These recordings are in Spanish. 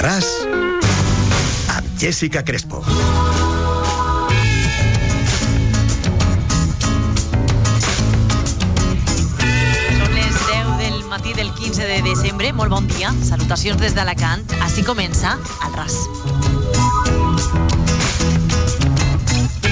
ras amb Jessica Crespo. Són les 10 del matí del 15 de desembre. Molt bon dia. Salutacions des d'Alacant. Així comença el RAS.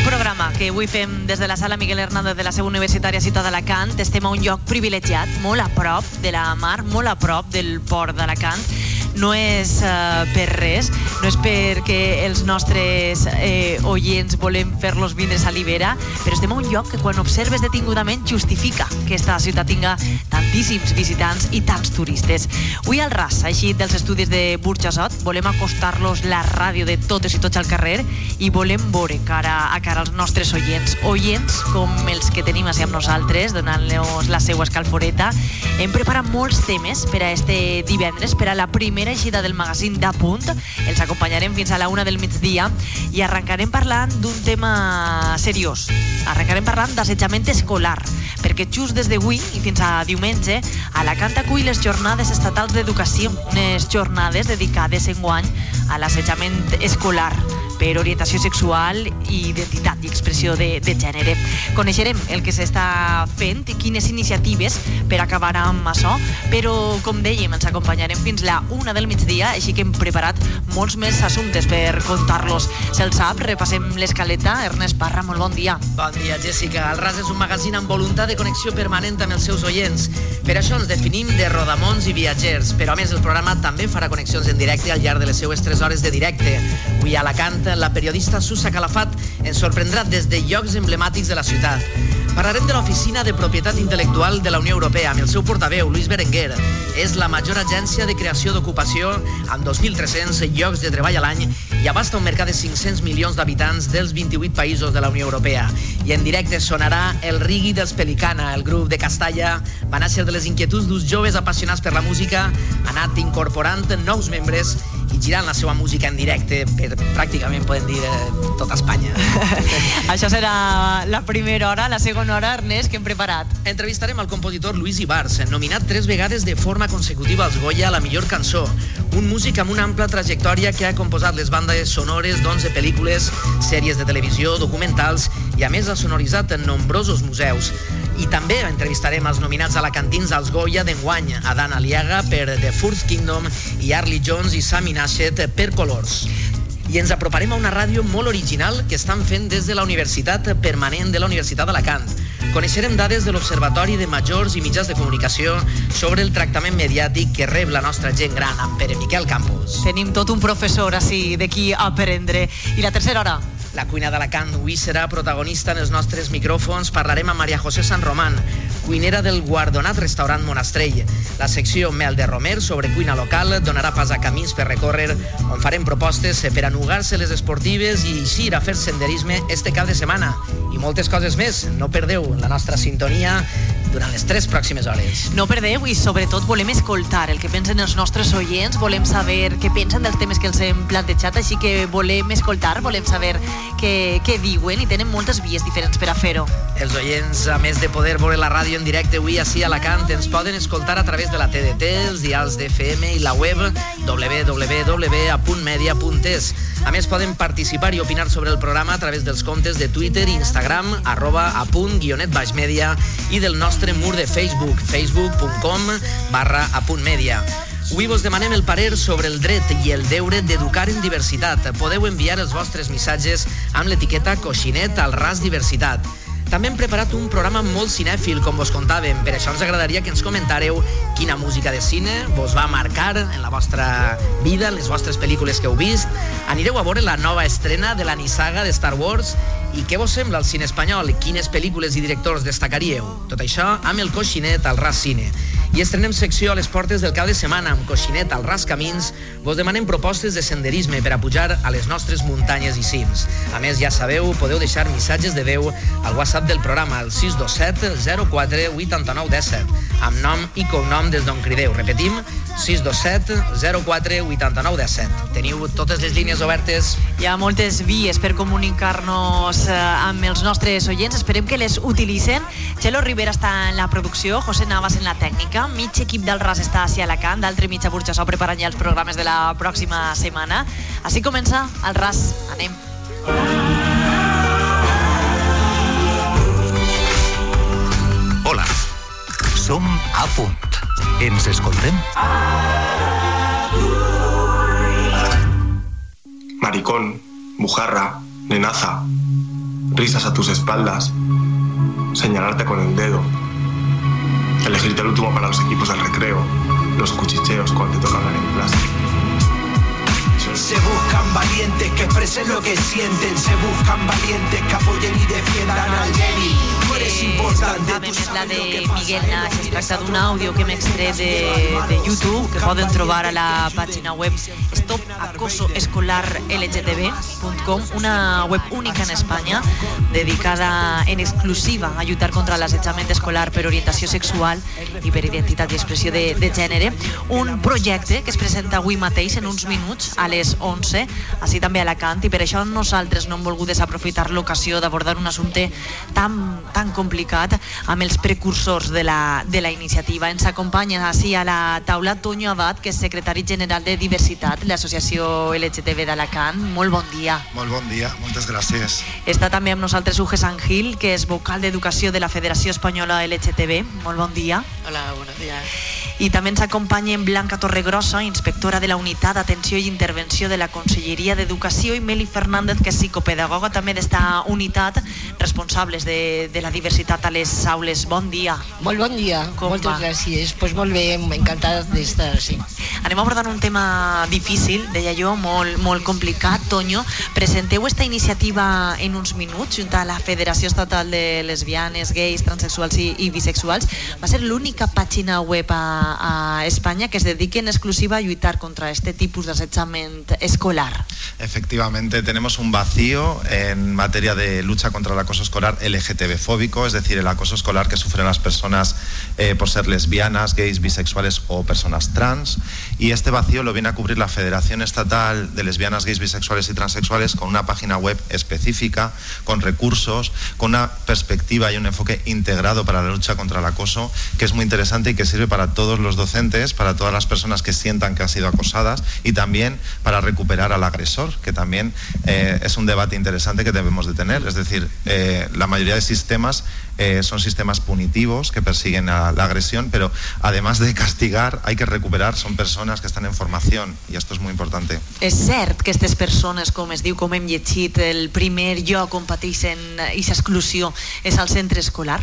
Programa que avui fem des de la sala Miguel Hernández de la seva universitària ciutat d'Alacant. Estem a un lloc privilegiat, molt a prop de la mar, molt a prop del port d'Alacant no és uh, per res, no és perquè els nostres eh, oients volem fer-los vindre a l'Ibera, però estem a un lloc que quan observes detingudament justifica que aquesta ciutat tinga tantíssims visitants i tants turistes. Avui al RAS, així dels estudis de Burjassot, volem acostar-los la ràdio de totes i tots al carrer i volem veure cara a cara als nostres oients. Oients com els que tenim així amb nosaltres, donant-los la seva escalforeta. Hem preparat molts temes per a este divendres, per a la primera primera eixida del magazín de Punt. Els acompanyarem fins a la una del migdia i arrencarem parlant d'un tema seriós. Arrencarem parlant d'assetjament escolar, perquè just des d'avui i fins a diumenge, Alacant acull les jornades estatals d'educació, unes jornades dedicades en guany a l'assetjament escolar per orientació sexual i identitat i expressió de, de gènere. Coneixerem el que s'està fent i quines iniciatives per acabar amb això, però, com dèiem, ens acompanyarem fins la una del migdia, així que hem preparat molts més assumptes per contar-los. Se'l sap, repassem l'escaleta. Ernest Parra, molt bon dia. Bon dia, Jessica. El RAS és un magazín amb voluntat de connexió permanent amb els seus oients. Per això ens definim de rodamons i viatgers, però a més el programa també farà connexions en directe al llarg de les seues 3 hores de directe. Avui a Alacant la periodista Susa Calafat ens sorprendrà des de llocs emblemàtics de la ciutat. Parlarem de l'Oficina de Propietat Intel·lectual de la Unió Europea amb el seu portaveu, Luis Berenguer. És la major agència de creació d'ocupació amb 2.300 llocs de treball a l'any i abasta un mercat de 500 milions d'habitants dels 28 països de la Unió Europea. I en directe sonarà el Rigui dels Pelicana, el grup de Castalla va néixer de les inquietuds d'uns joves apassionats per la música, ha anat incorporant nous membres i girant la seva música en directe per pràcticament, podem dir, eh, tota Espanya. Això serà la primera hora, la segona hora, Ernest, que hem preparat. Entrevistarem al compositor Luis Ibars, nominat tres vegades de forma consecutiva als Goya a la millor cançó. Un músic amb una ampla trajectòria que ha composat les bandes sonores d'11 pel·lícules, sèries de televisió, documentals i a més ha sonoritzat en nombrosos museus. I també entrevistarem els nominats a la Cantins als Goya d'enguany, Dan Aliaga per The Fourth Kingdom i Arlie Jones i Sami Nashet per Colors i ens aproparem a una ràdio molt original que estan fent des de la Universitat Permanent de la Universitat d'Alacant. Coneixerem dades de l'Observatori de Majors i Mitjans de Comunicació sobre el tractament mediàtic que rep la nostra gent gran amb Pere Miquel Campos. Tenim tot un professor així de qui aprendre. I la tercera hora? La cuina d'Alacant avui serà protagonista en els nostres micròfons. Parlarem amb Maria José San Román, cuinera del guardonat restaurant Monastrell. La secció Mel de Romer sobre cuina local donarà pas a camins per recórrer on farem propostes per anugar-se les esportives i eixir a fer senderisme este cap de setmana. I moltes coses més. No perdeu la nostra sintonia durant les tres pròximes hores. No perdeu i sobretot volem escoltar el que pensen els nostres oients, volem saber què pensen dels temes que els hem plantejat, així que volem escoltar, volem saber què, què diuen i tenen moltes vies diferents per a fer-ho. Els oients, a més de poder veure la ràdio en directe avui així a Alacant, ens poden escoltar a través de la TDT, els dials d'FM i la web www.media.es. A més, poden participar i opinar sobre el programa a través dels comptes de Twitter i Instagram, arroba a punt guionet baix media i del nostre mur de Facebook, facebook.com barra a punt media. Avui vos demanem el parer sobre el dret i el deure d'educar en diversitat. Podeu enviar els vostres missatges amb l'etiqueta coixinet al ras diversitat. També hem preparat un programa molt cinèfil, com vos contàvem. Per això ens agradaria que ens comentàreu quina música de cine vos va marcar en la vostra vida, en les vostres pel·lícules que heu vist. Anireu a veure la nova estrena de la nissaga de Star Wars i què vos sembla el cine espanyol? Quines pel·lícules i directors destacaríeu? Tot això amb el coixinet al RAS Cine. I estrenem secció a les portes del cap de setmana amb coixinet al Ras Camins. Vos demanem propostes de senderisme per a pujar a les nostres muntanyes i cims. A més, ja sabeu, podeu deixar missatges de veu al WhatsApp del programa, al 627 04 89 17, amb nom i cognom des d'on crideu. Repetim, 627 04 89 17. Teniu totes les línies obertes? Hi ha moltes vies per comunicar-nos eh, amb els nostres oients. Esperem que les utilitzen. Xelo Rivera està en la producció, José Navas en la tècnica, mig equip del RAS està a Alacant, d'altre mig a Burjassó preparant ja els programes de la pròxima setmana. Així comença el RAS. Anem. Hola, som a punt. Ens escoltem? Maricón, bujarra, nenaza, risas a tus espaldas, señalarte con el dedo, elegirte el último para los equipos del recreo, los cuchicheos cuando te toca hablar en clase. Se buscan valientes que expresen lo que sienten, se buscan valientes que apoyen y defiendan al Jenny. És la de Miguel Naix. Es tracta d'un àudio que hem extret de, de YouTube, que poden trobar a la pàgina web stopacosoescolarlgtb.com, una web única en Espanya dedicada en exclusiva a lluitar contra l'assetjament escolar per orientació sexual i per identitat i expressió de, de gènere. Un projecte que es presenta avui mateix en uns minuts a les 11, així també a Alacant, i per això nosaltres no hem volgut desaprofitar l'ocasió d'abordar un assumpte tan, tan complicat amb els precursors de la, de la iniciativa. Ens acompanya així a la taula Toño Abad, que és secretari general de Diversitat, l'associació LGTB d'Alacant. Molt bon dia. Molt bon dia, moltes gràcies. Està també amb nosaltres Uge Sangil, que és vocal d'Educació de la Federació Espanyola LGTB. Molt bon dia. Hola, buenos días. I també ens acompanya en Blanca Torregrossa, inspectora de la Unitat d'Atenció i Intervenció de la Conselleria d'Educació, i Meli Fernández, que és psicopedagoga també d'esta unitat, responsables de, de la diversitat a les aules. Bon dia. Molt bon dia, Com moltes va? gràcies. Pues molt bé, encantada d'estar així. Anem abordant un tema difícil, deia jo, molt, molt complicat. Toño, presenteu esta iniciativa en uns minuts junt a la Federació Estatal de Lesbianes, Gais, Transsexuals i, i Bisexuals. Va ser l'única pàgina web a, a Espanya que es dedique en exclusiva a lluitar contra este tipus d'assetjament escolar. Efectivamente, tenemos un vacío en materia de lucha contra el acoso escolar LGTB fóbico, es decir, el acoso escolar que sufren las personas eh, por ser lesbianas, gays, bisexuales o personas trans. Y este vacío lo viene a cubrir la Federación Estatal de Lesbianas, Gays, Bisexuales y Transexuales con una página web específica, con recursos, con una perspectiva y un enfoque integrado para la lucha contra el acoso, que es muy interesante y que sirve para todos los docentes, para todas las personas que sientan que han sido acosadas y también para recuperar al agresor, que también eh, es un debate interesante que debemos de tener. Es decir, eh, la mayoría de sistemas eh, son sistemas punitivos que persiguen a la agresión, pero además de castigar hay que recuperar, son personas que están en formación y esto es muy importante. És cert que aquestes persones, com es diu, com hem llegit, el primer lloc on pateixen aquesta exclusió és al centre escolar?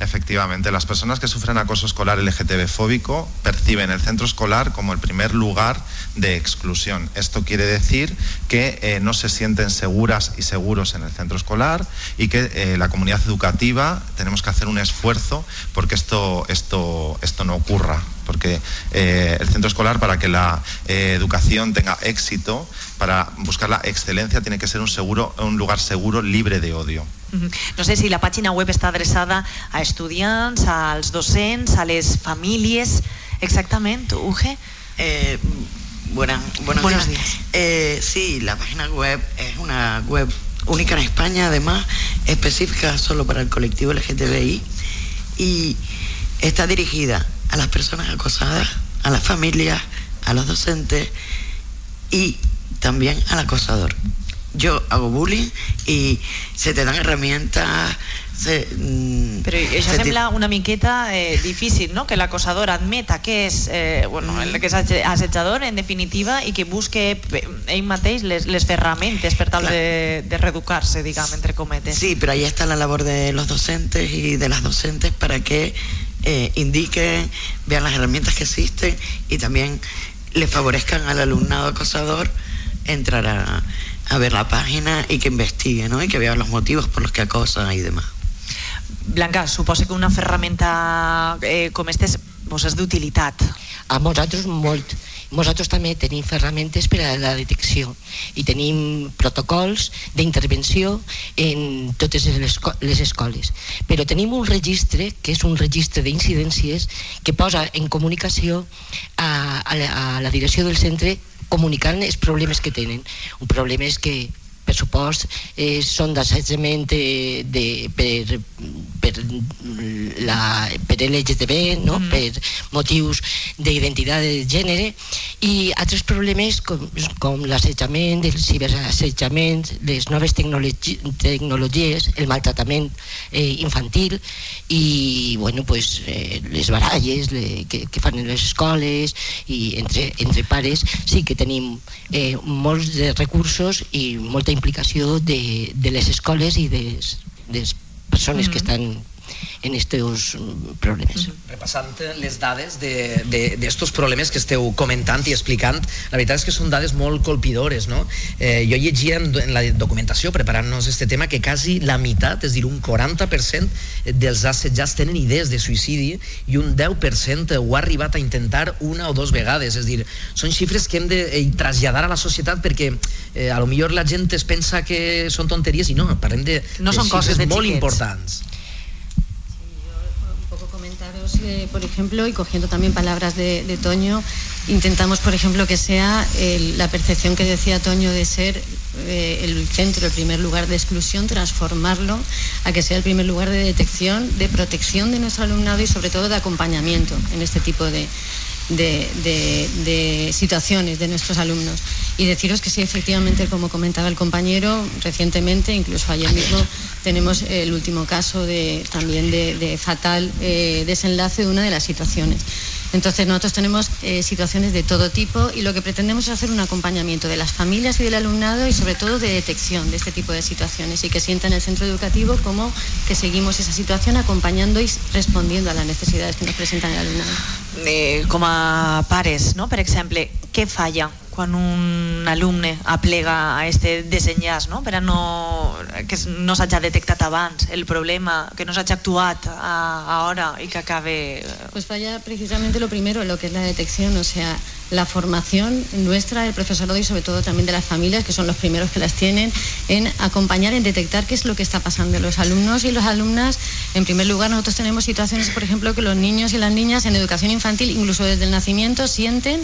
Efectivamente, las personas que sufren acoso escolar LGTB fóbico perciben el centro escolar como el primer lugar de exclusión. Esto quiere decir que eh, no se sienten seguras y seguros en el centro escolar y que eh, la comunidad educativa tenemos que hacer un esfuerzo porque esto, esto, esto no ocurra. Porque eh, el centro escolar, para que la eh, educación tenga éxito, para buscar la excelencia, tiene que ser un, seguro, un lugar seguro, libre de odio. No sé si la pàgina web està adreçada a estudiants, als docents, a les famílies... Exactament, Uge? Eh, buena- buenos, Buenos días. días. Eh, sí, la página web es una web única en España, además, específica solo para el colectivo LGTBI y está dirigida a las personas acosadas, a las familias, a los docentes y también al acosador. Yo hago bullying y se te dan herramientas. Se, mm, Però això se sembla una miqueta eh, difícil, no? Que l'acosador admeta que és, eh, bueno, el que és ase- assetjador, en definitiva, i que busque eh, ell mateix les, les ferramentes per tal Clar. de, de reeducar-se, diguem, entre cometes. Sí, pero ahí está la labor de los docentes y de las docentes para que eh, indiquen, vean las herramientas que existen y también le favorezcan al alumnado acosador entrar a, a ver la página y que investigue, ¿no? Y que vea los motivos por los que acosa y demás. Blanca, suposo que una ferramenta eh, com aquesta vos és d'utilitat. A nosaltres molt. Nosaltres també tenim ferramentes per a la detecció i tenim protocols d'intervenció en totes les, les escoles. Però tenim un registre, que és un registre d'incidències, que posa en comunicació a, a, la, a la direcció del centre comunicant els problemes que tenen. Un problema és que per pressupost eh, són d'assetjament de, de, per, per, la, per LGTB, no? Mm. per motius d'identitat de gènere i altres problemes com, com l'assetjament, el ciberassetjament, les noves tecnologi tecnologies, el maltratament eh, infantil i bueno, pues, eh, les baralles le, que, que fan en les escoles i entre, entre pares sí que tenim eh, molts de recursos i molta implicació de, de les escoles i de les persones mm -hmm. que estan en estos problemes. Repassant les dades d'estos problemes que esteu comentant i explicant, la veritat és que són dades molt colpidores, no? Eh, jo llegia en, en la documentació, preparant-nos este tema, que quasi la meitat, és dir, un 40% dels assetjats tenen idees de suïcidi i un 10% ho ha arribat a intentar una o dues vegades, és dir, són xifres que hem de eh, traslladar a la societat perquè eh, a lo millor la gent es pensa que són tonteries i no, parlem de, no de són coses de molt xiquets. importants. Eh, por ejemplo, y cogiendo también palabras de, de Toño, intentamos, por ejemplo, que sea el, la percepción que decía Toño de ser eh, el centro, el primer lugar de exclusión, transformarlo a que sea el primer lugar de detección, de protección de nuestro alumnado y sobre todo de acompañamiento en este tipo de, de, situaciones de nuestros alumnos. Y deciros que sí, efectivamente, como comentaba el compañero, recientemente, incluso ayer mismo, tenemos el último caso de, también de, de fatal eh, desenlace de una de las situaciones. Entonces nosotros tenemos eh, situaciones de todo tipo y lo que pretendemos es hacer un acompañamiento de las familias y del alumnado y sobre todo de detección de este tipo de situaciones y que sientan el centro educativo como que seguimos esa situación acompañando y respondiendo a las necesidades que nos presentan el alumnado. Eh, com a pares, no? per exemple, què falla quan un alumne aplega a este desenllaç no? per a no, que no s'hagi detectat abans el problema, que no s'hagi actuat a, a hora i que acabe... Pues falla precisamente lo primero, lo que es la detección, o sea, la formación nuestra, del profesorado y sobre todo también de las familias, que son los primeros que las tienen, en acompañar, en detectar qué es lo que está pasando. Los alumnos y las alumnas, en primer lugar, nosotros tenemos situaciones, por ejemplo, que los niños y las niñas en educación infantil, incluso desde el nacimiento, sienten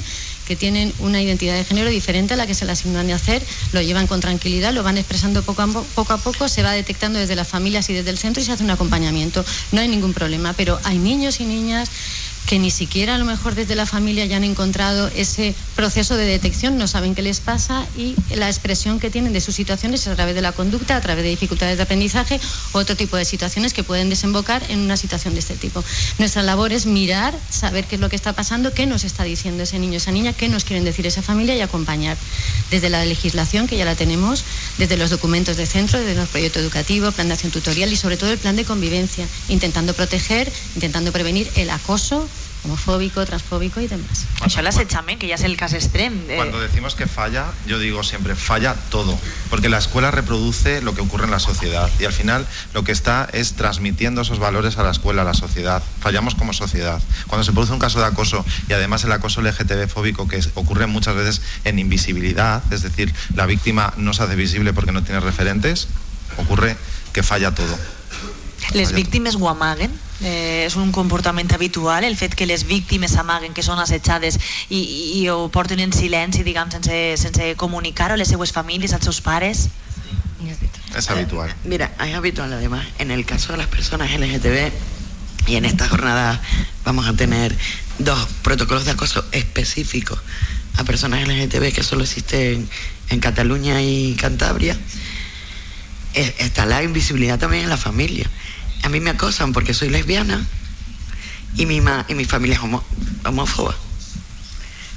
que tienen una identidad de género diferente a la que se le asignan de hacer, lo llevan con tranquilidad, lo van expresando poco a, poco a poco, se va detectando desde las familias y desde el centro y se hace un acompañamiento. No hay ningún problema, pero hay niños y niñas que ni siquiera a lo mejor desde la familia ya han encontrado ese proceso de detección, no saben qué les pasa y la expresión que tienen de sus situaciones a través de la conducta, a través de dificultades de aprendizaje, otro tipo de situaciones que pueden desembocar en una situación de este tipo. Nuestra labor es mirar, saber qué es lo que está pasando, qué nos está diciendo ese niño, esa niña, qué nos quieren decir esa familia y acompañar desde la legislación, que ya la tenemos, desde los documentos de centro, desde el proyecto educativo, plan de acción tutorial y sobre todo el plan de convivencia, intentando proteger, intentando prevenir el acoso homofóbico, transfóbico y demás. Això l'assetjament, que ya es el caso extremo. Eh... Cuando decimos que falla, yo digo siempre, falla todo, porque la escuela reproduce lo que ocurre en la sociedad y al final lo que está es transmitiendo esos valores a la escuela, a la sociedad. Fallamos como sociedad. Cuando se produce un caso de acoso y además el acoso LGTB fóbico que ocurre muchas veces en invisibilidad, es decir, la víctima no se hace visible porque no tiene referentes, ocurre que falla todo. Les víctimes ho amaguen? Eh, és un comportament habitual el fet que les víctimes amaguen que són assetjades i, i ho porten en silenci, diguem, sense, sense comunicar a les seues famílies, als seus pares? Es habitual. Eh, mira, es habitual además. En el caso de las personas LGTB, y en esta jornada vamos a tener dos protocolos de acoso específicos a personas LGTB que solo existen en Cataluña y Cantabria, eh, está la invisibilidad también en la familia a mí me acosan porque soy lesbiana y mi, ma y mi familia es homo homófoba.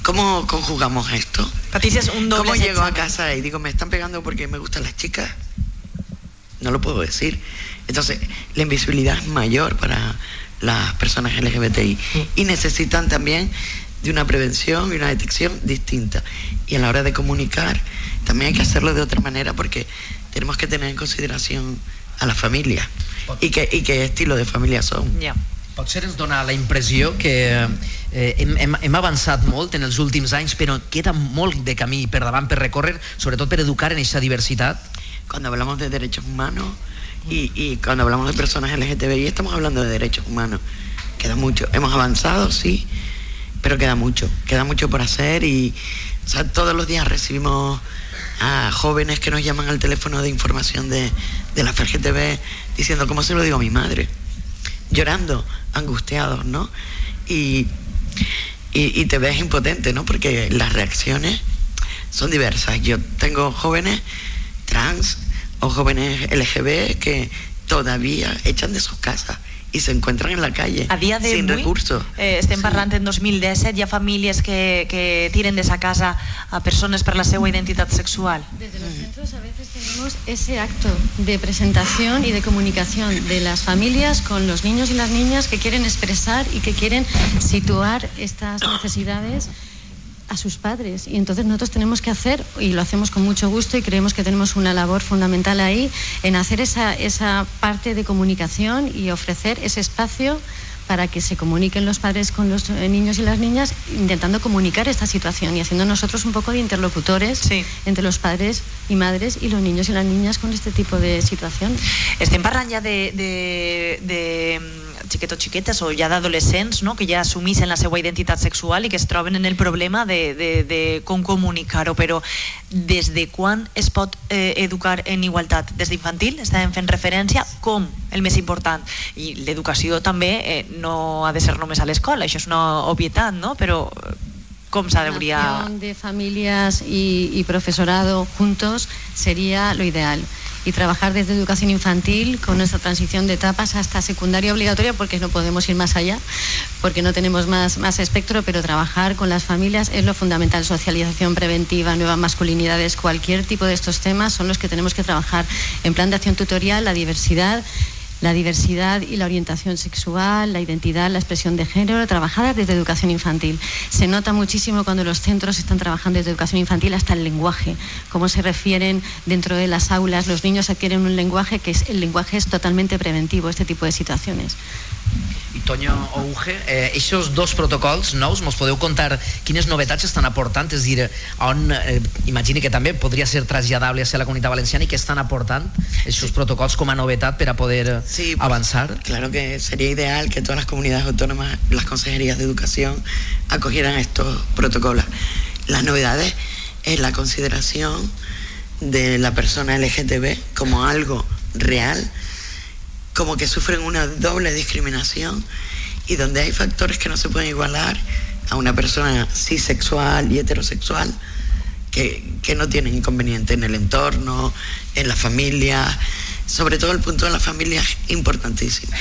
¿Cómo conjugamos esto? Patricia es un doble ¿Cómo llego a casa y digo, me están pegando porque me gustan las chicas? No lo puedo decir. Entonces, la invisibilidad es mayor para las personas LGBTI y necesitan también de una prevención y una detección distinta. Y a la hora de comunicar, también hay que hacerlo de otra manera porque tenemos que tener en consideración a la familia i que, i que estilo de família som. Yeah. Potser ens dona la impressió que eh, hem, hem, hem avançat molt en els últims anys, però queda molt de camí per davant per recórrer, sobretot per educar en aquesta diversitat. Cuando hablamos de derechos humanos y, y cuando hablamos de personas LGTBI estamos hablando de derechos humanos. Queda mucho. Hemos avanzado, sí, pero queda mucho. Queda mucho por hacer y o sea, todos los días recibimos a jóvenes que nos llaman al teléfono de información de, de la FGTV diciendo, ¿cómo se lo digo a mi madre? Llorando, angustiados, ¿no? Y, y, te ves impotente, ¿no? Porque las reacciones son diversas. Yo tengo jóvenes trans o jóvenes LGB que todavía echan de sus casas i se encuentran en la calle a dia sin recursos. Eh, estem sí. parlant en 2017, hi ha famílies que, que tiren de sa casa a persones per la seva identitat sexual. Desde los centros a veces tenemos ese acto de presentación y de comunicación de las familias con los niños y las niñas que quieren expresar y que quieren situar estas necesidades a sus padres. Y entonces nosotros tenemos que hacer, y lo hacemos con mucho gusto, y creemos que tenemos una labor fundamental ahí, en hacer esa, esa parte de comunicación y ofrecer ese espacio para que se comuniquen los padres con los eh, niños y las niñas intentando comunicar esta situación y haciendo nosotros un poco de interlocutores sí. entre los padres y madres y los niños y las niñas con este tipo de situación. Estem parlant ja de, de, de xiquetos xiquetes o ja d'adolescents no? que ja assumeixen la seva identitat sexual i que es troben en el problema de, de, de com comunicar-ho, però des de quan es pot eh, educar en igualtat? Des d'infantil estàvem fent referència com el més important i l'educació també eh, no ha de ser només a l'escola, això és una obvietat, no? però com s'hauria... de familias y, y profesorado juntos sería lo ideal. Y trabajar desde educación infantil con nuestra transición de etapas hasta secundaria obligatoria porque no podemos ir más allá, porque no tenemos más, más espectro, pero trabajar con las familias es lo fundamental, socialización preventiva, nuevas masculinidades, cualquier tipo de estos temas son los que tenemos que trabajar. En plan de acción tutorial, la diversidad la diversidad y la orientación sexual, la identidad, la expresión de género, trabajadas desde educación infantil. Se nota muchísimo cuando los centros están trabajando desde educación infantil hasta el lenguaje, cómo se refieren dentro de las aulas. Los niños adquieren un lenguaje que es, el lenguaje es totalmente preventivo, este tipo de situaciones. I Toño Ouge, eh, aquests dos protocols nous, mos podeu contar quines novetats estan aportant, és dir, on, eh, que també podria ser traslladable a la comunitat valenciana i que estan aportant aquests sí. protocols com a novetat per a poder sí, avançar. Pues, claro que sería ideal que todas las comunidades autónomas, las consejerías de educación, acogieran estos protocolos. Las novedades es la consideración de la persona LGTB como algo real, como que sufren una doble discriminación y donde hay factores que no se pueden igualar a una persona cisexual y heterosexual que, que no tienen inconveniente en el entorno, en la familia, sobre todo el punto de la familia es importantísimo.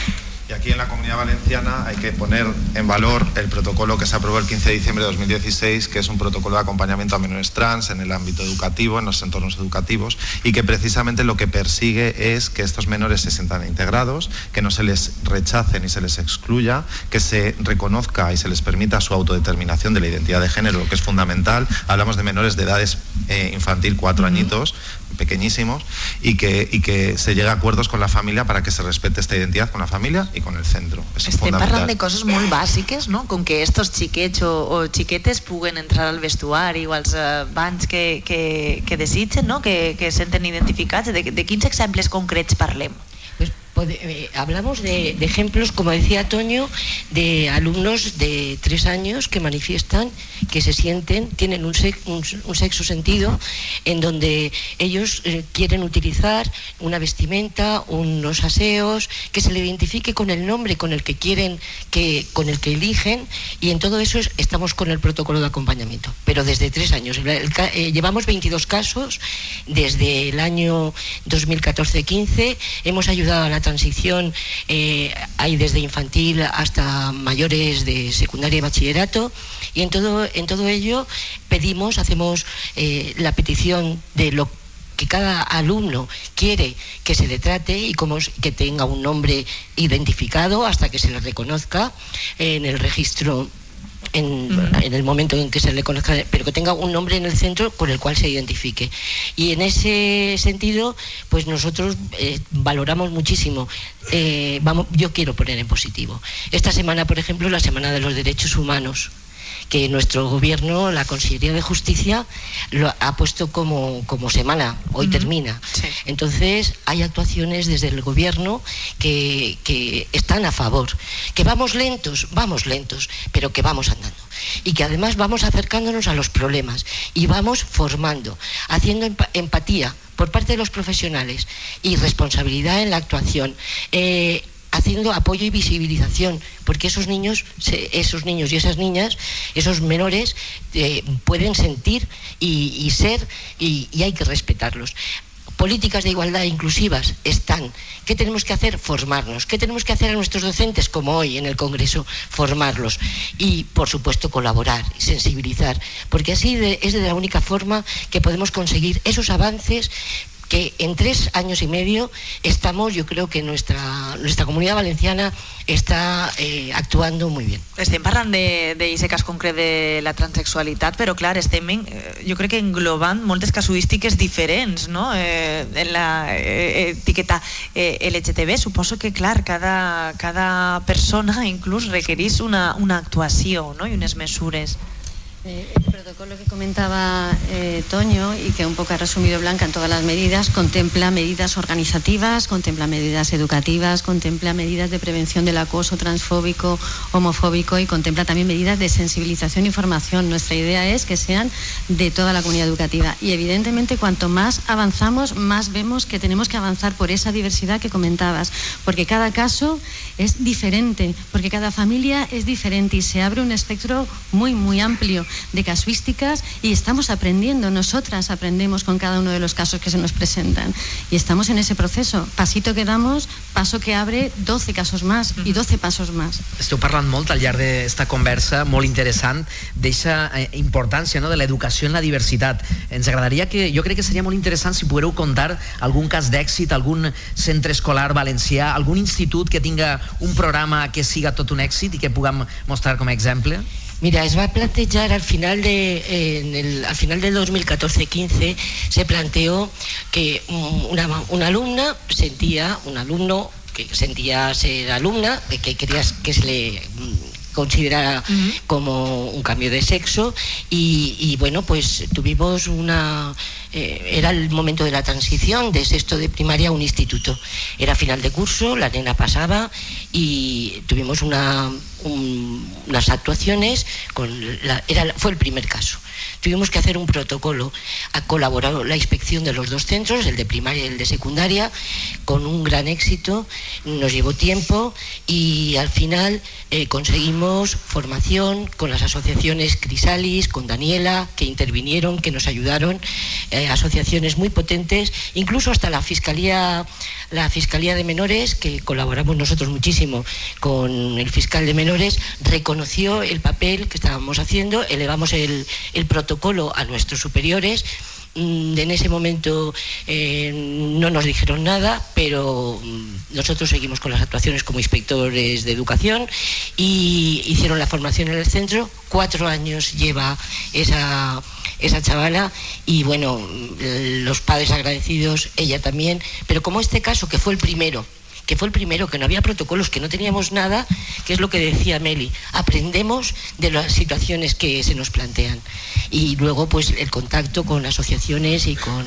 Y aquí en la Comunidad Valenciana hay que poner en valor el protocolo que se aprobó el 15 de diciembre de 2016, que es un protocolo de acompañamiento a menores trans en el ámbito educativo, en los entornos educativos, y que precisamente lo que persigue es que estos menores se sientan integrados, que no se les rechace ni se les excluya, que se reconozca y se les permita su autodeterminación de la identidad de género, que es fundamental. Hablamos de menores de edades eh, infantil, cuatro añitos, pequeñísimos, y que, y que se llegue a acuerdos con la familia para que se respete esta identidad con la familia y con el centro. És Estem parlant de coses molt bàsiques, no? com que estos xiquets o, o xiquetes puguen entrar al vestuari o als eh, banys que, que, que desitgen, no? que, que senten identificats. De, de quins exemples concrets parlem? Eh, hablamos de, ejemplos, como decía Toño, de alumnos de tres años que manifiestan que se sienten, tienen un, sex, un, sexo sentido, en donde ellos eh, quieren utilizar una vestimenta, unos aseos, que se le identifique con el nombre con el que quieren, que, con el que eligen, y en todo eso es, estamos con el protocolo de acompañamiento. Pero desde tres años. Eh, llevamos 22 casos, desde el año 2014-15, hemos ayudado a la transición eh, hay desde infantil hasta mayores de secundaria y bachillerato. Y en todo, en todo ello pedimos, hacemos eh, la petición de lo que cada alumno quiere que se le trate y como que tenga un nombre identificado hasta que se le reconozca en el registro en, uh -huh. en, el momento en que se le conozca, pero que tenga un nombre en el centro con el cual se identifique. Y en ese sentido, pues nosotros eh, valoramos muchísimo. Eh, vamos, yo quiero poner en positivo. Esta semana, por ejemplo, la Semana de los Derechos Humanos. Que nuestro gobierno, la Consejería de Justicia, lo ha puesto como, como semana, hoy termina. Entonces, hay actuaciones desde el gobierno que, que están a favor. Que vamos lentos, vamos lentos, pero que vamos andando. Y que además vamos acercándonos a los problemas y vamos formando, haciendo empatía por parte de los profesionales y responsabilidad en la actuación. Eh, haciendo apoyo y visibilización, porque esos niños, esos niños y esas niñas, esos menores eh, pueden sentir y, ser y, hay que respetarlos políticas de igualdad inclusivas están. ¿Qué tenemos que hacer? Formarnos. ¿Qué tenemos que hacer a nuestros docentes, como hoy en el Congreso? Formarlos. Y, por supuesto, colaborar, sensibilizar, porque así es de la única forma que podemos conseguir esos avances que en tres años y medio estamos, yo creo que nuestra, nuestra comunidad valenciana està eh, actuando muy bien. Estem parlant d'aquest cas concret de la transexualitat, però clar, estem en, eh, jo crec que englobant moltes casuístiques diferents no? eh, en la eh, etiqueta eh, LGTB. Suposo que, clar, cada, cada persona inclús requereix una, una actuació no? i unes mesures. Eh, el protocolo que comentaba eh, Toño y que un poco ha resumido Blanca en todas las medidas, contempla medidas organizativas, contempla medidas educativas, contempla medidas de prevención del acoso transfóbico, homofóbico y contempla también medidas de sensibilización y formación. Nuestra idea es que sean de toda la comunidad educativa y evidentemente cuanto más avanzamos, más vemos que tenemos que avanzar por esa diversidad que comentabas, porque cada caso es diferente, porque cada familia es diferente y se abre un espectro muy, muy amplio de casuísticas y estamos aprendiendo, nosotras aprendemos con cada uno de los casos que se nos presentan y estamos en ese proceso. Pasito que damos, paso que abre 12 casos más i 12 passos més. Esteu parlant molt al llarg d'esta conversa, molt interessant, d'eixa eh, importància no, de l'educació en la diversitat. Ens agradaria que, jo crec que seria molt interessant si poguereu contar algun cas d'èxit, algun centre escolar valencià, algun institut que tinga un programa que siga tot un èxit i que puguem mostrar com a exemple. Mira, es va a plantear al final de en el, al final del 2014-15 se planteó que una, una alumna sentía, un alumno que sentía ser alumna, que quería que se le considerara como un cambio de sexo y, bueno, pues tuvimos una... Eh, era el momento de la transición de sexto de primaria a un instituto. Era final de curso, la nena pasaba y tuvimos una, unas actuaciones, con era, fue el primer caso. Tuvimos que hacer un protocolo, ha colaborado la inspección de los dos centros, el de primaria y el de secundaria, con un gran éxito, nos llevó tiempo y al final eh, conseguimos formación con las asociaciones Crisalis, con Daniela, que intervinieron, que nos ayudaron, eh, asociaciones muy potentes, incluso hasta la Fiscalía, la Fiscalía de Menores, que colaboramos nosotros muchísimo con el fiscal de menores, reconoció el papel que estábamos haciendo, elevamos el, protocolo a nuestros superiores Mm, en ese momento eh, no nos dijeron nada, pero mm, nosotros seguimos con las actuaciones como inspectores de educación y hicieron la formación en el centro. Cuatro años lleva esa, esa chavala y bueno, mm, los padres agradecidos, ella también, pero como este caso que fue el primero que fue el primero, que no había protocolos, que no teníamos nada, que es lo que decía Meli, aprendemos de las situaciones que se nos plantean. Y luego, pues, el contacto con asociaciones y con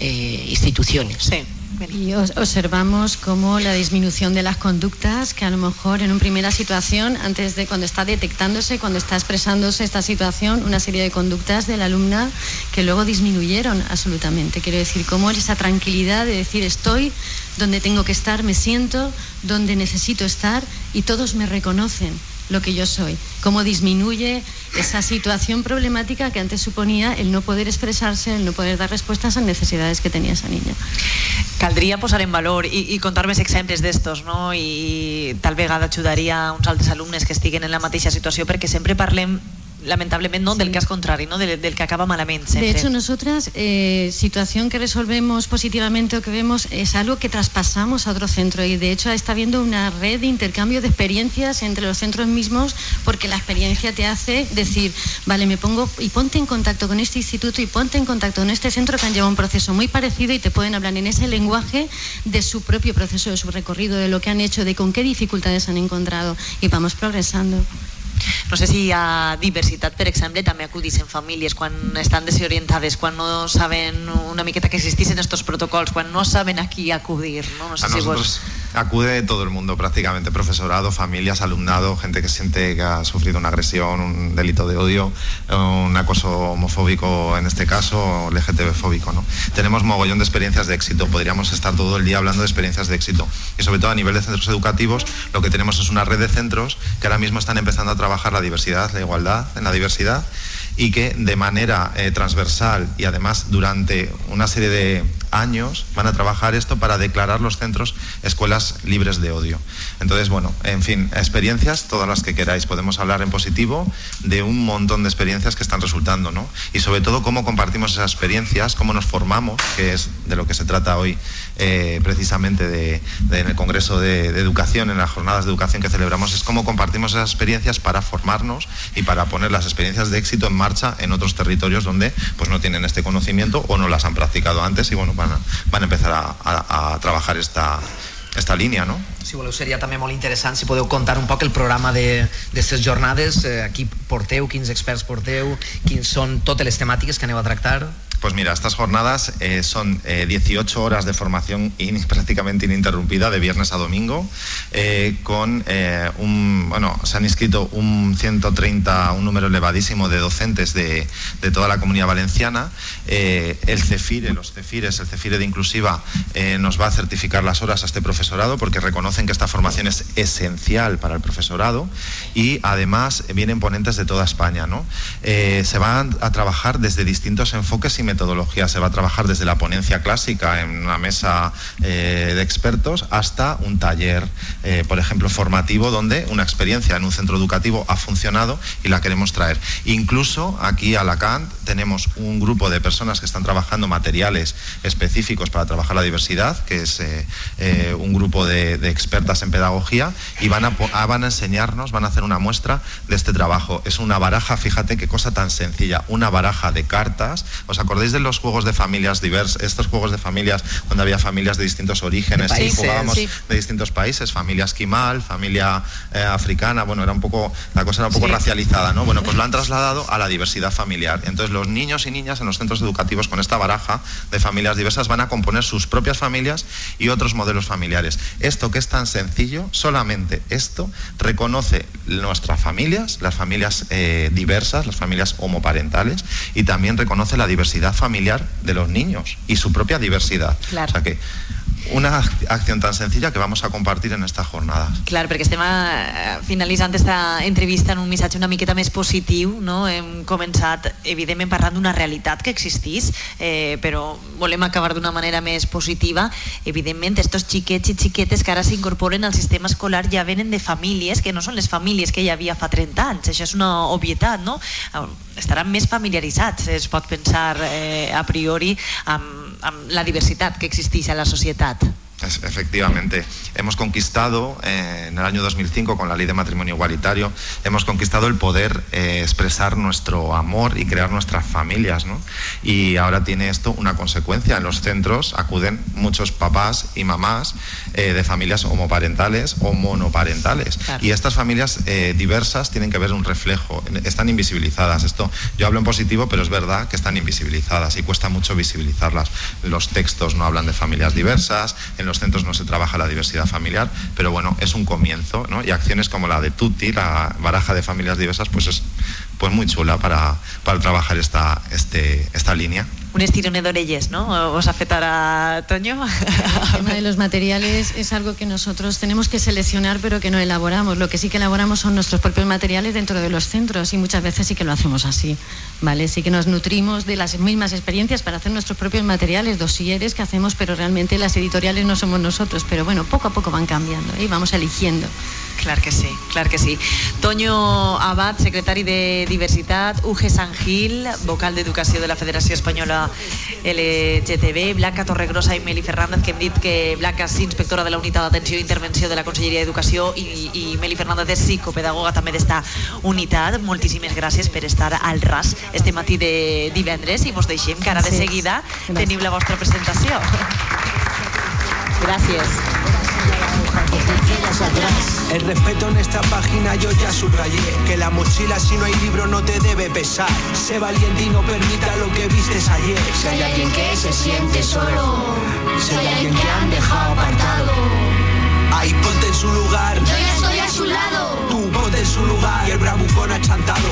eh, instituciones. Sí. Y observamos cómo la disminución de las conductas, que a lo mejor en una primera situación, antes de cuando está detectándose, cuando está expresándose esta situación, una serie de conductas de la alumna que luego disminuyeron absolutamente. Quiero decir, cómo esa tranquilidad de decir estoy donde tengo que estar, me siento donde necesito estar y todos me reconocen lo que yo soy, cómo disminuye esa situación problemática que antes suponía el no poder expressar-se, el no poder dar respuestas a necesidades que tenia esa niña. Caldria posar en valor i, i contar més exemples d'estos, no? I tal vegada ajudaria uns altres alumnes que estiguen en la mateixa situació perquè sempre parlem lamentablemente no del caso contrario, ¿no? Del, del, que acaba malamente. De hecho, nosotras, eh, situación que resolvemos positivamente o que vemos es algo que traspasamos a otro centro y de hecho está habiendo una red de intercambio de experiencias entre los centros mismos porque la experiencia te hace decir, vale, me pongo y ponte en contacto con este instituto y ponte en contacto con este centro que han llevado un proceso muy parecido y te pueden hablar en ese lenguaje de su propio proceso, de su recorrido, de lo que han hecho, de con qué dificultades han encontrado y vamos progresando. No sé si hi ha diversitat, per exemple, també acudissin famílies quan estan desorientades, quan no saben una miqueta que existissin estos protocols, quan no saben a qui acudir, ¿no? no sé a si nosotros vos... acude todo el mundo prácticamente, profesorado, familias, alumnado, gente que siente que ha sufrido una agresión, un delito de odio, un acoso homofóbico en este caso, LGTB fóbico. ¿no? Tenemos mogollón de experiencias de éxito, podríamos estar todo el día hablando de experiencias de éxito. Y sobre todo a nivel de centros educativos, lo que tenemos es una red de centros que ahora mismo están empezando a trabajar la diversidad, la igualdad en la diversidad y que de manera eh, transversal y además durante una serie de años van a trabajar esto para declarar los centros escuelas libres de odio. Entonces, bueno, en fin, experiencias, todas las que queráis. Podemos hablar en positivo de un montón de experiencias que están resultando, ¿no? Y sobre todo cómo compartimos esas experiencias, cómo nos formamos, que es de lo que se trata hoy eh, precisamente de, de- en el Congreso de, de Educación, en las jornadas de educación que celebramos, es cómo compartimos esas experiencias para formarnos y para poner las experiencias de éxito en marcha en otros territorios donde pues no tienen este conocimiento o no las han practicado antes y bueno, van van empezar a, a- a trabajar esta, esta línia, no? Si voleu, seria també molt interessant si podeu contar un poc el programa d'aquestes jornades, eh, aquí porteu, quins experts porteu, quins són totes les temàtiques que aneu a tractar. Pues mira, estas jornadas eh, son eh, 18 horas de formación prácticamente ininterrumpida de viernes a domingo, eh, con eh, un, bueno, se han inscrito un 130, un número elevadísimo de docentes de, de toda la comunidad valenciana. Eh, el CEFIRE, los CEFIRES, el CEFIRE de Inclusiva, eh, nos va a certificar las horas a este profesorado porque reconocen que esta formación es esencial para el profesorado y además eh, vienen ponentes de toda España. ¿no? Eh, se van a trabajar desde distintos enfoques y metodologías. Se va a trabajar desde la ponencia clásica en una mesa eh, de expertos hasta un taller, eh, por ejemplo, formativo donde una experiencia en un centro educativo ha funcionado y la queremos traer. Incluso aquí a Lacan tenemos un grupo de personas que están trabajando materiales específicos para trabajar la diversidad, que es eh, un grupo de, expertas en pedagogía y van a, po- ah, van a enseñarnos, van a hacer una muestra de este trabajo. Es una baraja, fíjate qué cosa tan sencilla, una baraja de cartas. ¿Os acordáis de los juegos de familias diversos, estos juegos de familias donde había familias de distintos orígenes De y jugábamos sí. de distintos países, familia esquimal, familia eh, africana, bueno, era un poco, la cosa era un poco Sí. racializada, ¿no? Bueno, pues lo han trasladado a la diversidad familiar. Entonces los niños y niñas en los centros educativos con esta baraja de familias diversas van a componer sus propias familias y otros modelos familiares. Esto que es tan sencillo, solamente esto reconoce nuestras familias, las familias eh, diversas, las familias homoparentales, y también reconoce la diversidad familiar de los niños y su propia diversidad. Claro. O sea que una ac- acción tan sencilla que vamos a compartir en estas jornadas. Clar, perquè estem eh, finalitzant esta entrevista en un missatge una miqueta més positiu, no? Hem començat, evidentment, parlant d'una realitat que existís, eh, però volem acabar d'una manera més positiva. Evidentment, estos xiquets i xiquetes que ara s'incorporen al sistema escolar ja venen de famílies que no són les famílies que hi havia fa 30 anys. Això és una obvietat, no? Estaran més familiaritzats, es pot pensar eh, a priori, amb, amb la diversitat que existeix a la societat. Efectivamente, hemos conquistado eh, en el año 2005 con la ley de matrimonio igualitario, hemos conquistado el poder eh, expresar nuestro amor y crear nuestras familias, ¿no? Y ahora tiene esto una consecuencia. En los centros acuden muchos papás y mamás eh, de familias homoparentales o monoparentales. Claro. Y estas familias eh, diversas tienen que ver un reflejo, están invisibilizadas. Esto yo hablo en positivo, pero es verdad que están invisibilizadas y cuesta mucho visibilizarlas. Los textos no hablan de familias diversas, en los centros no se trabaja la diversidad familiar, pero bueno, es un comienzo, ¿no? Y acciones como la de Tutti, la baraja de familias diversas, pues es pues muy chula para, para trabajar esta, este, esta línea. Un estirone d'orelles, no? ¿Os ara Toño? El tema de los materiales es algo que nosotros tenemos que seleccionar pero que no elaboramos. Lo que sí que elaboramos son nuestros propios materiales dentro de los centros y muchas veces sí que lo hacemos así. ¿vale? Sí que nos nutrimos de las mismas experiencias para hacer nuestros propios materiales, dosieres que hacemos, pero realmente las editoriales no somos nosotros. Pero bueno, poco a poco van cambiando y vamos eligiendo. Clar que sí, clar que sí. Toño Abad, secretari de Diversitat, Uge Sangil, vocal d'Educació de la Federació Espanyola LGTB, Blanca Torregrosa i Meli Fernández, que hem dit que Blanca és inspectora de la Unitat d'Atenció i Intervenció de la Conselleria d'Educació i, i Meli Fernández és psicopedagoga també d'esta unitat. Moltíssimes gràcies per estar al ras este matí de divendres i vos deixem que ara de seguida Gràcies. teniu la vostra presentació. Gràcies. Atrás. El respeto en esta página yo ya subrayé Que la mochila si no hay libro no te debe pesar. Sé valiente y no permita lo que vistes ayer. Si hay alguien que se siente solo, si hay alguien que han dejado apartado, Ahí ponte en su lugar. Yo ya estoy a su lado. Tú ponte en su lugar. Y el bravucón achantado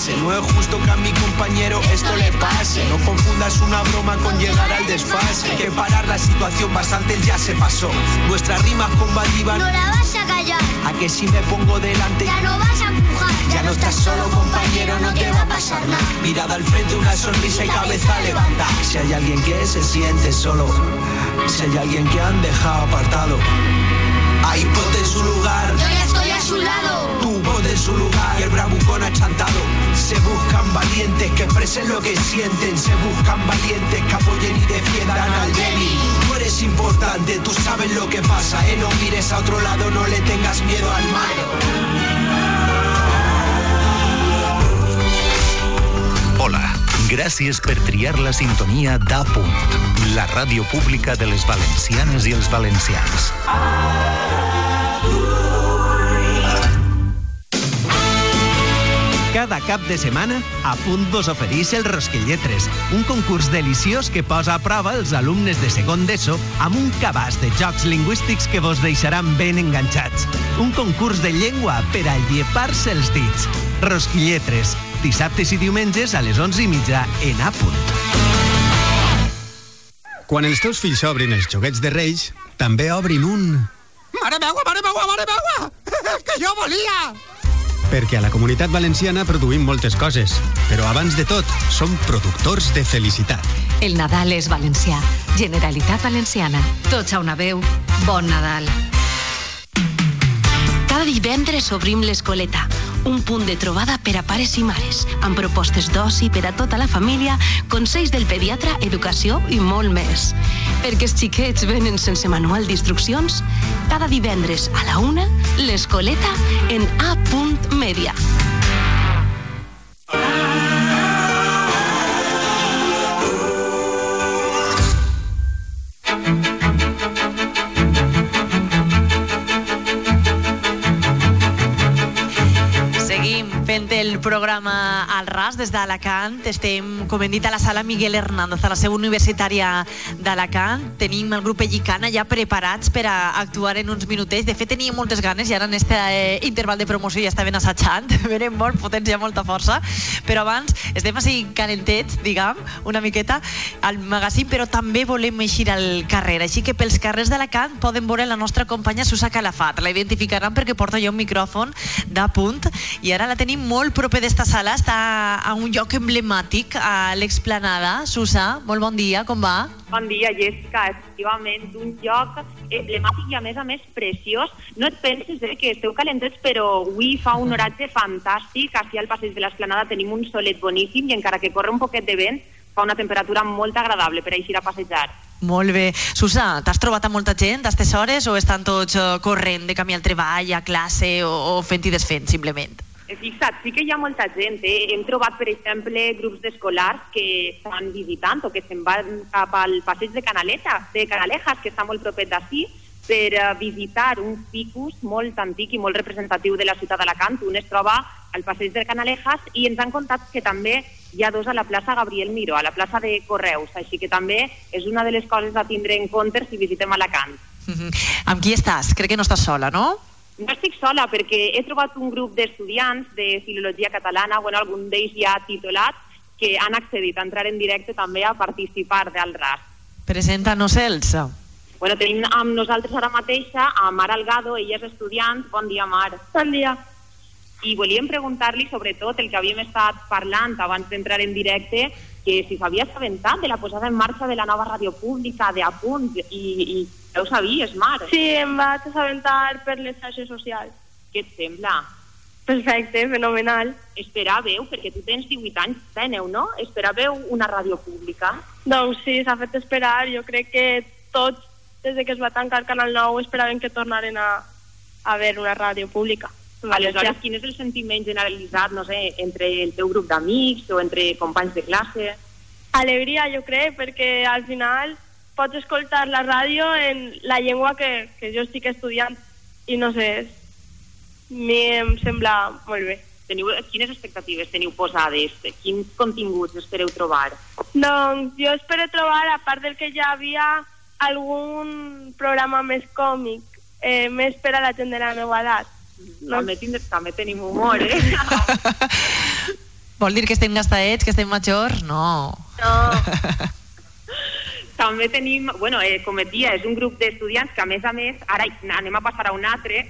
No es justo que a mi compañero esto le pase. No confundas una broma con llegar al desfase. Hay que parar la situación bastante ya se pasó. Nuestras rimas combativas No la vas a callar, A que si me pongo delante ya no vas a empujar. Ya no estás solo compañero, no te va a pasar nada. Mirada al frente, una sonrisa y cabeza levanta. Si hay alguien que se siente solo Si hay alguien que han dejado apartado Ahí ponte en su lugar. Yo ya estoy a su lado. Su lugar. Y el bravucón achantado Se buscan valientes que expresen lo que sienten. Se buscan valientes que apoyen y defiendan al débil. Tú eres importante, tú sabes lo que pasa. Eh? No mires a otro lado, no le tengas miedo al mal. Hola, gràcies per triar la sintonia d'A Punt, la ràdio pública de les valencianes i els valencians. Cada cap de setmana, a punt vos oferís el Rosquilletres, un concurs deliciós que posa a prova els alumnes de segon d'ESO amb un cabàs de jocs lingüístics que vos deixaran ben enganxats. Un concurs de llengua per a llepar-se els dits. Rosquilletres, dissabtes i diumenges a les 11 i mitja en A punt. Quan els teus fills obrin els joguets de Reis, també obrin un... Mare meua, mare meua, mare meua! Que jo volia! Perquè a la comunitat valenciana produïm moltes coses, però abans de tot, som productors de felicitat. El Nadal és valencià. Generalitat Valenciana. Tots a una veu. Bon Nadal. Cada divendres obrim l'Escoleta, un punt de trobada per a pares i mares, amb propostes d'oci per a tota la família, consells del pediatre, educació i molt més. Perquè els xiquets venen sense manual d'instruccions, cada divendres a la una, l'Escoleta en A. Media. Seguim happen el programa al RAS des d'Alacant. Estem, com hem dit, a la sala Miguel Hernández, a la seu universitària d'Alacant. Tenim el grup Ellicana ja preparats per a actuar en uns minutets. De fet, teníem moltes ganes i ara en este eh, interval de promoció ja estaven assajant. Venen molt amb molta força. Però abans estem així calentets, diguem, una miqueta al magazín, però també volem eixir al carrer. Així que pels carrers d'Alacant poden veure la nostra companya Susa Calafat. La identificaran perquè porta ja un micròfon de punt i ara la tenim molt proper d'esta sala, està a un lloc emblemàtic, a l'explanada. Susa, molt bon dia, com va? Bon dia, Jessica. Efectivament, un lloc emblemàtic i a més a més preciós. No et penses eh, que esteu calentets, però avui fa un oratge fantàstic. Així al passeig de l'Esplanada tenim un solet boníssim i encara que corre un poquet de vent, fa una temperatura molt agradable per a eixir a passejar. Molt bé. Susa, t'has trobat amb molta gent a aquestes hores o estan tots eh, corrent de camí al treball, a classe o, o fent i desfent, simplement? Fixa't, sí que hi ha molta gent. Eh? Hem trobat, per exemple, grups d'escolars que estan visitant o que se'n van cap al passeig de Canaleta, de Canalejas, que està molt propet d'ací, per eh, visitar un ficus molt antic i molt representatiu de la ciutat d'Alacant. Un es troba al passeig de Canalejas i ens han contat que també hi ha dos a la plaça Gabriel Miró, a la plaça de Correus, així que també és una de les coses a tindre en compte si visitem Alacant. Mm -hmm. Amb qui estàs? Crec que no estàs sola, no? No estic sola perquè he trobat un grup d'estudiants de filologia catalana, bueno, algun d'ells ja titulat, que han accedit a entrar en directe també a participar del RAS. Presenta-nos els. Bueno, tenim amb nosaltres ara mateixa a Mar Algado, ella és estudiant. Bon dia, Mar. Bon dia. I volíem preguntar-li sobretot el que havíem estat parlant abans d'entrar en directe, que si s'havia assabentat de la posada en marxa de la nova ràdio pública de Apunt i, i ja ho sabies, Mar. Sí, em vaig assabentar per les xarxes socials. Què et sembla? Perfecte, fenomenal. Esperàveu, perquè tu tens 18 anys, teneu, no? Esperàveu una ràdio pública? Doncs sí, s'ha fet esperar. Jo crec que tots, des de que es va tancar Canal 9, esperaven que tornaren a, a veure una ràdio pública. Aleshores, quin és el sentiment generalitzat, no sé, entre el teu grup d'amics o entre companys de classe? Alegria, jo crec, perquè al final pots escoltar la ràdio en la llengua que, que jo estic estudiant i no sé, a mi em sembla molt bé. Teniu, quines expectatives teniu posades? Quins continguts espereu trobar? Doncs jo espero trobar, a part del que ja havia, algun programa més còmic, eh, més per a la gent de la meva edat. No. També, tindre, també tenim humor, eh? Vol dir que estem gastaets, que estem majors? No. No. també tenim, bueno, eh, com et dia, és un grup d'estudiants que a més a més, ara anem a passar a un altre,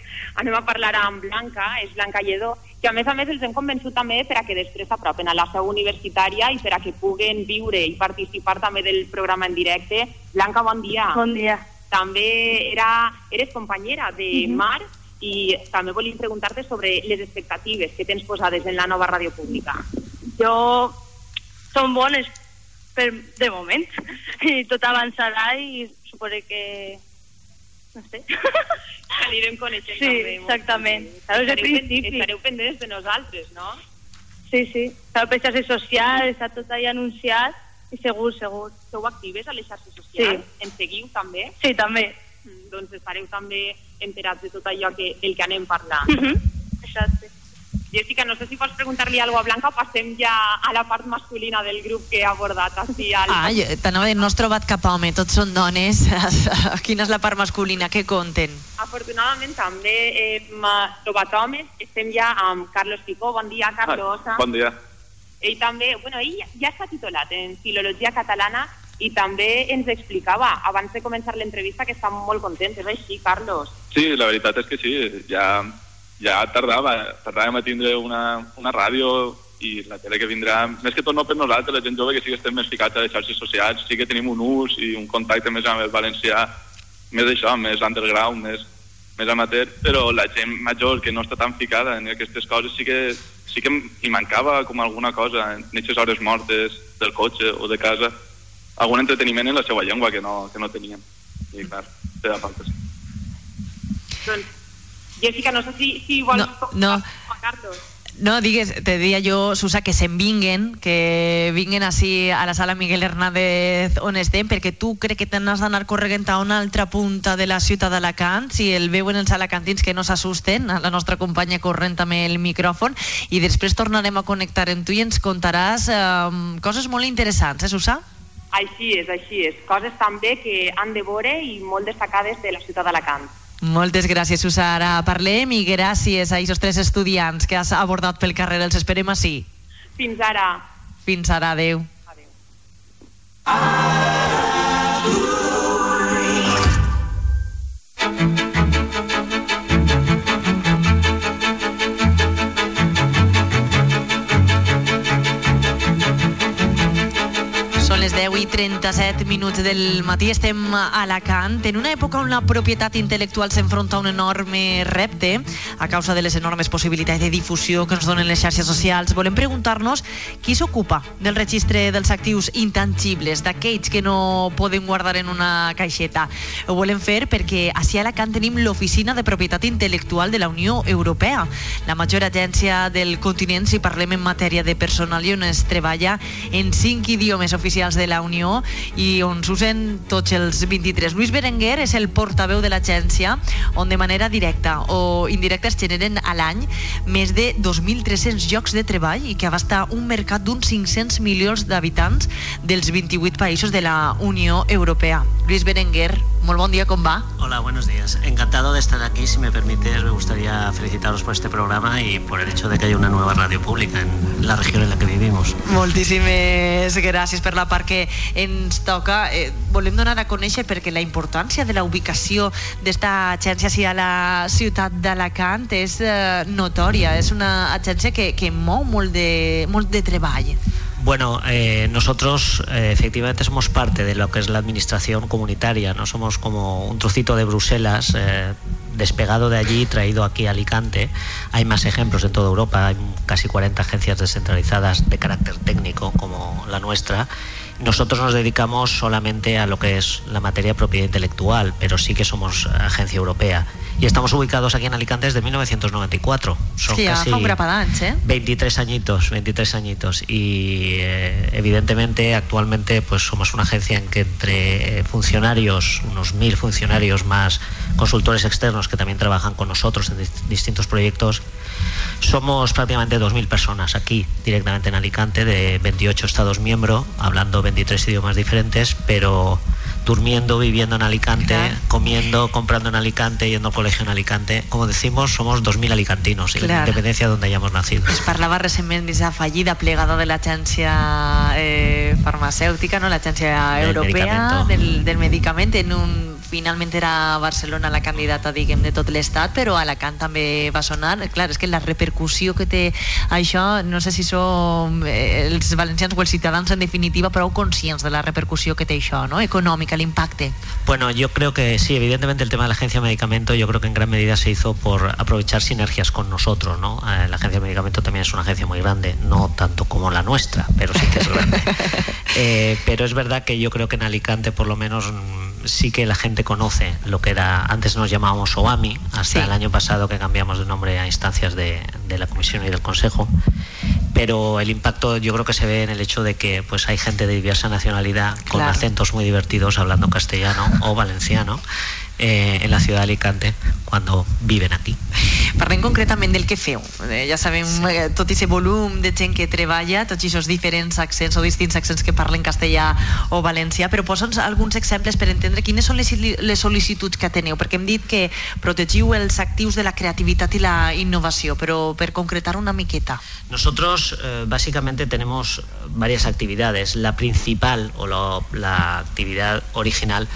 anem a parlar amb Blanca, és Blanca Lledó, que a més a més els hem convençut també per a que després s'apropen a la seu universitària i per a que puguen viure i participar també del programa en directe. Blanca, bon dia. Bon dia. També era, eres companyera de uh -huh. Mar, i també volim preguntar-te sobre les expectatives que tens posades en la nova ràdio pública. Jo són bones per, de moment i tot avançarà i suposo que no sé. Anirem coneixent sí, també. exactament. Claro, estareu, principi. estareu pendents de nosaltres, no? Sí, sí. Clar, per xarxes socials, està tot ahí anunciat i segur, segur. Sou actives a les xarxes socials? Sí. En seguiu també? Sí, també. Mm, doncs estareu també enterats de tot allò que, del que anem parlant. Uh -huh. Exacte. Jessica, no sé si vols preguntar-li alguna a Blanca o passem ja a la part masculina del grup que ha abordat així al... Ah, jo, t'anava a dir, no has trobat cap home, tots són dones. Quina és la part masculina? Què conten? Afortunadament també hem trobat homes. Estem ja amb Carlos Picó. Bon dia, Carlos. Ah, bon dia. Ell també, bueno, ell ja està titulat en Filologia Catalana i també ens explicava, abans de començar l'entrevista, que està molt content. És així, Carlos? Sí, la veritat és que sí. Ja, ja tardava, tardàvem a tindre una, una ràdio i la tele que vindrà, més que tot no per nosaltres, la gent jove que sí que estem més ficats a les xarxes socials, sí que tenim un ús i un contacte més amb el valencià, més això, més underground, més, més amateur, però la gent major que no està tan ficada en aquestes coses sí que, sí que hi mancava com alguna cosa en aquestes hores mortes del cotxe o de casa, algun entreteniment en la seva llengua que no, que no teníem. I clar, feia falta. Sí. Doncs, Jessica, no sé si, si vols... No, no. Carlos. No, digues, te deia jo, Susa, que se'n vinguen, que vinguen així a la sala Miguel Hernández on estem, perquè tu crec que t'has d'anar corregent a una altra punta de la ciutat d'Alacant, si el veuen els alacantins que no s'assusten, la nostra companya corrent també el micròfon, i després tornarem a connectar amb tu i ens contaràs eh, coses molt interessants, eh, Susa? Així és, així és. Coses també que han de veure i molt destacades de la ciutat d'Alacant. Moltes gràcies, Susa. Ara parlem i gràcies a aquests tres estudiants que has abordat pel carrer. Els esperem així. Fins ara. Fins ara. Adéu. Adéu. Les 10 i 37 minuts del matí. Estem a Alacant, en una època on la propietat intel·lectual s'enfronta a un enorme repte a causa de les enormes possibilitats de difusió que ens donen les xarxes socials. Volem preguntar-nos qui s'ocupa del registre dels actius intangibles, d'aquells que no poden guardar en una caixeta. Ho volem fer perquè a Alacant tenim l'Oficina de Propietat Intel·lectual de la Unió Europea, la major agència del continent si parlem en matèria de personal i on es treballa en cinc idiomes oficials de la Unió i on s'usen tots els 23. Luis Berenguer és el portaveu de l'agència on de manera directa o indirecta es generen a l'any més de 2.300 llocs de treball i que abasta un mercat d'uns 500 milions d'habitants dels 28 països de la Unió Europea. Luis Berenguer, molt bon dia, com va? Hola, buenos días. Encantado de estar aquí. Si me permites, me gustaría felicitaros por este programa y por el hecho de que haya una nueva radio pública en la región en la que vivimos. Moltíssimes gràcies per la part que ens toca. Eh, volem donar a conèixer perquè la importància de la ubicació d'esta agència sí, a la ciutat d'Alacant és eh, notòria. És una agència que, que mou molt de, molt de treball. Bueno, eh, nosotros eh, efectivamente somos parte de lo que es la administración comunitaria, no somos como un trocito de Bruselas, eh, despegado de allí y traído aquí a Alicante. Hay más ejemplos en toda Europa, hay casi 40 agencias descentralizadas de carácter técnico como la nuestra nosotros nos dedicamos solamente a lo que es la materia de propiedad intelectual, pero sí que somos agencia europea. Y estamos ubicados aquí en Alicante desde 1994. Son Sí, casi d'anys, eh? 23 añitos, 23 añitos. Y eh, evidentemente actualmente pues somos una agencia en que entre funcionarios, unos mil funcionarios más consultores externos que también trabajan con nosotros en dis- distintos proyectos, somos prácticamente 2.000 personas aquí directamente en Alicante de 28 estados miembros, hablando 23 idiomas diferentes, pero durmiendo, viviendo en Alicante, comiendo, comprando en Alicante, yendo al colegio en Alicante. Como decimos, somos 2.000 alicantinos, en Claro. independencia de donde hayamos nacido. Es parlava recentment d'aquesta fallida plegada de l'agència eh, farmacèutica, no? l'agència europea del, del medicament. En un, finalment era Barcelona la candidata, diguem, de tot l'estat, però Alacant també va sonar. Clar, és que la repercussió que té això, no sé si som eh, els valencians o els ciutadans en definitiva prou conscients de la repercussió que té això, no? econòmica, l'impacte. Bueno, yo creo que sí, evidentemente el tema de la agencia de medicamento yo creo que en gran medida se hizo por aprovechar sinergias con nosotros, ¿no? Eh, la agencia de medicamento también es una agencia muy grande, no tanto como la nuestra, pero sí que es grande. Eh, pero es verdad que yo creo que en Alicante por lo menos sí que la gente conoce lo que era, antes nos llamábamos OAMI, hasta el año pasado que cambiamos de nombre a instancias de, de la Comisión y del Consejo, pero el impacto yo creo que se ve en el hecho de que pues hay gente de diversa nacionalidad con Claro. acentos muy divertidos hablando castellano o valenciano eh, en la ciudad de Alicante cuando viven aquí. Parlem concretament del que feu. Eh, ja sabem sí. tot aquest volum de gent que treballa, tots aquests diferents accents o distints accents que parlen castellà o valencià, però posa'ns alguns exemples per entendre quines són les, les sol·licituds que teniu, perquè hem dit que protegiu els actius de la creativitat i la innovació, però per concretar una miqueta. Nosotros eh, básicamente tenemos varias actividades. La principal o lo- la actividad original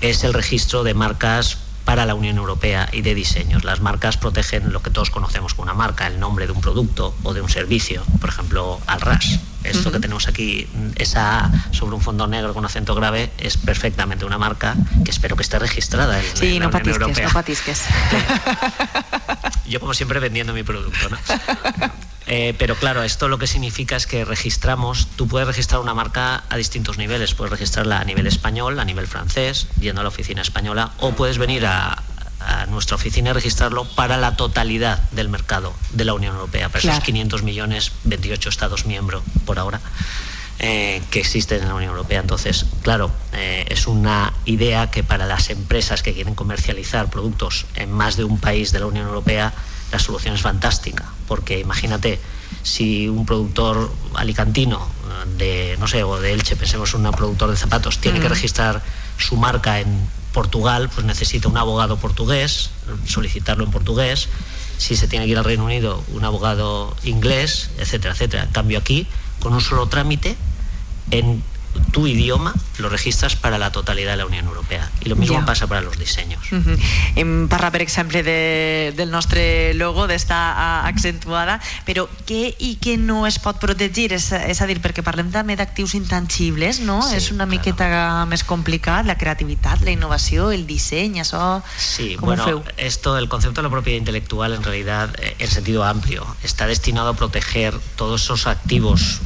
es el registro de marcas para la Unión Europea y de diseños. Las marcas protegen lo que todos conocemos como una marca, el nombre de un producto o de un servicio. Por ejemplo, Alras. Esto que tenemos aquí, esa sobre un fondo negro con acento grave, es perfectamente una marca que espero que esté registrada en, Sí, en la no Unión patisques, Europea. no patisques. Yo como siempre vendiendo mi producto, ¿no? Eh, pero claro, esto lo que significa es que registramos, tú puedes registrar una marca a distintos niveles, puedes registrarla a nivel español, a nivel francés, yendo a la oficina española, o puedes venir a, a nuestra oficina y registrarlo para la totalidad del mercado de la Unión Europea, para Claro. esos 500 millones, 28 Estados miembros por ahora. eh, que existen en la Unión Europea. Entonces, claro, eh, es una idea que para las empresas que quieren comercializar productos en más de un país de la Unión Europea, la solución es fantástica, porque imagínate si un productor alicantino de, no sé, o de Elche, pensemos en un productor de zapatos, tiene que registrar su marca en Portugal, pues necesita un abogado portugués, solicitarlo en portugués, si se tiene que ir al Reino Unido, un abogado inglés, etcétera, etcétera. En cambio aquí, con un solo trámite, en tu idioma lo registras para la totalidad de la Unión Europea. Y lo mismo Ya. pasa para los diseños. Uh -huh. Hem parlat, per exemple, de, del nostre logo, d'estar ah, accentuada, però què i què no es pot protegir? És, és a dir, perquè parlem també d'actius intangibles, no? Sí, és una miqueta més complicat, la creativitat, la innovació, el disseny, això... Sí, ¿Cómo bueno, feu? esto, el concepto de la propiedad intelectual en realidad, eh, en sentido amplio, está destinado a proteger todos esos activos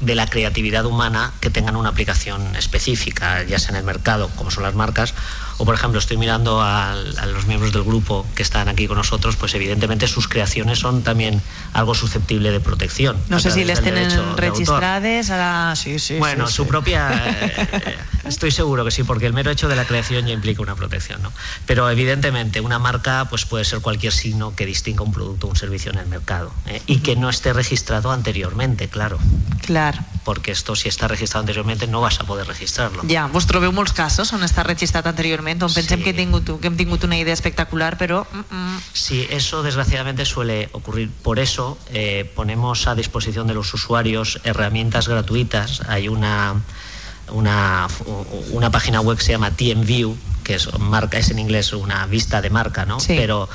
de la creatividad humana que tengan una aplicación específica, ya sea en el mercado, como son las marcas, o por ejemplo, estoy mirando a, los miembros del grupo que están aquí con nosotros, pues evidentemente sus creaciones son también algo susceptible de protección. No a sé si les de autor. registrades, ara... Sí, sí, Bueno, sí, su propia. eh, estoy seguro que sí, porque el mero hecho de la creación ya implica una protección, ¿no? Pero evidentemente una marca pues puede ser cualquier signo que distinga un producto o un servicio en el mercado ¿eh? y que no esté registrado anteriormente, claro. Clar. Porque esto si está registrado anteriormente no vas a poder registrarlo. Ja, vos trobeu molts casos on està registrat anteriorment, on pensem que, he tingut, que hem tingut una idea espectacular, però... Mm -mm. Sí, eso desgraciadamente suele ocurrir. Por eso eh, ponemos a disposición de los usuarios herramientas gratuitas. Hay una, una, una página web que se llama TMView, que es, marca, es en inglés una vista de marca, ¿no? Sí. Pero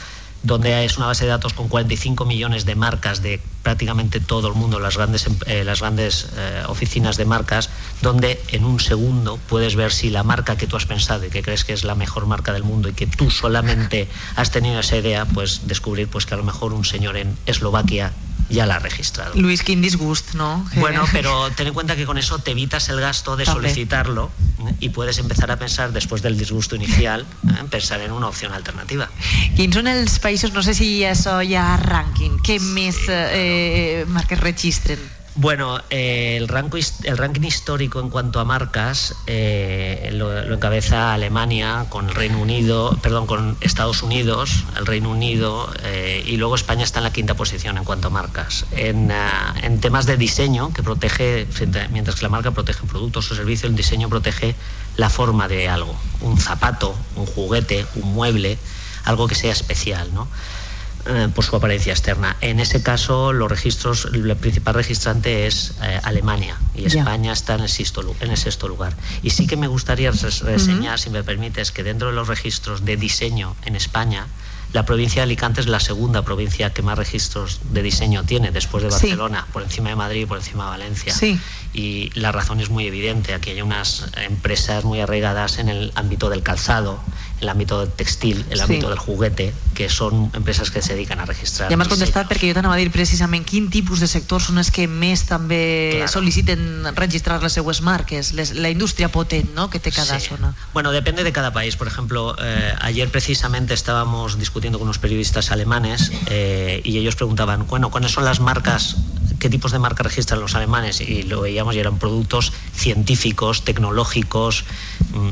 donde es una base de datos con 45 millones de marcas de prácticamente todo el mundo, las grandes, em, eh, las grandes eh, oficinas de marcas, donde en un segundo puedes ver si la marca que tú has pensado y que crees que es la mejor marca del mundo y que tú solamente has tenido esa idea, pues descubrir pues que a lo mejor un señor en Eslovaquia ya la ha registrado. Luis, quin disgust, ¿no? Bueno, pero ten en cuenta que con eso te evitas el gasto de solicitarlo ¿eh? y puedes empezar a pensar, después del disgusto inicial, ¿eh? pensar en una opción alternativa. Quins són els països, no sé si això hi ha rànquing, que més eh, marques registren? Bueno, eh, el, his- el ranking histórico en cuanto a marcas eh, lo, encabeza Alemania con el Reino Unido, perdón, con Estados Unidos, el Reino Unido eh, y luego España está en la quinta posición en cuanto a marcas. En, ah, en temas de diseño, que protege, mientras que la marca protege productos o servicios, el diseño protege la forma de algo, un zapato, un juguete, un mueble, algo que sea especial, ¿no? Eh, por su apariencia externa. En ese caso, los registros, el principal registrante es eh, Alemania y. España está en el, sexto, en el sexto lugar. Y sí que me gustaría res- reseñar, si me permites, que dentro de los registros de diseño en España, la provincia de Alicante es la segunda provincia que más registros de diseño tiene, después de Sí. Barcelona, por encima de Madrid y por encima de Valencia. Sí. Y la razón es muy evidente. Aquí hay unas empresas muy arraigadas en el ámbito del calzado, el ámbito textil, el Sí. ámbito del juguete, que son empresas que se dedican a registrar. Ja m'has contestat perquè jo t'anava a dir precisament quin tipus de sectors són els que més també Claro. sol·liciten registrar les seues marques, les, la indústria potent no? que té cada Sí. zona. Bueno, depende de cada país. Por ejemplo, eh, ayer precisamente estábamos discutiendo con unos periodistas alemanes eh, y ellos preguntaban, bueno, ¿cuáles son las marcas, qué tipos de marcas registran los alemanes? Y lo veíamos y eran productos científicos, tecnológicos. mm,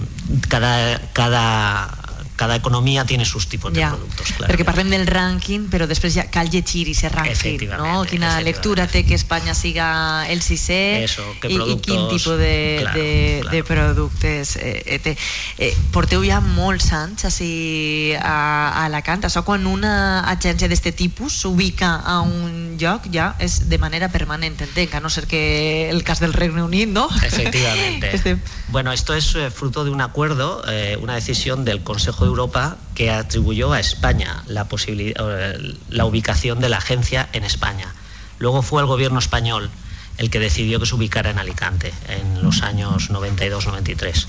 Cada, cada, cada economía tiene sus tipos de Ja, productos. Claro. perquè parlem del rànquing, però després ja cal llegir i ser rànquing, Efectivament, no? Quina lectura té que Espanya siga el sisè Eso, i, i quin tipus de, claro, de, claro. de productes eh, té. Eh, porteu ja molts anys així a, a Alacant, això quan una agència d'este tipus s'ubica a un lloc ja és de manera permanent, entenc, a no ser que el cas del Regne Unit, no? Efectivamente. Este- Bueno, esto es eh, fruto de un acuerdo, eh, una decisión del Consejo de Europa que atribuyó a España la, posibilidad, eh, la ubicación de la agencia en España. Luego fue el gobierno español el que decidió que se ubicara en Alicante en los años 92-93.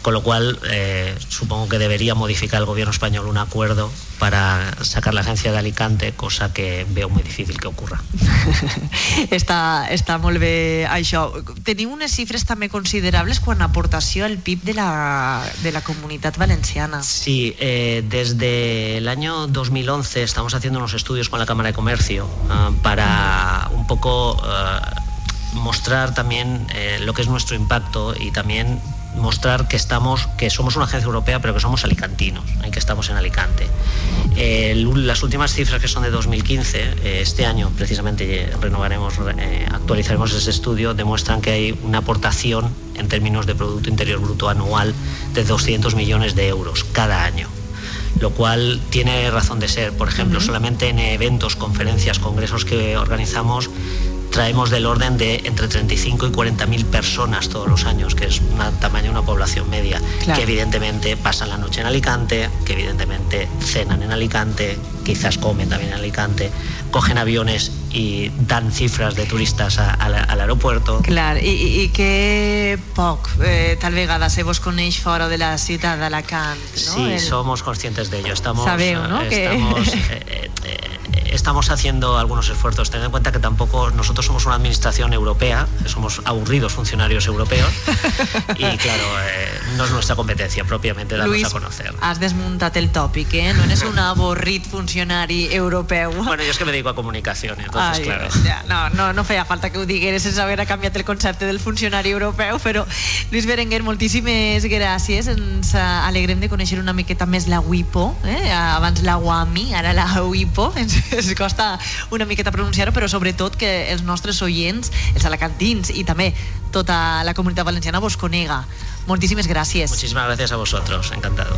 Con lo cual, eh, supongo que debería modificar el gobierno español un acuerdo para sacar la agencia de Alicante, cosa que veo muy difícil que ocurra. està, està molt bé això. Teniu unes xifres també considerables quan aportació al PIB de la, de la comunitat valenciana. Sí, eh, desde el año 2011 estamos haciendo unos estudios con la Cámara de Comercio ah, para un poco eh, mostrar también eh, lo que es nuestro impacto y también mostrar que estamos que somos una agencia europea pero que somos alicantinos y que estamos en Alicante Eh, las últimas cifras que son de 2015 eh, este año precisamente renovaremos eh, actualizaremos ese estudio demuestran que hay una aportación en términos de producto interior bruto anual de 200 millones de euros cada año lo cual tiene razón de ser. Por ejemplo, solamente en eventos, conferencias, congresos que organizamos, traemos del orden de entre 35 y 40 mil personas todos los años, que es un tamaño de una población media, Claro. que evidentemente pasan la noche en Alicante, que evidentemente cenan en Alicante, quizás comen también en Alicante, cogen aviones y dan cifras de turistas a- a la- al aeropuerto. Clar, i, i, que poc, eh, tal vegada se vos coneix fora de la ciutat d'Alacant, no? Sí, El- somos conscientes de ello. Estamos, Sabeu, ¿no? eh, Que- estamos, eh, eh, eh, estamos haciendo algunos esfuerzos. Tened en cuenta que tampoco nosotros somos una administración europea, somos aburridos funcionarios europeos y claro, eh, no es nuestra competencia propiamente darnos Luis, a conocer. has desmuntat el tòpic, eh? No eres un avorrit funcionari europeu. Bueno, yo es que me dedico a comunicación, entonces Ai, claro. ja, no, no, no feia falta que ho digueres sense haver canviat el concepte del funcionari europeu, però Lluís Berenguer, moltíssimes gràcies. Ens alegrem de conèixer una miqueta més la WIPO, eh? abans la WAMI, ara la WIPO. Ens, ens costa una miqueta pronunciar-ho, però sobretot que els nostres oients, els alacantins i també tota la comunitat valenciana vos conega. Moltíssimes gràcies. Muchísimas gracias a vosotros, encantado.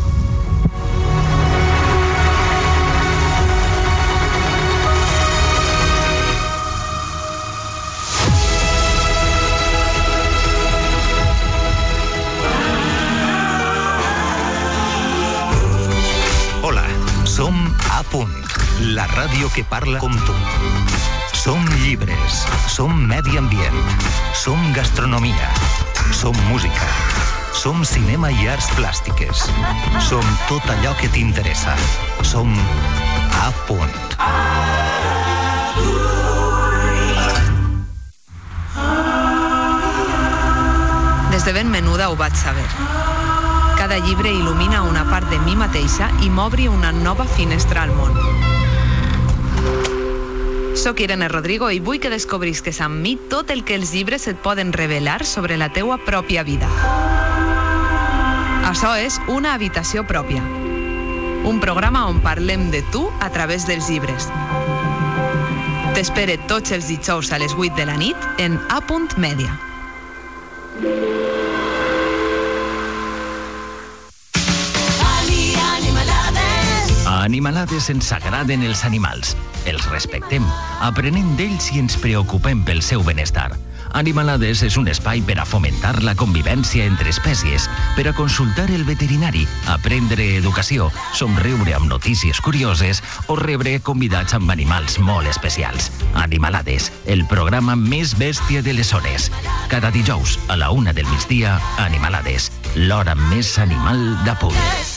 Hola, Som a punt, la ràdio que parla com tu. Som llibres, som medi ambient, som gastronomia, som música, som cinema i arts plàstiques, som tot allò que t'interessa. Som a punt. Des de ben menuda ho vaig saber. Cada llibre il·lumina una part de mi mateixa i m'obri una nova finestra al món. Soc Irene Rodrigo i vull que descobrisques amb mi tot el que els llibres et poden revelar sobre la teua pròpia vida. Això és Una habitació pròpia. Un programa on parlem de tu a través dels llibres. T'espere tots els dijous a les 8 de la nit en A. Media. Animalades ens agraden els animals. Els respectem, aprenem d'ells i ens preocupem pel seu benestar. Animalades és un espai per a fomentar la convivència entre espècies, per a consultar el veterinari, aprendre educació, somriure amb notícies curioses o rebre convidats amb animals molt especials. Animalades, el programa més bèstia de les zones. Cada dijous a la una del migdia, Animalades, l'hora més animal de punt.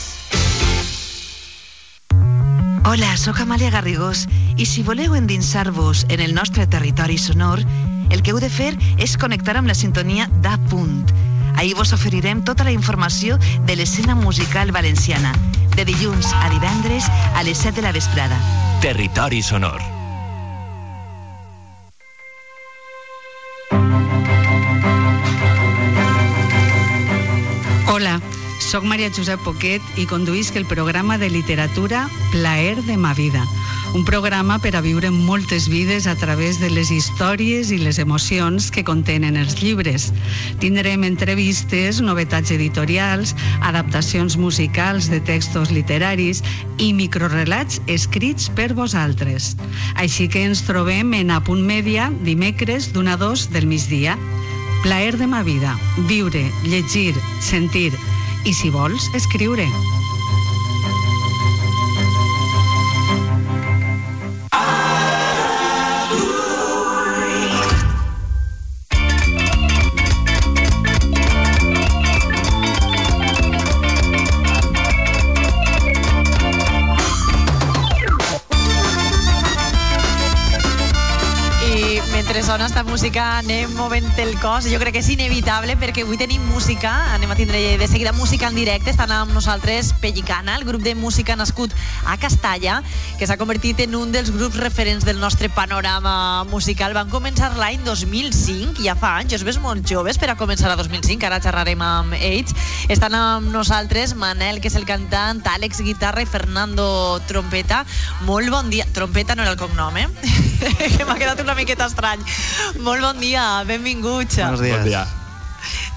Hola, sóc Amàlia Garrigós i si voleu endinsar-vos en el nostre territori sonor, el que heu de fer és connectar amb la sintonia d'A Punt. Ahir vos oferirem tota la informació de l'escena musical valenciana, de dilluns a divendres a les 7 de la vesprada. Territori sonor. Sóc Maria Josep Poquet i conduïsc el programa de literatura Plaer de ma vida, un programa per a viure moltes vides a través de les històries i les emocions que contenen els llibres. Tindrem entrevistes, novetats editorials, adaptacions musicals de textos literaris i microrelats escrits per vosaltres. Així que ens trobem en Apunt Mèdia dimecres d'una a dos del migdia. Plaer de ma vida, viure, llegir, sentir i, si vols, escriure. Sona esta música anem movent el cos. Jo crec que és inevitable perquè avui tenim música, anem a tindre de seguida música en directe. Estan amb nosaltres Pellicana, el grup de música nascut a Castalla, que s'ha convertit en un dels grups referents del nostre panorama musical. Van començar l'any 2005, ja fa anys, els ves molt joves per a començar a 2005, ara xerrarem amb ells. Estan amb nosaltres Manel, que és el cantant, Àlex, guitarra i Fernando, trompeta. Molt bon dia. Trompeta no era el cognom, eh? que m'ha quedat una miqueta estrany. Molt bon dia, benvinguts. Buenos días. Bon dia.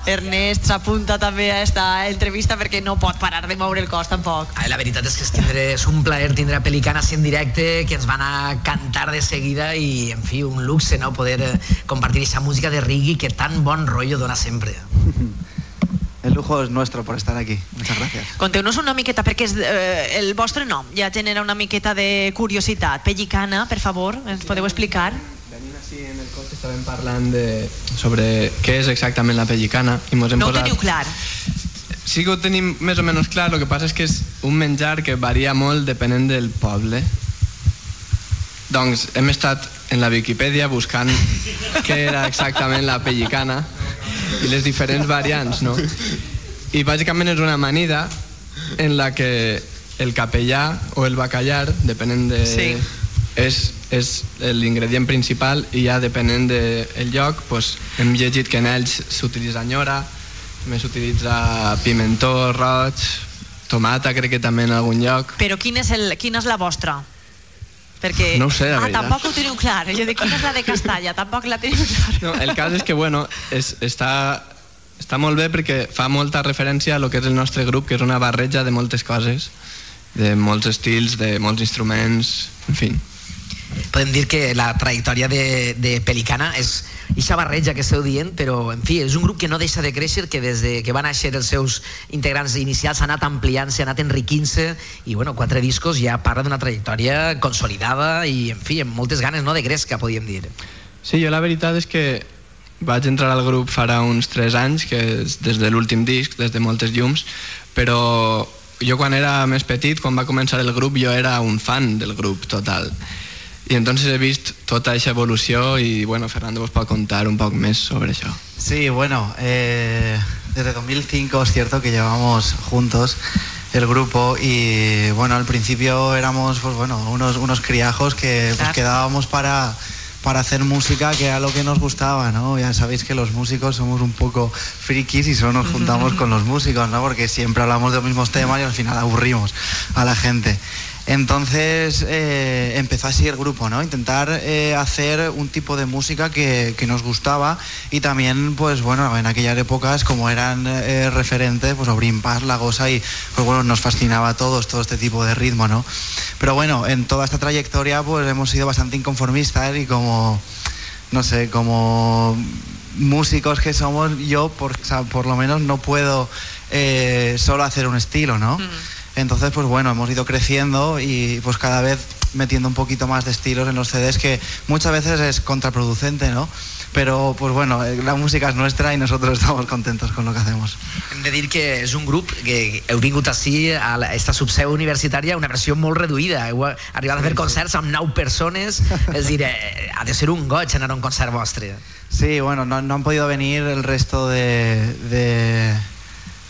Ernest s'apunta també a esta entrevista perquè no pot parar de moure el cos tampoc. La veritat és que és, tindre, és un plaer tindre a Pelicana en directe, que ens van a cantar de seguida i, en fi, un luxe, no?, poder eh, compartir esa música de Riggy que tan bon rollo dona sempre. El lujo es nuestro por estar aquí. Muchas gracias. Conteu-nos una miqueta, perquè és, eh, el vostre nom ja genera una miqueta de curiositat. Pellicana, per favor, ens podeu explicar? Així en el cotxe estàvem parlant de, sobre què és exactament la pellicana i mos hem No ho posat... teniu clar. Sí que ho tenim més o menys clar, el que passa és que és un menjar que varia molt depenent del poble. Doncs hem estat en la Viquipèdia buscant què era exactament la pellicana i les diferents variants, no? I bàsicament és una amanida en la que el capellà o el bacallar, depenent de... Sí. És, és l'ingredient principal i ja depenent del de lloc pues, hem llegit que en ells s'utilitza nyora, també s'utilitza pimentó roig, tomata crec que també en algun lloc. Però quin és el, quina és la vostra? Perquè... No ho sé, ah, veritat. tampoc ho teniu clar. Jo dic, quina és la de Castalla? Tampoc la teniu clar. No, el cas és que, bueno, és, està, està molt bé perquè fa molta referència a lo que és el nostre grup, que és una barreja de moltes coses, de molts estils, de molts instruments, en fi. Podem dir que la trajectòria de, de Pelicana és ixa barreja que esteu dient, però, en fi, és un grup que no deixa de créixer, que des de que van néixer els seus integrants inicials s'ha anat ampliant, s'ha anat enriquint-se, i, bueno, quatre discos ja parla d'una trajectòria consolidada i, en fi, amb moltes ganes, no?, de gresca, podríem dir. Sí, jo la veritat és que vaig entrar al grup farà uns 3 anys, que és des de l'últim disc, des de moltes llums, però jo quan era més petit, quan va començar el grup, jo era un fan del grup total. Y entonces he visto toda esa evolución y bueno, Fernando vos puede contar un poco más sobre eso. Sí, bueno, eh, desde 2005 es cierto que llevamos juntos el grupo y bueno, al principio éramos pues bueno, unos, unos criajos que pues, quedábamos para para hacer música que era lo que nos gustaba, ¿no? Ya sabéis que los músicos somos un poco frikis y solo nos juntamos con los músicos, ¿no? Porque siempre hablamos de los mismos temas y al final aburrimos a la gente. Entonces eh, empezó así el grupo, ¿no? Intentar eh, hacer un tipo de música que, que, nos gustaba y también, pues bueno, en aquellas épocas como eran eh, referentes, pues Obrin Paz, La Gosa y pues bueno, nos fascinaba a todos todo este tipo de ritmo, ¿no? Pero bueno, en toda esta trayectoria pues hemos sido bastante inconformistas y como, no sé, como músicos que somos, yo por, o sea, por lo menos no puedo solo hacer un estilo, ¿no? Mm. Entonces, pues bueno, hemos ido creciendo y pues cada vez metiendo un poquito más de estilos en los CDs que muchas veces es contraproducente, ¿no? Pero pues bueno, eh, la música es nuestra y nosotros estamos contentos con lo que hacemos. Hem de dir que és un grup que heu vingut així a la, esta subseu universitària una versió molt reduïda. Heu arribat a fer concerts amb nou persones, és dir, eh, ha de ser un goig anar a un concert vostre. Sí, bueno, no, no han podido venir el resto de, de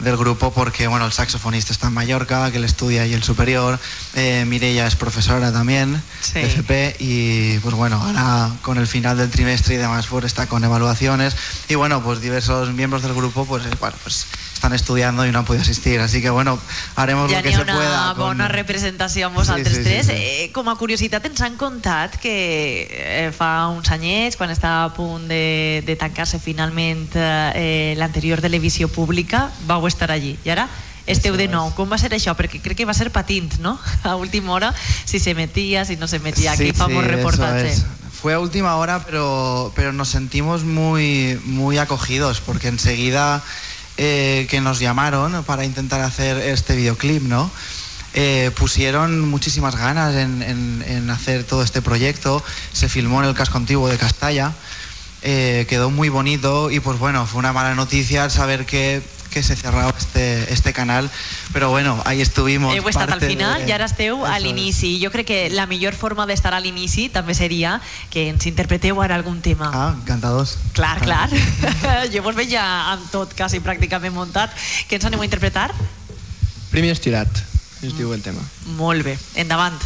del grupo porque bueno el saxofonista está en Mallorca que él estudia ahí el superior eh, Mireia es profesora también sí. de FP y pues bueno ahora con el final del trimestre y demás pues está con evaluaciones y bueno pues diversos miembros del grupo pues eh, bueno pues están estudiando y no han podido asistir así que bueno haremos ja lo que se una pueda con... bona representació amb vosaltres Sí, sí, sí, tres sí. Eh, com a curiositat ens han contat que eh, fa uns anyets quan estava a punt de, de tancar-se finalment eh, l'anterior televisió pública vau estar allí i ara esteu de nou. Com va ser això? Perquè crec que va ser patint, no? A última hora, si se metia, si no se metia. Aquí famos eso reportaje. es. Fue a última hora, pero, pero nos sentimos muy, muy acogidos porque enseguida eh, que nos llamaron para intentar hacer este videoclip, ¿no? Eh, pusieron muchísimas ganas en, hacer todo este proyecto. Se filmó en el casco antiguo de Castalla. Eh, quedó muy bonito y pues bueno, fue una mala noticia saber que, que se cerraba este, este canal. Pero bueno, ahí estuvimos. Heu estat al final de- i ara esteu a l'inici. Jo crec que la millor forma d'estar a l'inici també seria que ens interpreteu ara algun tema. Ah, encantados. Clar, clar. jo vos veig ja amb tot quasi pràcticament muntat. Què ens aneu a interpretar? Primer estirat, es diu el tema. Molt bé. Endavant.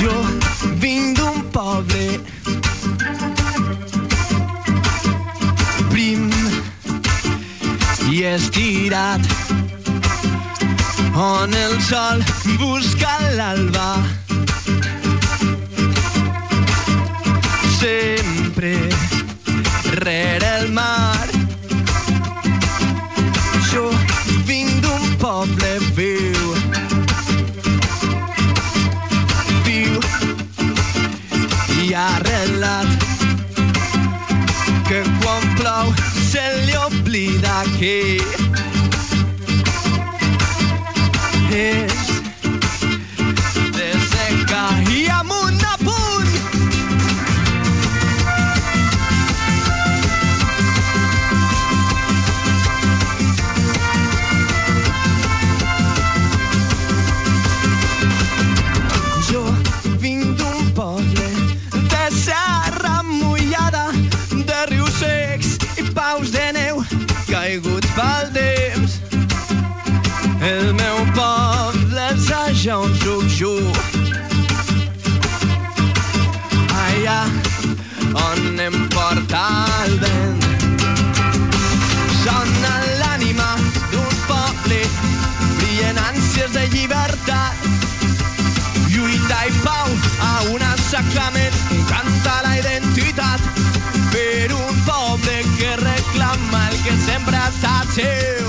Jo vinc d'un poble prim i estirat on el sol busca l'alba. Sempre rere el mar. Jo vinc d'un poble viu que plou se li oblida que és llibertat. Lluita i pau a un aixecament, canta la identitat per un poble que reclama el que sempre ha estat seu.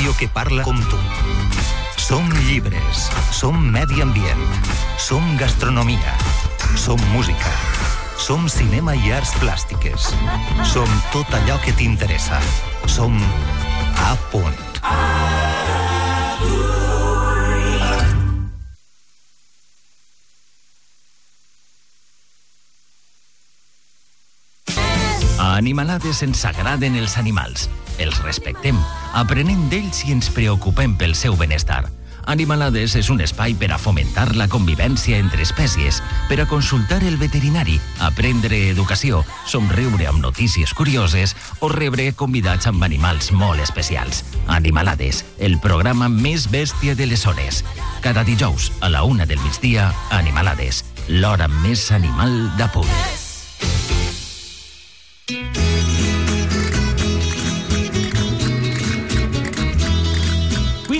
Ràdio que parla com tu. Som llibres, som medi ambient, som gastronomia, som música, som cinema i arts plàstiques, som tot allò que t'interessa. Som A Punt. Animalades ens agraden els animals. Els respectem, aprenem d'ells i ens preocupem pel seu benestar. Animalades és un espai per a fomentar la convivència entre espècies, per a consultar el veterinari, aprendre educació, somriure amb notícies curioses o rebre convidats amb animals molt especials. Animalades, el programa més bèstia de les zones. Cada dijous, a la una del migdia, Animalades, l'hora més animal de punt.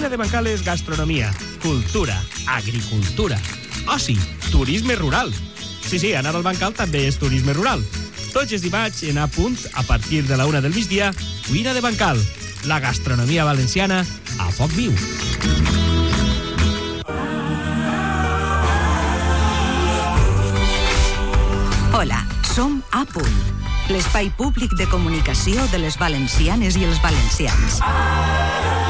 Cuina de bancales, gastronomia, cultura, agricultura, oci, turisme rural. Sí, sí, anar al bancal també és turisme rural. Tots els dimarts en A punt, a partir de la una del migdia, Cuina de bancal, la gastronomia valenciana a foc viu. Hola, som A Punt, l'espai públic de comunicació de les valencianes i els valencians. Des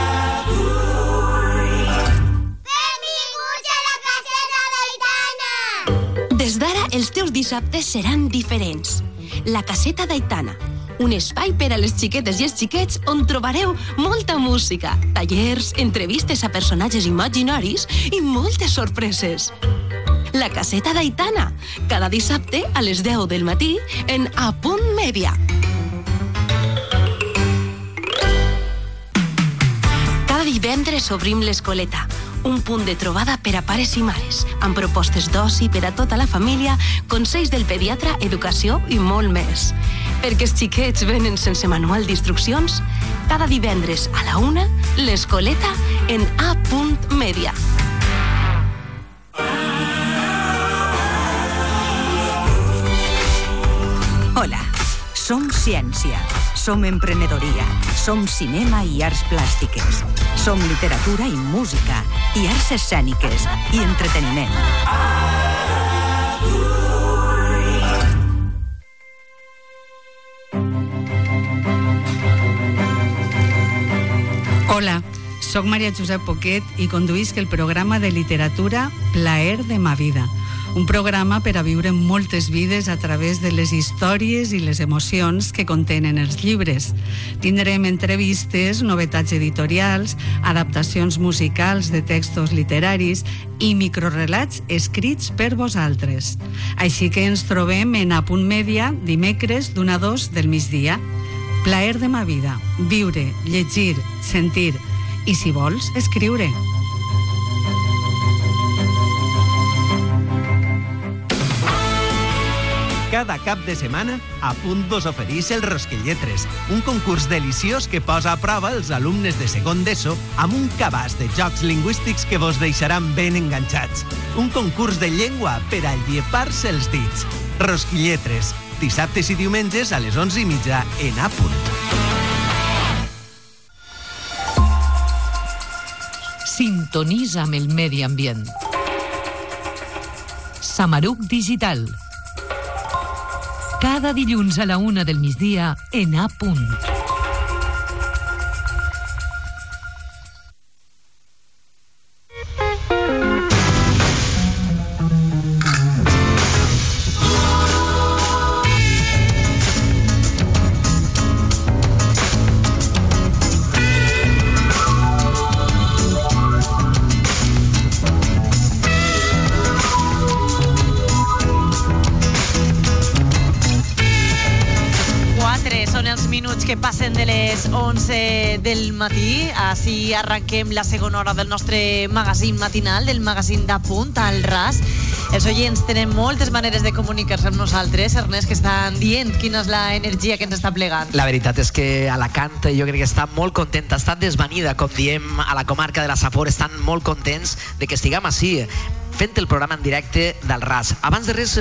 els teus dissabtes seran diferents. La caseta d'Aitana, un espai per a les xiquetes i els xiquets on trobareu molta música, tallers, entrevistes a personatges imaginaris i moltes sorpreses. La caseta d'Aitana, cada dissabte a les 10 del matí en A Punt Mèdia. Cada divendres obrim l'Escoleta, un punt de trobada per a pares i mares, amb propostes d'oci per a tota la família, consells del pediatre, educació i molt més. Perquè els xiquets venen sense manual d'instruccions, cada divendres a la una, l'Escoleta en A. Media. Hola, som ciència, som emprenedoria, som cinema i arts plàstiques, som literatura i música, i arts escèniques, i entreteniment. Hola, sóc Maria Josep Poquet i conduïsc el programa de literatura Plaer de ma vida, un programa per a viure moltes vides a través de les històries i les emocions que contenen els llibres. Tindrem entrevistes, novetats editorials, adaptacions musicals de textos literaris i microrelats escrits per vosaltres. Així que ens trobem en Apunt Mèdia dimecres d'una a dos del migdia. Plaer de ma vida, viure, llegir, sentir i, si vols, escriure. Cada cap de setmana, a punt vos oferís el Rosquilletres, un concurs deliciós que posa a prova els alumnes de segon d'ESO amb un cabàs de jocs lingüístics que vos deixaran ben enganxats. Un concurs de llengua per a llepar-se els dits. Rosquilletres, dissabtes i diumenges a les 11 i mitja en A. Sintonitza amb el medi ambient. Samaruc Digital. Cada dilluns a la una del migdia en A. del matí. Així arrenquem la segona hora del nostre magazín matinal, del magazín de punt, al RAS. Els oients tenen moltes maneres de comunicar-se amb nosaltres, Ernest, que estan dient quina és la energia que ens està plegant. La veritat és que Alacant jo crec que està molt contenta, està desvanida, com diem a la comarca de la Safor, estan molt contents de que estiguem així fent el programa en directe del RAS. Abans de res,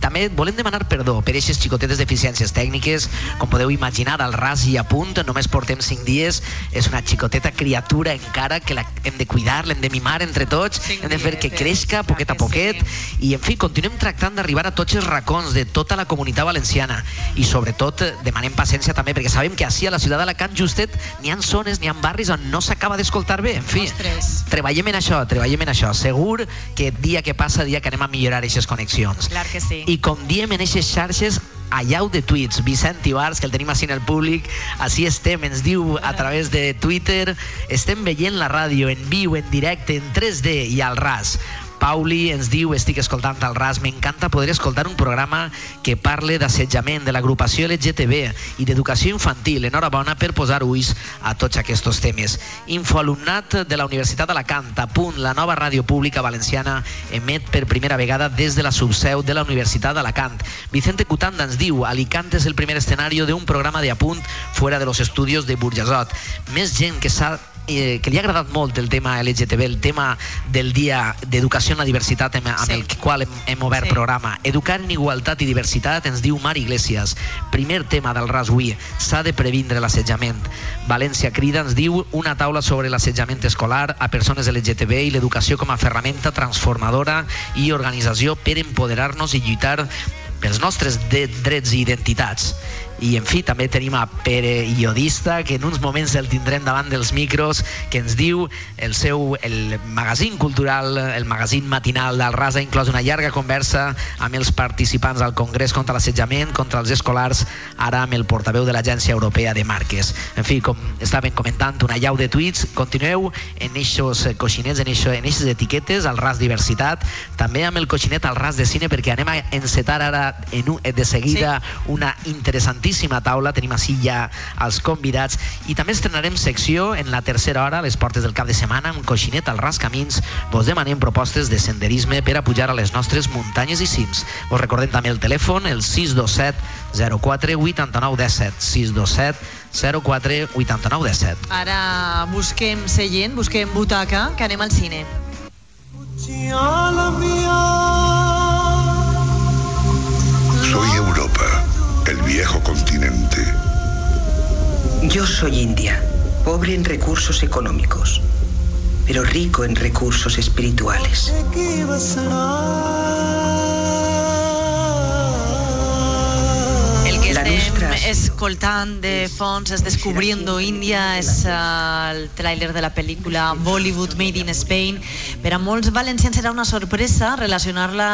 també volem demanar perdó per aquestes xicotetes deficiències tècniques. Com podeu imaginar, al RAS i a punt, només portem 5 dies. És una xicoteta criatura encara que la hem de cuidar, l'hem de mimar entre tots, hem de fer que creixca poquet a poquet i, en fi, continuem tractant d'arribar a tots els racons de tota la comunitat valenciana i, sobretot, demanem paciència també perquè sabem que així a la ciutat d'Alacant justet n'hi ha zones, n'hi ha barris on no s'acaba d'escoltar bé. En fi, Ostres. treballem en això, treballem en això. Segur que dia que passa, dia que anem a millorar aquestes connexions. Clar que sí. I com diem en aquestes xarxes, allau de tuits, Vicent Ibars, que el tenim així en el públic, així estem, ens diu a través de Twitter, estem veient la ràdio en viu, en directe, en 3D i al ras. Pauli ens diu, estic escoltant el RAS, m'encanta poder escoltar un programa que parle d'assetjament, de l'agrupació LGTB i d'educació infantil. Enhorabona per posar ulls a tots aquests temes. Infoalumnat de la Universitat d'Alacant, a punt, la nova ràdio pública valenciana emet per primera vegada des de la subseu de la Universitat d'Alacant. Vicente Cutanda ens diu, Alicante és el primer escenari d'un programa de apunt de los estudios de Burjasot. Més gent que s'ha eh, que li ha agradat molt el tema LGTB, el tema del dia d'educació en la diversitat amb, amb Sí. el qual hem, hem obert Sí. programa. Educar en igualtat i diversitat ens diu Mar Iglesias. Primer tema del RAS avui, s'ha de previndre l'assetjament. València Crida ens diu una taula sobre l'assetjament escolar a persones LGTB i l'educació com a ferramenta transformadora i organització per empoderar-nos i lluitar pels nostres drets i identitats. I, en fi, també tenim a Pere Iodista, que en uns moments el tindrem davant dels micros, que ens diu el seu, el magazín cultural, el magazín matinal del RAS ha inclòs una llarga conversa amb els participants al Congrés contra l'assetjament, contra els escolars, ara amb el portaveu de l'Agència Europea de Marques. En fi, com estaven comentant, una llau de tuits, continueu en eixos coixinets, en eixo, en eixes etiquetes, al RAS Diversitat, també amb el coixinet al RAS de Cine, perquè anem a encetar ara en un, de seguida sí. una interessantíssima taula, tenim així ja els convidats i també estrenarem secció en la tercera hora, a les portes del cap de setmana, un coixinet al RAS Camins, vos demanem propostes de senderisme per a pujar a les nostres muntanyes i cims. Vos recordem també el telèfon, el 627 04 89 17, 627 04 89 17. Ara busquem seient, busquem butaca, que anem al cine. Soy viejo continente. Yo soy India, pobre en recursos económicos, pero rico en recursos espirituales. Escoltant de fons és Descubriendo India, és el tràiler de la pel·lícula Bollywood Made in Spain. Per a molts valencians serà una sorpresa relacionar-la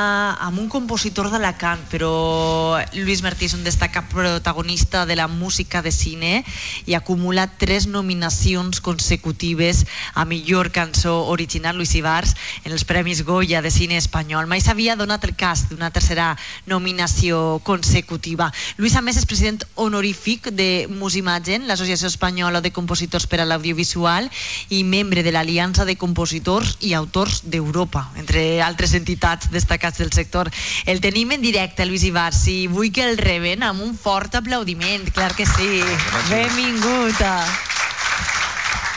amb un compositor d'Alacant, però Lluís Martí és un destacat protagonista de la música de cine i acumula tres nominacions consecutives a millor cançó original Luis Ibars en els Premis Goya de cine espanyol. Mai s'havia donat el cas d'una tercera nominació consecutiva. Lluís, a més, és president honorífic de Musimagen, l'Associació Espanyola de Compositors per a l'Audiovisual, i membre de l'Aliança de Compositors i Autors d'Europa, entre altres entitats destacats del sector. El tenim en directe, Lluís Ibars, i vull que el reben amb un fort aplaudiment, clar que sí. Benvingut.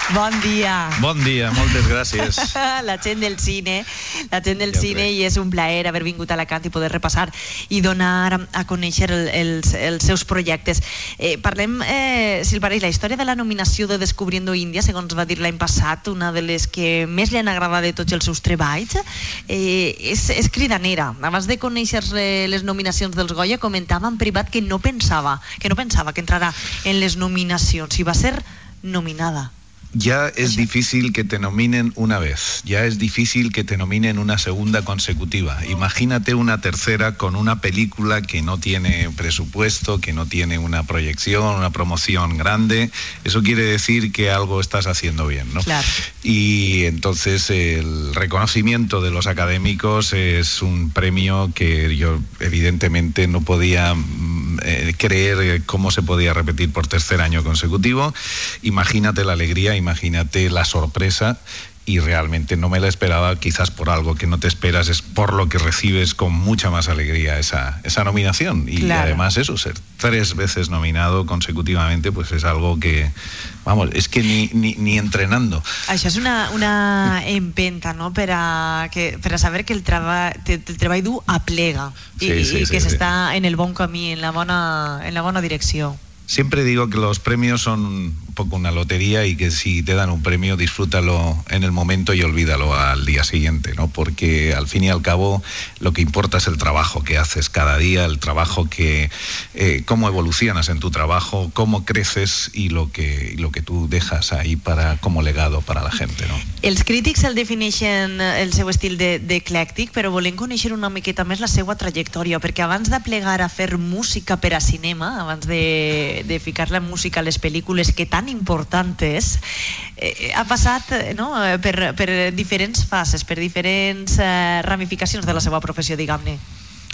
Bon dia. Bon dia, moltes gràcies. la gent del cine, la gent del Ja cine crec. i és un plaer haver vingut a Alacant i poder repassar i donar a conèixer el, els, els seus projectes. Eh, parlem, eh, si el pareix, la història de la nominació de Descubriendo Índia, segons va dir l'any passat, una de les que més li han agradat de tots els seus treballs, eh, és, és cridanera. Abans de conèixer eh, les nominacions dels Goya, comentava en privat que no pensava que no pensava que entrarà en les nominacions i va ser nominada. Ya es difícil que te nominen una vez, ya es difícil que te nominen una segunda consecutiva. Imagínate una tercera con una película que no tiene presupuesto, que no tiene una proyección, una promoción grande. Eso quiere decir que algo estás haciendo bien, ¿no? Claro. Y entonces el reconocimiento de los académicos es un premio que yo evidentemente no podía eh, creer cómo se podía repetir por tercer año consecutivo. Imagínate la alegría, imagínate la sorpresa y realmente no me la esperaba, quizás por algo que no te esperas, es por lo que recibes con mucha más alegría esa, esa nominación. Y Claro. además eso, ser tres veces nominado consecutivamente, pues es algo que, vamos, es que ni, ni, ni entrenando. Això és una, una empenta, no?, per a, que, per a saber que el, traba, el treball dur aplega i, Sí, sí, i sí, que sí. s'està en el bon camí, en la bona, en la bona direcció. Siempre digo que los premios son poco una lotería y que si te dan un premio, disfrútalo en el momento y olvídalo al día siguiente, ¿no? Porque al fin y al cabo lo que importa es el trabajo que haces cada día, el trabajo que, eh, cómo evolucionas en tu trabajo, cómo creces y lo que, y lo que tú dejas ahí para, como legado para la gente, ¿no? Els crítics el defineixen eh, el seu estil de- d'eclèctic, però volem conèixer una miqueta més la seva trajectòria, perquè abans de plegar a fer música per a cinema, abans de, de ficar la música a les pel·lícules, que tan important és, eh, ha passat eh, no, eh, per, per diferents fases, per diferents eh, ramificacions de la seva professió, diguem-ne.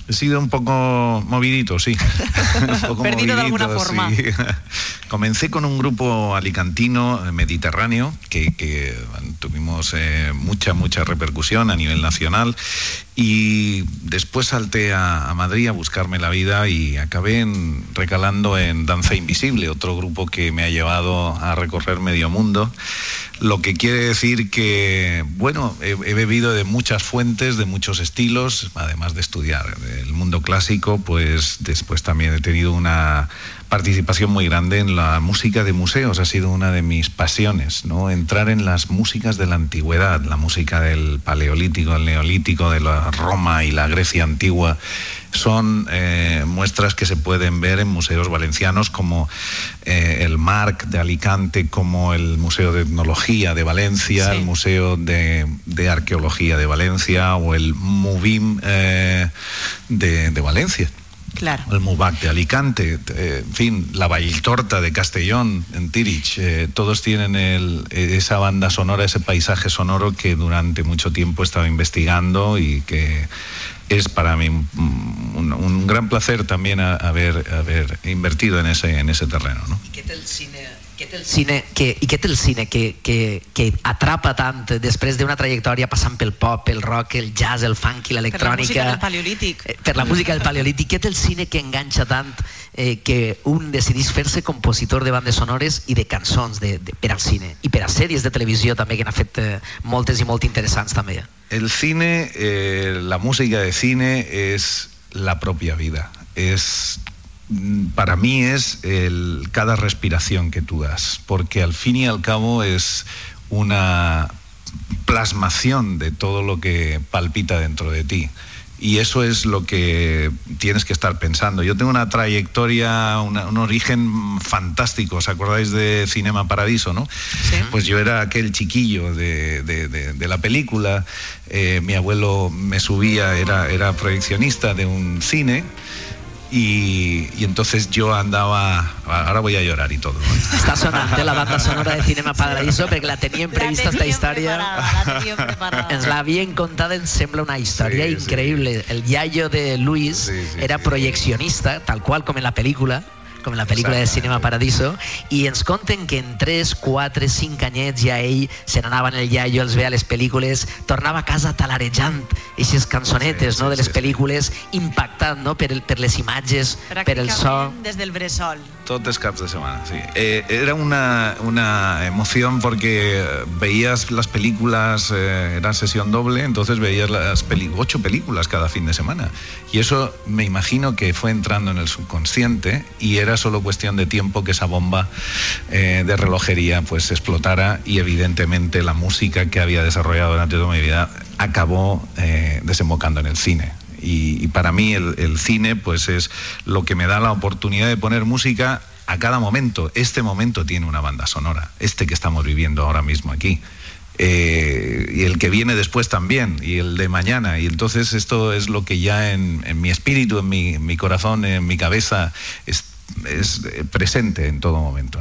He sido un poco movidito, sí. Un poco Perdido de alguna movidito, forma. sí. Comencé con un grupo alicantino eh, mediterráneo que, que, tuvimos eh, mucha, mucha repercusión a nivel nacional y después salté a, Madrid a buscarme la vida y acabé en- recalando en Danza Invisible, otro grupo que me ha llevado a recorrer medio mundo. Lo que quiere decir que, bueno, he bebido de muchas fuentes, de muchos estilos, además de estudiar el mundo clásico, pues después también he tenido una participación muy grande en la música de museos, ha sido una de mis pasiones, ¿no? Entrar en las músicas de la antigüedad, la música del paleolítico, el neolítico, de la Roma y la Grecia antigua, son eh, muestras que se pueden ver en museos valencianos como eh, el MARC de Alicante, como el Museo de Etnología de Valencia, Sí. el Museo de, de Arqueología de Valencia o el MUVIM eh, de, de Valencia. Claro. El MUBAC de Alicante, eh, en fin, la Valltorta de Castellón, en Tirich, eh, todos tienen el- eh, esa banda sonora, ese paisaje sonoro que durante mucho tiempo he estado investigando y que es para mí un, un- un gran placer también a- haber, haber invertido en ese, en ese terreno. ¿no? Què té el cine, què té el cine que, I què té el cine que, que, que atrapa tant després d'una trajectòria passant pel pop, el rock, el jazz, el funk i Per la música l'electrònica... del paleolític. eh, per la música del paleolític, què té el cine que enganxa tant eh, que un decidís fer-se compositor de bandes sonores i de cançons de, de, per al cine i per a sèries de televisió també que n'ha fet eh, moltes i molt interessants també. El cine, eh, la música de cine es la propia vida. Es mm, para mí es el, cada respiración que tú das, porque al fin y al cabo es una plasmación de todo lo que palpita dentro de ti. Y eso es lo que tienes que estar pensando. Yo tengo una trayectoria, una- un origen fantástico. ¿Os acordáis de Cinema Paradiso, no? Pues yo era aquel chiquillo de, de- de- de la película. Eh, mi abuelo me subía, era, era proyeccionista de un cine. Y, y entonces yo andaba, ahora voy a llorar y todo. ¿no? Està sonant eh, la banda sonora de Cinema Paradiso perquè la teníem prevista esta història. Ens l'havien contada, em sembla una història Sí, sí. increïble. El iaio de Luis era projeccionista, tal qual com en la pel·lícula, com la pel·lícula de Cinema Paradiso, i ens conten que en 3, 4, 5 anyets ja ell se n'anava en el iaio, els veia a les pel·lícules, tornava a casa talarejant aquestes cançonetes no, de les pel·lícules, impactant no, per, el, per les imatges, per el so. Pràcticament des del bressol. Todos caps de semana, sí. Eh, era una, una emoción porque veías las películas, eh, era sesión doble, entonces veías las peli ocho películas cada fin de semana. Y eso me imagino que fue entrando en el subconsciente y era solo cuestión de tiempo que esa bomba eh, de relojería pues explotara y evidentemente la música que había desarrollado durante toda mi vida acabó desembocando en el cine. Y, para mí el, cine pues es lo que me da la oportunidad de poner música a cada momento. Este momento tiene una banda sonora, este que estamos viviendo ahora mismo aquí. Eh, y el que viene después también, y el de mañana. Y entonces esto es lo que ya en, mi espíritu, en mi, en mi corazón, en mi cabeza, es, eh, presente en todo momento.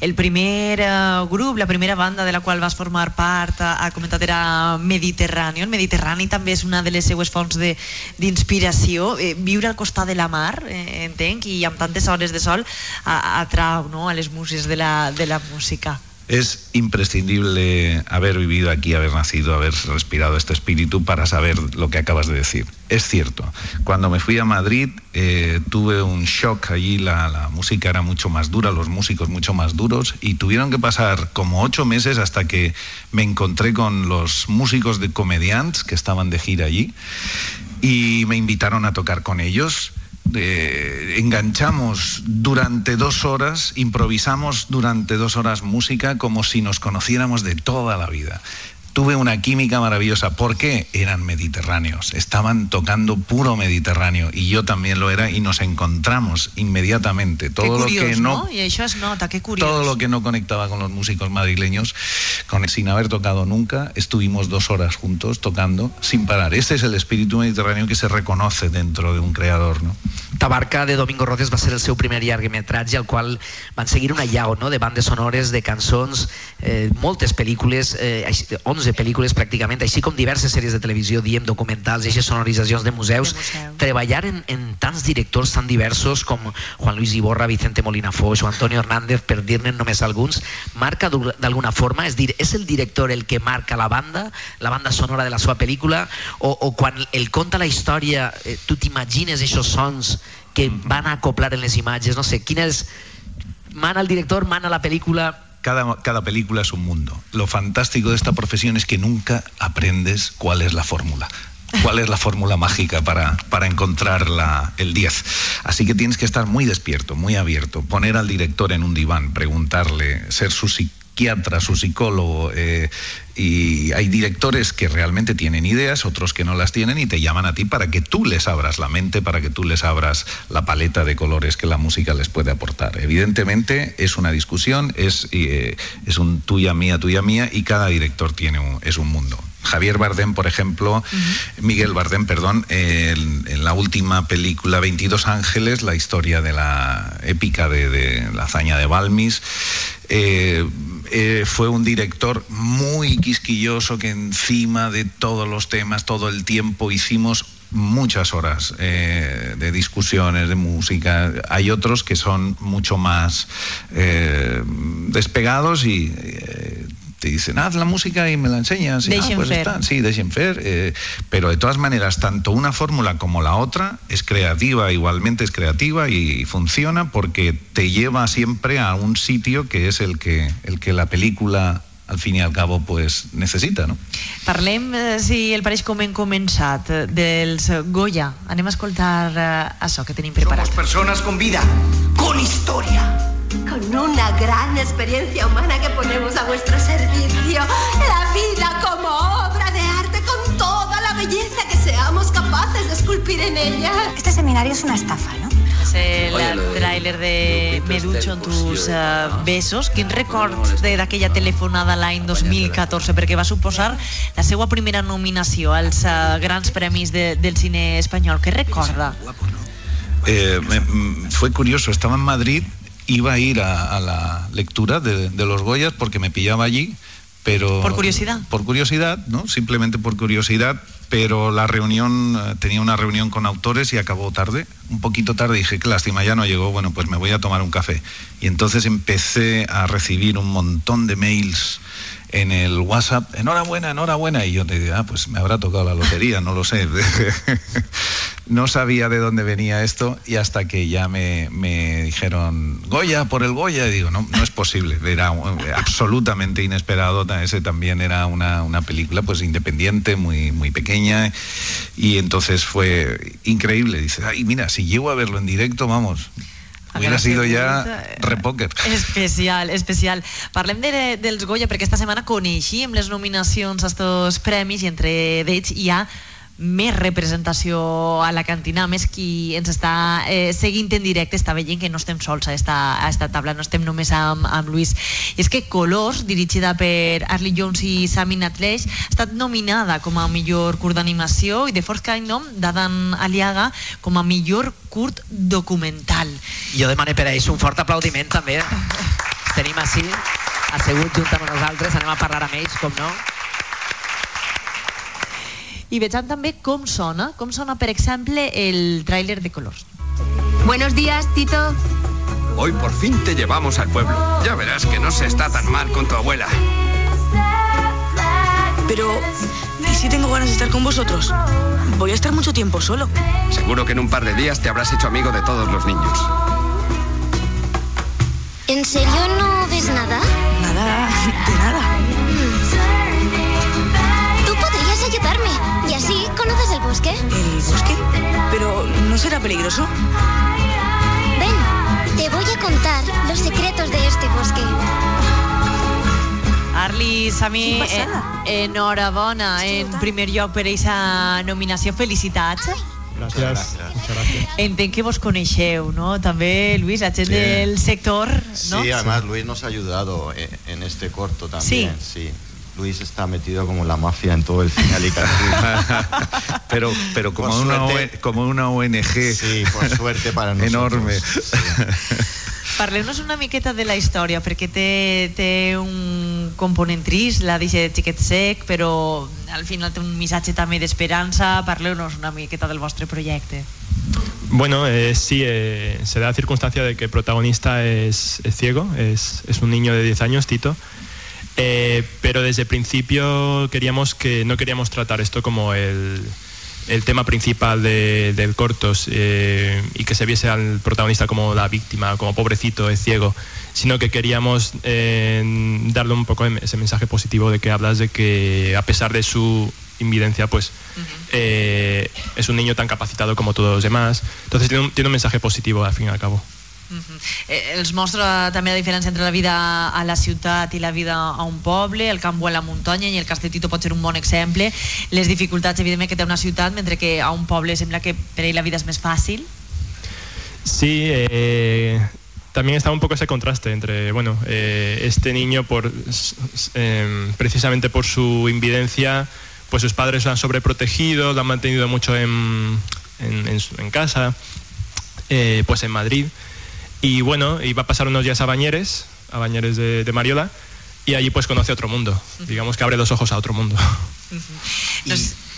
El primer eh, grup, la primera banda de la qual vas formar part, ha, ha comentat era Mediterrani. El Mediterrani també és una de les seues fonts d'inspiració. Eh, viure al costat de la mar, eh, entenc, i amb tantes hores de sol atrau no? a les muses de la, de la música. Es imprescindible haber vivido aquí, haber nacido, haber respirado este espíritu para saber lo que acabas de decir. Es cierto, cuando me fui a Madrid eh, tuve un shock allí, la, la música era mucho más dura, los músicos mucho más duros y tuvieron que pasar como ocho meses hasta que me encontré con los músicos de comediantes que estaban de gira allí y me invitaron a tocar con ellos. Eh, enganchamos durante dos horas, improvisamos durante dos horas música como si nos conociéramos de toda la vida. Tuve una química maravillosa. ¿Por qué? Eran mediterráneos. Estaban tocando puro mediterráneo y yo también lo era y nos encontramos inmediatamente. Todo lo que no no? I això es nota, que curiós. todo lo que no conectaba con los músicos madrileños, con, sin haber tocado nunca, estuvimos dos horas juntos tocando sin parar. Este es el espíritu mediterráneo que se reconoce dentro de un creador. ¿no? Tabarca de Domingo Rodes va ser el seu primer llargmetratge al qual van seguir una llau no? de bandes sonores, de cançons, eh, moltes pel·lícules, eh, així- 11 pel·lícules pràcticament, així com diverses sèries de televisió, diem documentals, aquestes sonoritzacions de museus. Treballar en, en tants directors tan diversos com Juan Luis Iborra, Vicente Molina Foix o Antonio Hernández, per dir-ne només alguns, marca d'al- d'alguna forma, és dir, és el director el que marca la banda, la banda sonora de la seva pel·lícula, o, o quan el conta la història, eh, tu t'imagines aquests sons que van a acoplar en les imatges, no sé, quin és... Mana el director, mana la pel·lícula, Cada, cada película es un mundo. Lo fantástico de esta profesión es que nunca aprendes cuál es la fórmula. ¿Cuál es la fórmula mágica para, para encontrar la- el 10? Así que tienes que estar muy despierto, muy abierto, poner al director en un diván, preguntarle, ser su psiquiatra, su psicólogo. eh, y hay directores que realmente tienen ideas, otros que no las tienen y te llaman a ti para que tú les abras la mente, para que tú les abras la paleta de colores que la música les puede aportar. Evidentemente es una discusión, es, eh, es un tuya mía, tuya mía y cada director tiene un, es un mundo. Javier Bardem, por ejemplo, Miguel Bardem, perdón, en, en la última película 22 Ángeles, la historia de la épica de, de la hazaña de Balmis, eh, eh, fue un director muy quisquilloso que encima de todos los temas, todo el tiempo hicimos muchas horas eh, de discusiones, de música. Hay otros que son mucho más eh, despegados y te dicen, haz la música y me la enseñas. Y, ah, pues está, sí, dejen fer. eh, pero de todas maneras, tanto una fórmula como la otra es creativa, igualmente es creativa y funciona porque te lleva siempre a un sitio que es el que, el que la película al fin y al cabo pues necesita, ¿no? Parlem, eh, si el pareix com hem començat, eh, dels Goya. Anem a escoltar eh, això que tenim preparat. Personas con vida, con historia. Con una gran experiencia humana que ponemos a vuestro servicio. La vida como obra de arte con toda la belleza que seamos capaces de esculpir en ella. Este seminario es una estafa, ¿no? El Oye, lo de- de Meducho en tus eh, besos. Quin records de- d'aquella telefonada l'any 2014? Perquè va suposar la seva primera nominació als eh, grans premis de, del cine espanyol. Què recorda? Eh, me- mm, fue curioso, estaba en Madrid, iba a ir a, a la lectura de, de los Goyas porque me pillaba allí, pero... Por curiosidad. Por curiosidad, ¿no? Simplemente por curiosidad, pero la reunión, eh, tenía una reunión con autores y acabó tarde, un poquito tarde, dije, qué lástima, ya no llegó, bueno, pues me voy a tomar un café. Y entonces empecé a recibir un montón de mails en el WhatsApp, enhorabuena, enhorabuena, y yo te digo, ah, pues me habrá tocado la lotería, no lo sé. no sabía de dónde venía esto y hasta que ya me, me dijeron, Goya, por el Goya, y digo, no, no es posible, era absolutamente inesperado, ese también era una, una película pues independiente, muy, muy pequeña, y entonces fue increíble, dices, ay, mira, si llego a verlo en directo, vamos, hubiera sido ya repóquer. Especial, especial. Parlem de, dels Goya perquè esta setmana coneixíem les nominacions a estos premis i entre d'ells hi ha més representació a la cantina, més qui ens està eh, seguint en directe està veient que no estem sols a esta, a esta taula, no estem només amb, amb Luis. I és que Colors, dirigida per Arlie Jones i Sami Natleix, ha estat nominada com a millor curt d'animació i The Fourth Kingdom d'Adan Aliaga com a millor curt documental. Jo demane per a ells un fort aplaudiment també. tenim així, asseguts junt amb nosaltres, anem a parlar amb ells, com no. I vejam també com sona, com sona, per exemple, el tràiler de colors. Buenos días, Tito. Hoy por fin te llevamos al pueblo. Ya verás que no se está tan mal con tu abuela. Pero, ¿y si tengo ganas de estar con vosotros? Voy a estar mucho tiempo solo. Seguro que en un par de días te habrás hecho amigo de todos los niños. ¿En serio no ves nada? Nada, de nada. Bosque. ¿El bosque? Pero, ¿no será peligroso? Ven, te voy a contar los secretos de este bosque. Arli, Sami, eh, enhorabona en primer lloc per aquesta nominació. Felicitats. Gràcies. Muchas gracias. Entenc que vos coneixeu, no? També, Luis, la gent Sí. del sector, no? Sí, además Luis nos ha ayudado en, en este corto también. Sí. Luis está metido como la mafia en todo el cine alicantino. pero pero como Por una, suerte- como una ONG Sí, por suerte para nosotros. enorme Parleu-nos una miqueta de la història, perquè té, té un component trist, la dice de xiquet sec, però al final té un missatge també d'esperança. Parleu-nos una miqueta del vostre projecte. Bueno, eh, sí, eh, se da la circunstancia de que el protagonista es, es ciego, es, es un niño de 10 años, Tito. Eh, pero desde el principio queríamos que no queríamos tratar esto como el, el tema principal de- del cortos eh, y que se viese al protagonista como la víctima, como pobrecito, es ciego, sino que queríamos eh, darle un poco ese mensaje positivo de que hablas de que a pesar de su invidencia, pues eh, es un niño tan capacitado como todos los demás. Entonces tiene un, tiene un mensaje positivo al fin y al cabo. Eh, els mostra també la diferència entre la vida a la ciutat i la vida a un poble, el camp o a la muntanya, i el cas de Tito pot ser un bon exemple. Les dificultats, evidentment, que té una ciutat, mentre que a un poble sembla que per ell la vida és més fàcil. Sí, eh, también está un poco ese contraste entre, bueno, eh, este niño por em, precisamente por su invidencia, pues sus padres lo han sobreprotegido, lo han mantenido mucho en, en- en en casa, eh, pues en Madrid. Y bueno, iba a pasar unos días a Bañeres, a Bañeres de, de Mariola, y allí pues conoce otro mundo. Digamos que abre los ojos a otro mundo. I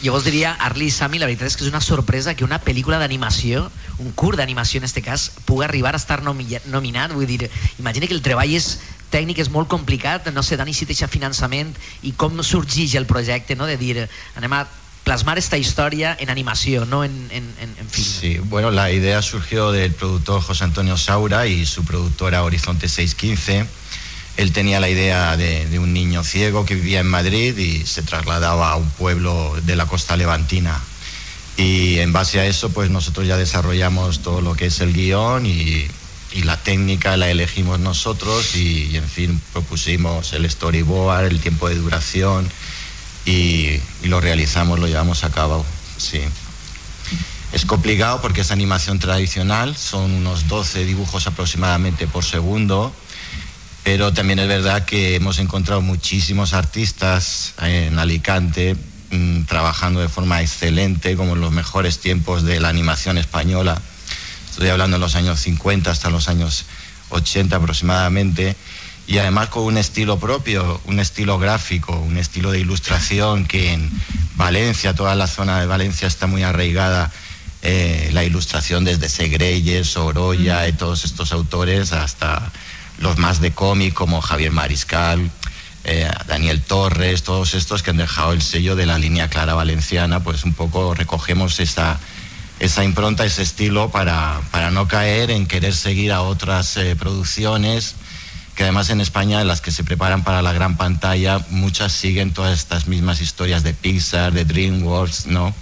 jo vos diria, Arli i Sami, la veritat és que és una sorpresa que una pel·lícula d'animació, un curt d'animació en este cas, pugui arribar a estar nomi nominat. Vull dir, imagina que el treball és tècnic és molt complicat, no sé, Dani, si deixa finançament i com sorgeix el projecte, no? de dir, anem a plasmar esta història en animació, no en, en, en, en film. Sí, bueno, la idea surgió del productor José Antonio Saura y su productora Horizonte 615. Él tenía la idea de, de un niño ciego que vivía en Madrid y se trasladaba a un pueblo de la costa levantina. Y en base a eso, pues nosotros ya desarrollamos todo lo que es el guion y, y la técnica la elegimos nosotros y, y, en fin, propusimos el storyboard, el tiempo de duración y, lo realizamos, lo llevamos a cabo. Sí. Es complicado porque es animación tradicional, son unos 12 dibujos aproximadamente por segundo, pero también es verdad que hemos encontrado muchísimos artistas en Alicante mm, trabajando de forma excelente, como en los mejores tiempos de la animación española. Estoy hablando en los años 50 hasta los años 80 aproximadamente, y además con un estilo propio, un estilo gráfico, un estilo de ilustración que en Valencia, toda la zona de Valencia está muy arraigada eh, la ilustración desde Segreyes, Sorolla y todos estos autores hasta los más de cómic como Javier Mariscal, eh, Daniel Torres, todos estos que han dejado el sello de la línea clara valenciana, pues un poco recogemos esa, esa impronta, ese estilo para, para no caer en querer seguir a otras eh, producciones que además en España las que se preparan para la gran pantalla muchas siguen todas estas mismas historias de Pixar, de DreamWorks, ¿no?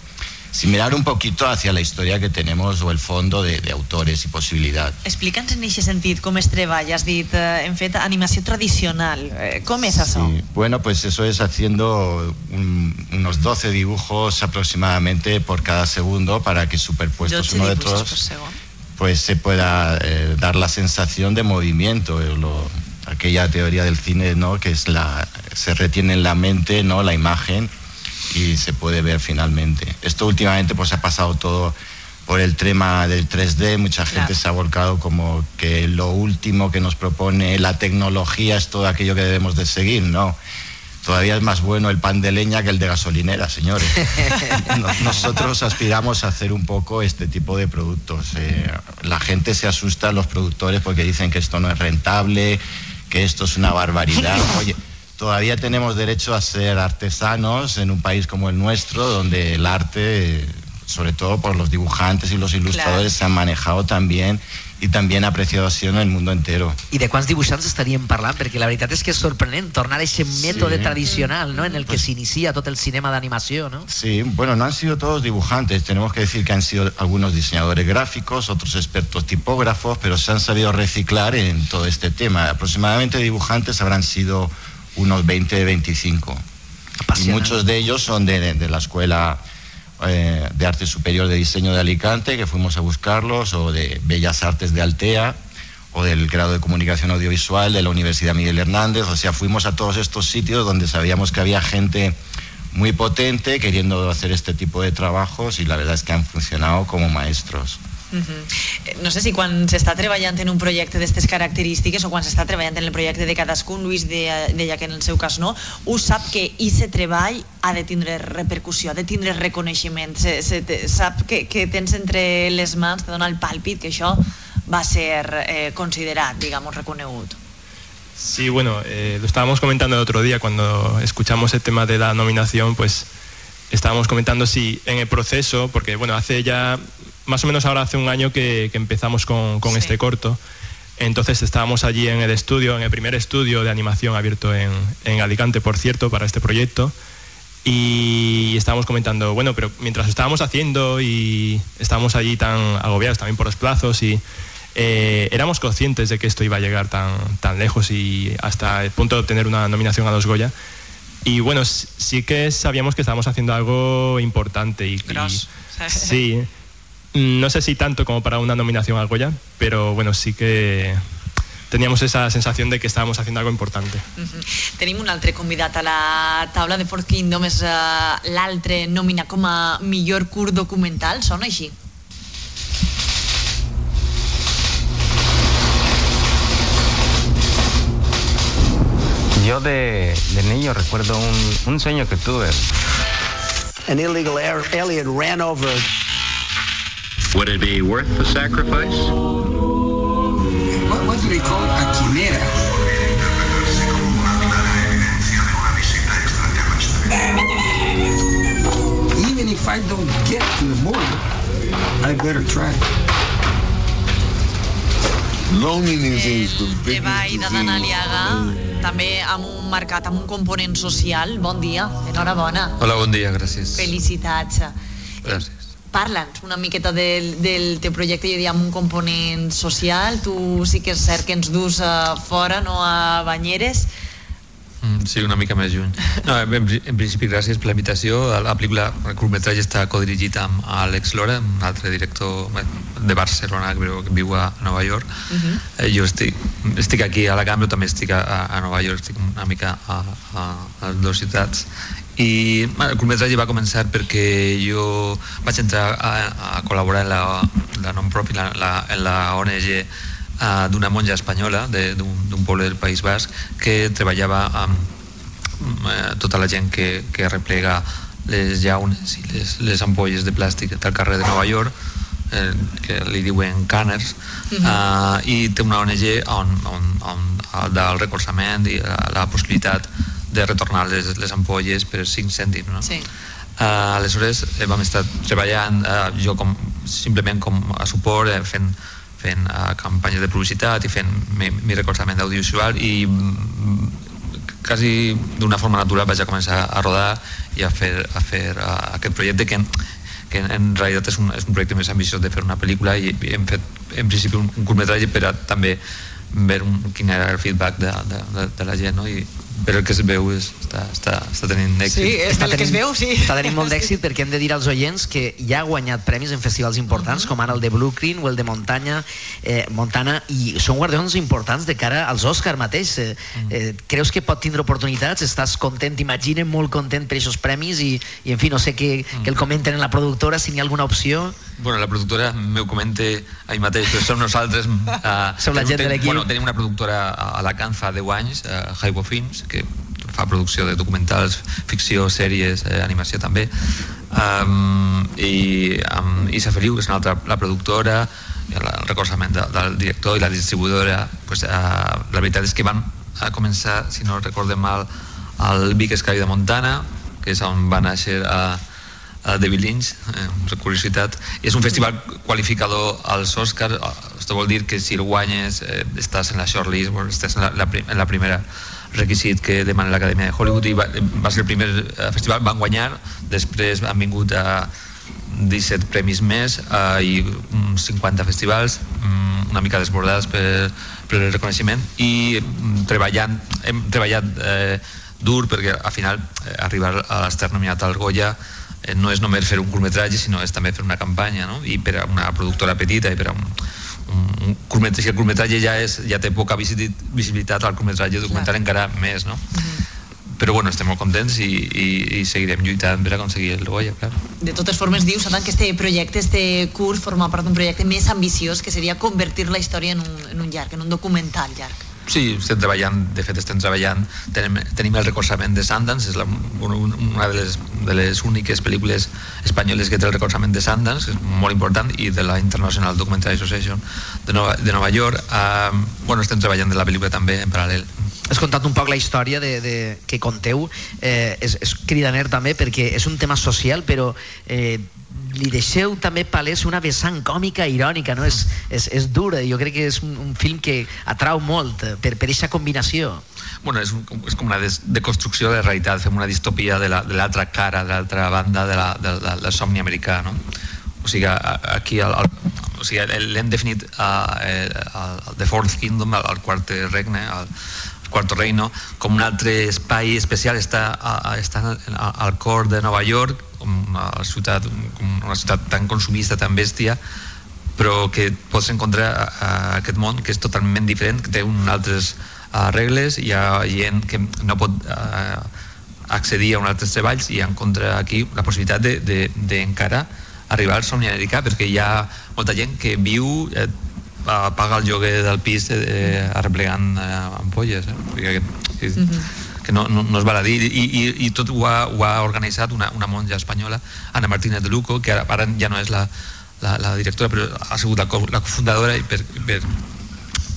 Sin mirar un poquito hacia la historia que tenemos o el fondo de, de autores y posibilidad. Explica'ns en aquest sentit com es treballa. Has dit, eh, hem fet animació tradicional. Eh, com és això? Sí, Bueno, pues eso es haciendo un- unos 12 dibujos aproximadamente por cada segundo para que superpuestos 12 uno de otros pues se pueda eh, dar la sensación de movimiento, eh, lo- aquella teoría del cine, ¿no? Que es la se retiene en la mente, ¿no? La imagen y se puede ver finalmente. Esto últimamente pues ha pasado todo por el tema del 3D, mucha gente Claro. se ha volcado como que lo último que nos propone la tecnología es todo aquello que debemos de seguir, ¿no? Todavía es más bueno el pan de leña que el de gasolinera, señores. Nos- Nosotros aspiramos a hacer un poco este tipo de productos. Eh, la gente se asusta, los productores, porque dicen que esto no es rentable, que esto es una barbaridad. Oye, todavía tenemos derecho a ser artesanos en un país como el nuestro, donde el arte, sobre todo por los dibujantes y los ilustradores, se han manejado también y también apreciado así en el mundo entero. I de quants dibuixants estaríem parlant? Perquè la veritat és que és sorprenent tornar a aquest mètode tradicional no? en el que s'inicia tot el cinema d'animació, no? Sí, bueno, no han sido todos dibujantes, tenemos que decir que han sido algunos diseñadores gráficos, otros expertos tipógrafos, pero se han sabido reciclar en todo este tema. Aproximadamente dibujantes habrán sido unos 20, 25. Y muchos de ellos son de, de la Escuela eh, de Arte Superior de Diseño de Alicante, que fuimos a buscarlos, o de Bellas Artes de Altea, o del grado de Comunicación Audiovisual de la Universidad Miguel Hernández. O sea, fuimos a todos estos sitios donde sabíamos que había gente muy potente queriendo hacer este tipo de trabajos y la verdad es que han funcionado como maestros. Uh -huh. No sé si quan s'està treballant en un projecte d'aquestes característiques o quan s'està treballant en el projecte de cadascun, Lluís deia, deia que en el seu cas no, us sap que aquest treball ha de tindre repercussió, ha de tindre reconeixement, se, se te, sap que, que tens entre les mans, te dona el pàlpit que això va ser eh, considerat, digamos, reconegut. Sí, bueno, eh, lo estábamos comentando el otro día cuando escuchamos el tema de la nominación, pues estábamos comentando si en el proceso, porque bueno, hace ya, más o menos ahora hace un año que, que empezamos con, con Sí. este corto, entonces estábamos allí en el estudio, en el primer estudio de animación abierto en, en Alicante, por cierto, para este proyecto, y estábamos comentando, bueno, pero mientras estábamos haciendo y estábamos allí tan agobiados también por los plazos y eh, éramos conscientes de que esto iba a llegar tan, tan lejos y hasta el punto de obtener una nominación a los Goya. Y bueno, sí que sabíamos que estábamos haciendo algo importante y, Gros. y- sí, no sé si tanto como para una nominación al Goya, pero bueno, sí que teníamos esa sensación de que estábamos haciendo algo importante. Uh -huh. Tenim un altre convidat a la taula de Fourth Kingdom, és uh, l'altre nominat com a millor curt documental, sona així? Yo de, de niño recuerdo un, un sueño que tuve. An illegal alien ran over. Would it be worth the sacrifice? What, what do they call it? A quimera. Even if I don't get to the border, I better try. Eva i Dadan Aliaga, també amb un marcat, amb un component social. Bon dia, enhorabona. Hola, bon dia, gràcies. Felicitats. Gràcies. Parla'ns una miqueta del, del teu projecte, jo diria, amb un component social. Tu sí que és cert que ens dus a fora, no a banyeres. Mm, Sí, una mica més lluny. No, en, en principi, gràcies per la invitació. La pel·lícula, el curtmetratge està codirigit amb Àlex Lora, un altre director de Barcelona que viu- que viu a Nova York. Eh, jo estic, estic aquí a la Cambra, també estic a, a Nova York, estic una mica a, a, a les dues ciutats. I bueno, el curtmetratge va començar perquè jo vaig entrar a, a col·laborar en la, la non-profit, la, la, en la ONG eh, d'una monja espanyola de- d'un poble del País Basc que treballava amb eh, tota la gent que, que replega les llaunes i les, les ampolles de plàstic del carrer de Nova York eh, que li diuen càners Mhm. uh, i té una ONG on, on, on ha del recolzament i la, la possibilitat de retornar les, les ampolles per 5 cèntims no? Sí. Uh, aleshores eh, vam estar treballant uh, jo com, simplement com a suport eh, fent, fent uh, campanyes de publicitat i fent mi, mi recolzament audiovisual i mm, quasi d'una forma natural vaig a començar a rodar i a fer, a fer uh, aquest projecte que, que en, en realitat és un, és un projecte més ambiciós de fer una pel·lícula i, i hem fet en principi un, un curtmetratge per a també veure un, quin era el feedback de, de, de, de la gent no? i però el que es veu és, està, està, està tenint èxit. Sí, és Està el que es tenint- veu, sí. Està tenint molt d'èxit perquè hem de dir als oients que ja ha guanyat premis en festivals importants, com ara el de Bluegreen o el de Montanya, eh, Montana, i són guardons importants de cara als Òscar mateix. Eh, eh, creus que pot tindre oportunitats? Estàs content, imagina, molt content per aquests premis i, i en fi, no sé què, què el comenten en la productora, si n'hi ha alguna opció. Bueno, la productora m'ho comente ahir mateix, però som nosaltres... Uh, Sou la gent de l'equip. Bueno, tenim una productora a Alacant fa 10 anys, uh, Highbo Films, que fa producció de documentals, ficció, sèries, eh, animació també. Um, I um, Isa Feliu, que és una altra, la productora, i el recolzament de, del director i la distribuïdora, pues, uh, la veritat és que van a començar, si no recordem mal, al Big Sky de Montana, que és on va néixer a, a David Lynch, eh, per curiositat. És un festival qualificador als Oscar, això vol dir que si el guanyes eh, estàs en la shortlist, bueno, estàs en la, la, en la primera requisit que demana l'Acadèmia de Hollywood. I va, va ser el primer eh, festival, van guanyar, després han vingut a 17 premis més eh, i uns 50 festivals mm, una mica desbordats per, per el reconeixement. I mm, treballant, hem treballat eh, dur perquè al final eh, arribar a l'estar nominat al Goya eh, no és només fer un curtmetratge sinó és també fer una campanya no? i per a una productora petita i per a un, un, un curtmetratge, si el curtmetratge ja, és, ja té poca visi- visibilitat al curtmetratge documental encara més no? però bueno, estem molt contents i, i, i seguirem lluitant per aconseguir el Goya, clar. De totes formes, dius, Satan, que este projecte, este curs, forma part d'un projecte més ambiciós, que seria convertir la història en un, en un llarg, en un documental llarg. Sí, estem treballant, de fet estem treballant, tenim, tenim el recolzament de Sundance, és la, una, de, les, de les úniques pel·lícules espanyoles que té el recolzament de Sundance, que és molt important, i de la International Documentary Association de Nova, de Nova York. Uh, bueno, estem treballant de la pel·lícula també en paral·lel. Has contat un poc la història de, de, que conteu, eh, és, és cridaner també perquè és un tema social, però eh, li deixeu també palès una vessant còmica irònica, no? És, és, és dura, jo crec que és un, un film que atrau molt eh, per, per aquesta combinació. Bueno, és, un, és com una des, deconstrucció de la realitat, fem una distopia de la- de l'altra la, cara, de l'altra banda de la, de, de, del somni americà, no? O sigui, a- aquí el, el, o sigui, l'hem definit uh, el, el The Fourth Kingdom, el quart regne, el Quarto Reino, com un altre espai especial, està, a, a, està al, al cor de Nova York, com una ciutat, com una ciutat tan consumista, tan bèstia, però que pots encontrar a, a aquest món que és totalment diferent, que té un altres uh, regles, hi ha gent que no pot uh, accedir a uns altres treballs i encontra aquí la possibilitat de- de- d'encara de, arribar al somni americà perquè hi ha molta gent que viu eh, paga el lloguer del pis eh, arreplegant eh, ampolles eh? Perquè, que, que no, no, no es val a dir i, i, i tot ho ha, ho ha organitzat una, una monja espanyola, Ana Martínez de Luco que ara, ara ja no és la, la, la directora però ha sigut la, la cofundadora i per, per,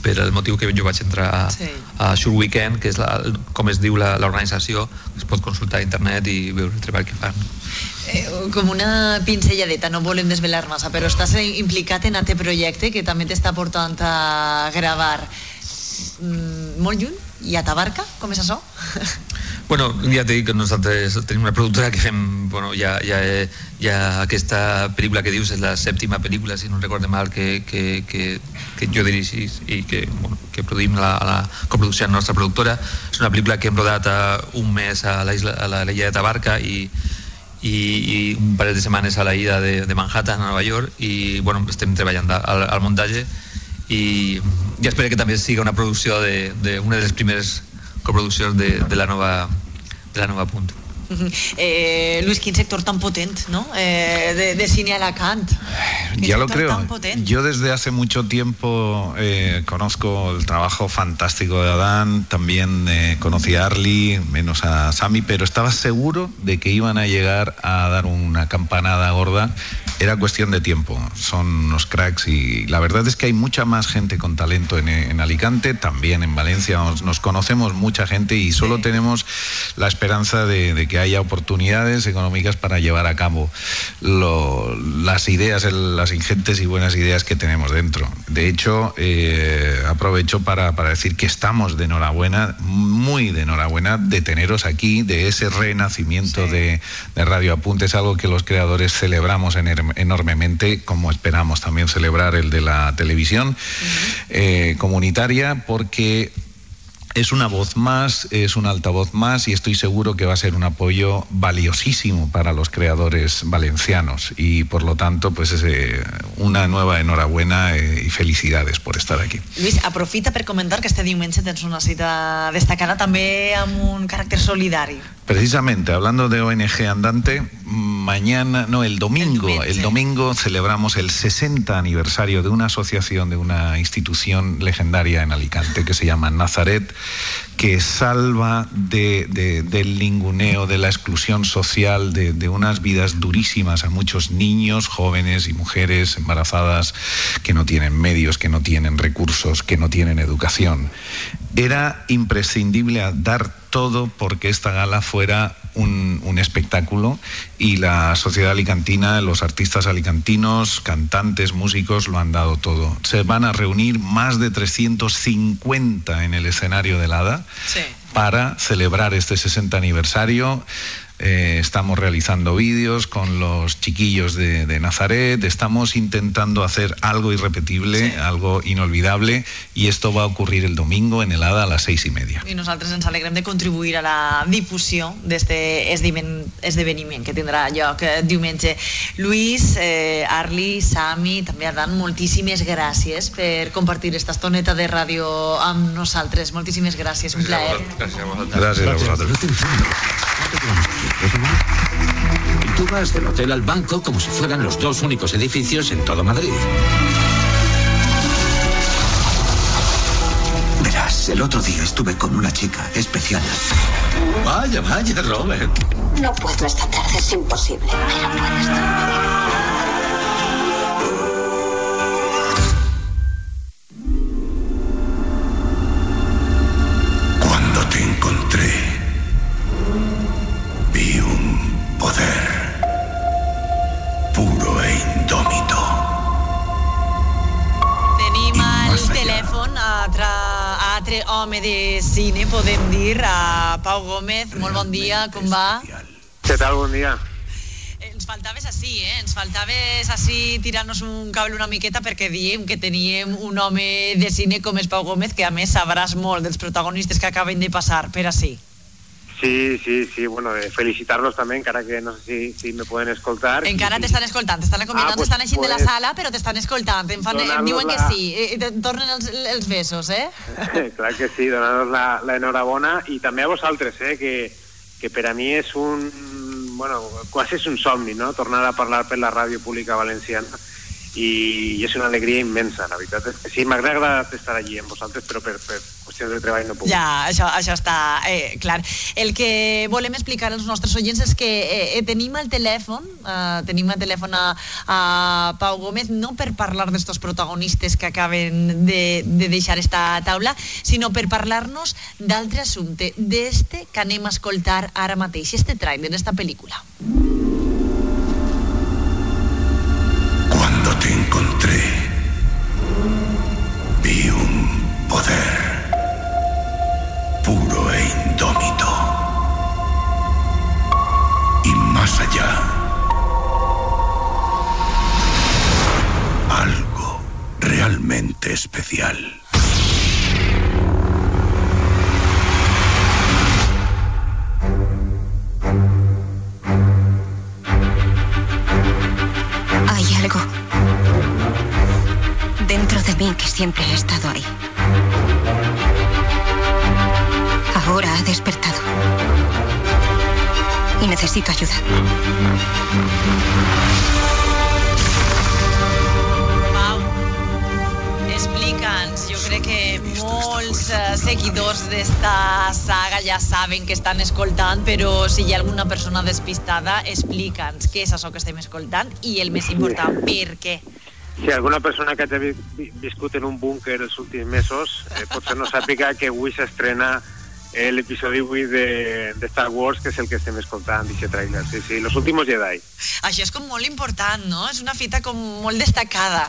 per el motiu que jo vaig entrar a, Sí. a Sure Weekend, que és la, com es diu la- l'organització, es pot consultar a internet i veure el treball que fan. Eh, com una pinzelladeta, no volem desvelar massa, però estàs implicat en aquest projecte que també t'està portant a gravar mm, molt lluny i a Tabarca, com és això? Bueno, ja t'he dit que nosaltres tenim una productora que fem, bueno, ja, ja, ja aquesta pel·lícula que dius és la sèptima pel·lícula, si no recordo mal, que, que, que, que jo dirigís i que, bueno, que produïm la, la coproducció la nostra productora. És una pel·lícula que hem rodat a un mes a la a la de Tabarca i, i, i un parell de setmanes a la illa de, de Manhattan, a Nova York, i bueno, estem treballant al, al muntatge i, i espero que també siga una producció de, de una de les primeres coproduccions de, la nova de la nova punt. Eh, Luis, quin sector tan potent, ¿no? Eh, de, de cine Alacant. Qué Ya lo creo. potente. Yo desde hace mucho tiempo eh, conozco el trabajo fantástico de Adán, también eh, conocí a Arlie, menos a Sami, pero estaba seguro de que iban a llegar a dar una campanada gorda. Era cuestión de tiempo. Son unos cracks y la verdad es que hay mucha más gente con talento en, en Alicante, también en Valencia. Nos, nos conocemos mucha gente y solo tenemos la esperanza de, de que haya oportunidades económicas para llevar a cabo lo- las ideas, el- las ingentes y buenas ideas que tenemos dentro. De hecho, eh, aprovecho para, para decir que estamos de enhorabuena, muy de enhorabuena, de teneros aquí, de ese renacimiento de, de Radio Apunte. Es algo que los creadores celebramos enormemente, como esperamos también celebrar el de la televisión eh, comunitaria, porque es una voz más, es un altavoz más y estoy seguro que va a ser un apoyo valiosísimo para los creadores valencianos y por lo tanto pues es eh, una nueva enhorabuena eh, y felicidades por estar aquí. Luis, aprofita per comentar que este diumenge tens una cita destacada també amb un caràcter solidari. Precisamente, hablando de ONG Andante, mañana, no, el domingo, el, domingo celebramos el 60 aniversario de una asociación, de una institución legendaria en Alicante que se llama Nazaret, que salva de, de- del ninguneo, de la exclusión social, de, de unas vidas durísimas a muchos niños, jóvenes y mujeres embarazadas que no tienen medios, que no tienen recursos, que no tienen educación. Era imprescindible dar todo porque esta gala fuera un, un espectáculo y la sociedad alicantina, los artistas alicantinos, cantantes, músicos lo han dado todo. Se van a reunir más de 350 en el escenario del ADA para celebrar este 60 aniversario. Eh, estamos realizando vídeos con los chiquillos de, de Nazaret, estamos intentando hacer algo irrepetible, algo inolvidable y esto va a ocurrir el domingo en el ADA a las seis y media. I nosaltres ens alegrem de contribuir a la difusió esdeven- esdeveniment que tindrà lloc eh, diumenge. Lluís, eh, Arli, Sami, també Ardan, moltíssimes gràcies per compartir esta estoneta de ràdio amb nosaltres. Moltíssimes gràcies, un plaer. Gràcies a vosaltres. Gracias a Y tú vas del hotel al banco como si fueran los dos únicos edificios en todo Madrid. Verás, el otro día estuve con una chica especial. Vaya, vaya, Robert. No puedo esta tarde, es imposible. Pero puedes Cuando dir, a Pau Gómez. Molt bon dia, com va? ¿Qué tal? Buen día. Ens faltaves així, eh? Ens faltaves així tirar-nos un cable una miqueta perquè diem que teníem un home de cine com és Pau Gómez, que a més sabràs molt dels protagonistes que acaben de passar per així. Sí, sí, sí, bueno, eh, felicitarlos también, cara que no sé si, si me pueden escoltar. Encara t'estan escoltant, t'estan acomiadant, Ah, pues- t'estan eixint de la pues- sala, però t'estan escoltant, em, fan, em Donar-los diuen que la- sí, eh, i te'n tornen els, els besos, eh? claro que sí, la enhorabona y también a vosotros, eh, que, que per a mi és un, bueno, quasi és un somni, no?, tornar a parlar per la ràdio pública valenciana i, i és una alegria immensa, la veritat és que sí, m'hagués agradat estar allí amb vosaltres, però per, per qüestions de treball no puc. Ja, això, això està eh, clar. El que volem explicar als nostres oients és que eh, tenim al telèfon, eh, tenim al telèfon a, a Pau Gómez, no per parlar d'estos protagonistes que acaben de, de deixar esta taula, sinó per parlar-nos d'altre assumpte, d'este que anem a escoltar ara mateix, este trailer d'esta pel·lícula. Cuando poder puro e indómito. Y más allá, algo realmente especial. Que siempre ha estado ahí. Ahora ha despertado. Y necesito ayuda. Explica'ns, jo crec que molts eh, seguidors d'esta saga ja saben que estan escoltant, però si hi ha alguna persona despistada, explica'ns què és això que estem escoltant i el més important, per què. Si alguna persona que hagi vi- viscut en un búnquer els últims mesos eh, potser no sàpiga que avui s'estrena eh, l'episodi 8 de, de Star Wars, que és el que estem escoltant, d'aquest trailer. Sí, sí, Los últimos Jedi. Això és com molt important, no? És una fita com molt destacada.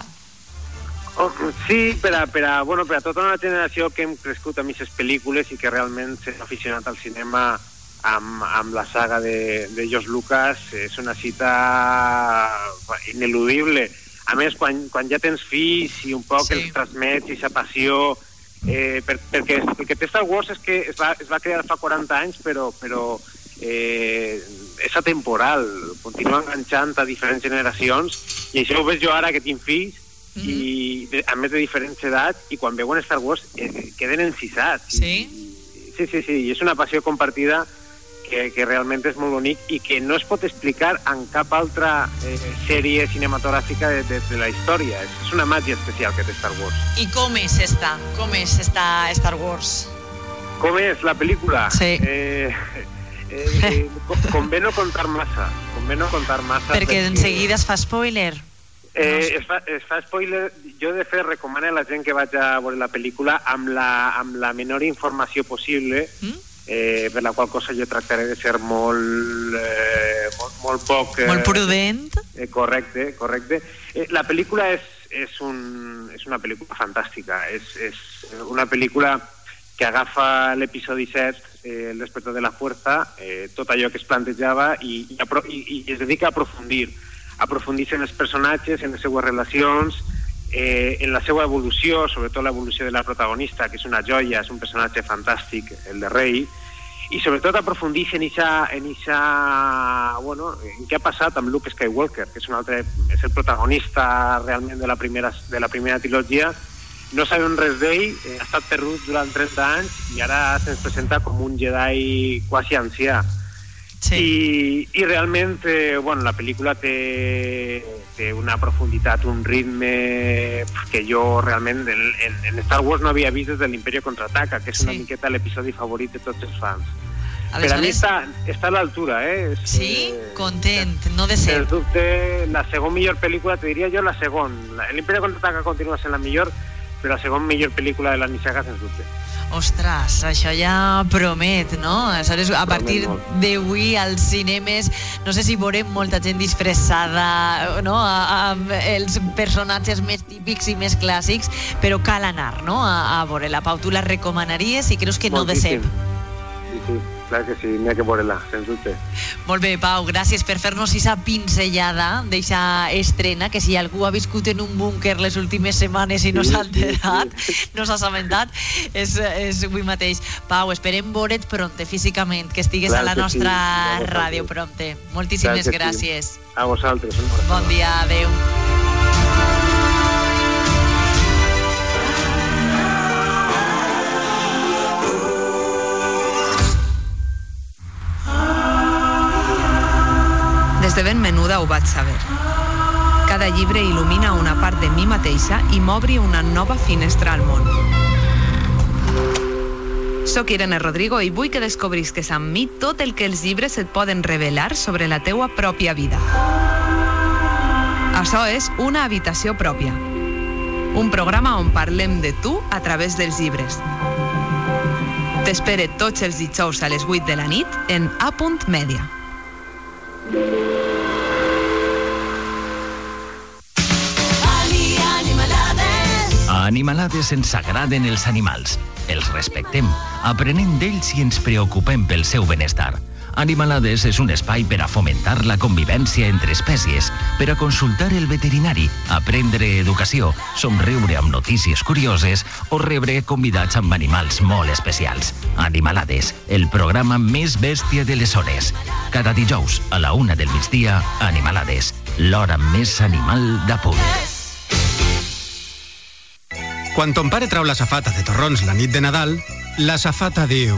Oh, sí, per a, per, a, bueno, per a tota una generació que hem crescut amb aquestes pel·lícules i que realment s'ha aficionat al cinema amb, amb la saga de, de George Lucas, és una cita ineludible. A més, quan, quan ja tens fills i un poc Sí. els transmets i sa passió eh, per, perquè el que té Star Wars és que es va, es va crear fa 40 anys, però, però eh, és atemporal, continua enganxant a diferents generacions, i això ho veig jo ara que tinc fills, mm -hmm. i de, a més de diferents edats, i quan veuen Star Wars eh, queden encisats. Sí? Sí, sí, sí, i és una passió compartida que, que realment és molt bonic i que no es pot explicar en cap altra eh, sèrie cinematogràfica de, de, de la història. És, és una màgia especial que té Star Wars. I com és esta? Com és esta Star Wars? Com és la pel·lícula? Sí. Eh, eh, eh, convé no contar massa. Convé no contar massa. Perquè en seguida es fa spoiler. Eh, es, fa, es fa spoiler. Jo, de fet, recomano a la gent que vaig a veure la pel·lícula amb la, amb la menor informació possible, Mm? Eh, per la qual cosa jo tractaré de ser molt, eh, molt, molt poc... Eh, Molt prudent. Eh, correcte, correcte. Eh, la pel·lícula és, és, un, és una pel·lícula fantàstica. És, és una pel·lícula que agafa l'episodi 7, eh, El despertar de la fuerza, eh, tot allò que es plantejava i, i, i, i es dedica a aprofundir. Aprofundir en els personatges, en les seues relacions, eh, en la seva evolució, sobretot l'evolució de la protagonista, que és una joia, és un personatge fantàstic, el de Rey, i sobretot aprofundir en ixa, en ixa, bueno, en què ha passat amb Luke Skywalker, que és un altre, és el protagonista realment de la primera, de la primera trilogia, no sabem res d'ell, eh, ha estat perdut durant 30 anys i ara se'ns presenta com un Jedi quasi ancià. Sí. I, i realment, eh, bueno, la pel·lícula té, té una profunditat, un ritme que jo realment en, en, en Star Wars no havia vist des de l'Imperio Contraataca, que és una Sí. miqueta l'episodi favorit de tots els fans. Per a mi està, està a l'altura, eh? És, sí, eh, content, no de ser. Sens dubte, la segon millor pel·lícula, te diria jo la segon. La- L'Imperio Contraataca continua sent la millor, però la segon millor pel·lícula de la Nissaga, sens dubte. Ostres, això ja promet, no? Aleshores, a partir d'avui als cinemes, no sé si veurem molta gent disfressada, no?, a- amb els personatges més típics i més clàssics, però cal anar, no?, a, a veure la Pau. Tu la recomanaries i creus que no. Moltíssim. Sí, sí, clar que sí, n'hi ha que veure-la, sens dubte. Molt bé, Pau, gràcies per fer-nos aquesta pinzellada d'eixa estrena, que si algú ha viscut en un búnquer les últimes setmanes i no Sí, s'ha sí, sí. enterat, no s'ha assabentat, és, és avui mateix. Pau, esperem veure't pronte físicament, que estigues Clar a la sí, nostra vosaltres. ràdio pronte. Moltíssimes que sí. gràcies. A vosaltres. Bon dia, adeu. De ben menuda ho vaig saber. Cada llibre il·lumina una part de mi mateixa i m'obri una nova finestra al món. Soc Irene Rodrigo i vull que descobrisques amb mi tot el que els llibres et poden revelar sobre la teua pròpia vida. Això és Una habitació pròpia. Un programa on parlem de tu a través dels llibres. T'espere tots els dijous a les 8 de la nit en A. Media. Animalades ens agraden els animals. Els respectem, aprenem d'ells i ens preocupem pel seu benestar. Animalades és un espai per a fomentar la convivència entre espècies, per a consultar el veterinari, aprendre educació, somriure amb notícies curioses o rebre convidats amb animals molt especials. Animalades, el programa més bèstia de les zones. Cada dijous, a la una del migdia, Animalades, l'hora més animal de punt. Quan ton pare trau la safata de torrons la nit de Nadal, la safata diu...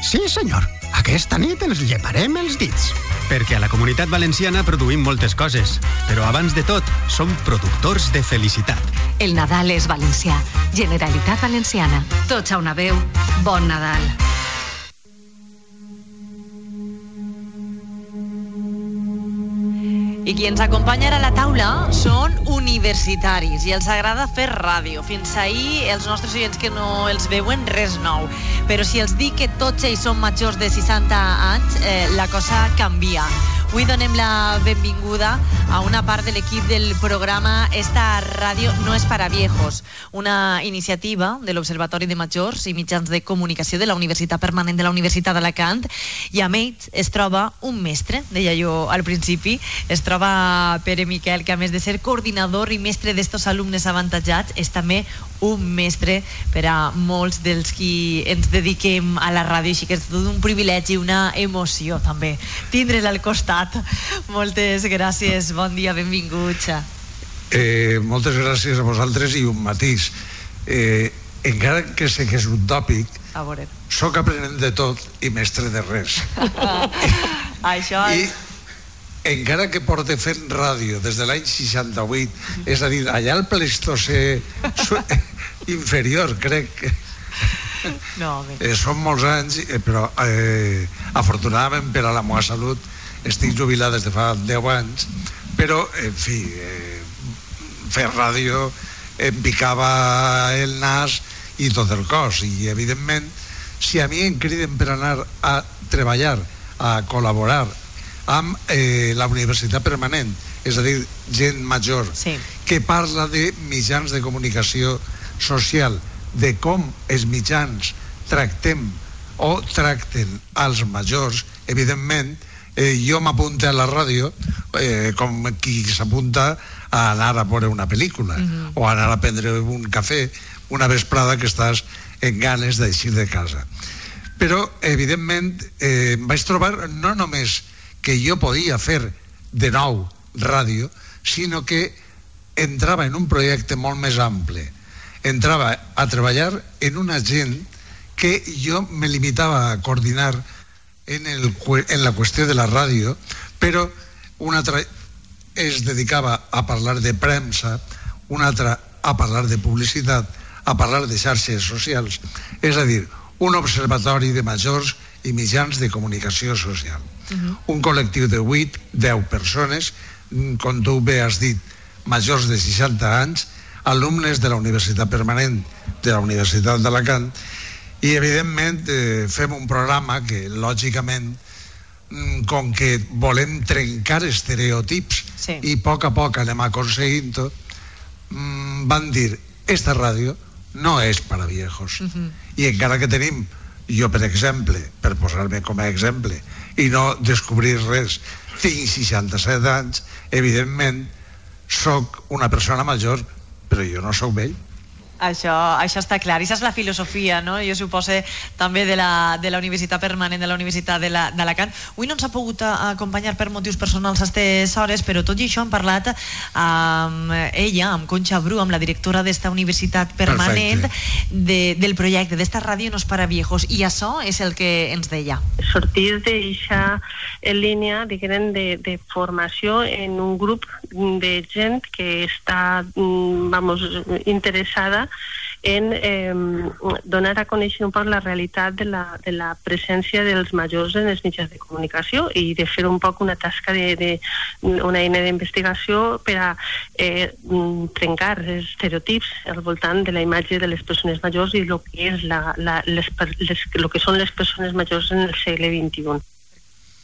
Sí, senyor, aquesta nit ens lleparem els dits. Perquè a la comunitat valenciana produïm moltes coses, però abans de tot som productors de felicitat. El Nadal és valencià. Generalitat Valenciana. Tots a una veu. Bon Nadal. I qui ens acompanya a la taula són universitaris i els agrada fer ràdio. Fins ahir els nostres oients que no els veuen res nou. Però si els dic que tots ells són majors de 60 anys, eh, la cosa canvia. Avui donem la benvinguda a una part de l'equip del programa Esta ràdio no és para viejos, una iniciativa de l'Observatori de Majors i Mitjans de Comunicació de la Universitat Permanent de la Universitat d'Alacant i amb ells es troba un mestre, deia jo al principi, es troba Pere Miquel, que a més de ser coordinador i mestre d'estos alumnes avantatjats, és també un mestre per a molts dels qui ens dediquem a la ràdio, així que és tot un privilegi, una emoció també tindre'l al costat. Moltes gràcies, bon dia, benvinguts. Eh, moltes gràcies a vosaltres i un matís. Eh, encara que sé que és un tòpic, A veure. sóc aprenent de tot i mestre de res. Això I encara que porte fent ràdio des de l'any 68, és a dir, allà al Pleistocè inferior, crec que No, home. eh, són molts anys, eh, però eh, afortunadament per a la meva salut estic jubilat des de fa 10 anys, però, en fi, eh, fer ràdio em picava el nas i tot el cos, i evidentment, si a mi em criden per anar a treballar, a col·laborar amb eh, la universitat permanent, és a dir, gent major, sí. que parla de mitjans de comunicació social, de com els mitjans tractem o tracten als majors, evidentment, eh, jo m'apunto a la ràdio eh, com qui s'apunta a anar a veure una pel·lícula Mhm. o a anar a prendre un cafè una vesprada que estàs en ganes d'eixir de casa. Però, evidentment, eh, vaig trobar no només que jo podia fer de nou ràdio, sinó que entrava en un projecte molt més ample. Entrava a treballar en una gent que jo me limitava a coordinar en, el, en la qüestió de la ràdio, però una altra es dedicava a parlar de premsa, una altra a parlar de publicitat, a parlar de xarxes socials, és a dir, un observatori de majors i mitjans de comunicació social. Un col·lectiu de 8, 10 persones, com tu bé has dit, majors de 60 anys, alumnes de la Universitat Permanent de la Universitat d'Alacant, i evidentment eh, fem un programa que lògicament mm, com que volem trencar estereotips Sí. i a poc a poc anem aconseguint-ho, mm, van dir, esta ràdio no és per a viejos. I encara que tenim, jo per exemple, per posar-me com a exemple, i no descobrir res, tinc 67 anys, evidentment, sóc una persona major, però jo no sóc vell. Això, això està clar, i és la filosofia, no? jo suposo també de la, de la Universitat Permanent de la Universitat de la- d'Alacant. Avui no ens ha pogut a- acompanyar per motius personals a aquestes hores, però tot i això hem parlat amb ella, amb Concha Bru, amb la directora d'esta Universitat Permanent, de, del projecte, d'esta ràdio no és para viejos, i això és el que ens deia. sortir d'eixa línia diguem, de, de formació en un grup de gent que està mm, vamos, interessada en eh, donar a conèixer un poc la realitat de la, de la presència dels majors en els mitjans de comunicació i de fer un poc una tasca de, de una eina d'investigació per a eh, trencar els estereotips al voltant de la imatge de les persones majors i el que, és la, la, les, les, lo que són les persones majors en el segle XXI.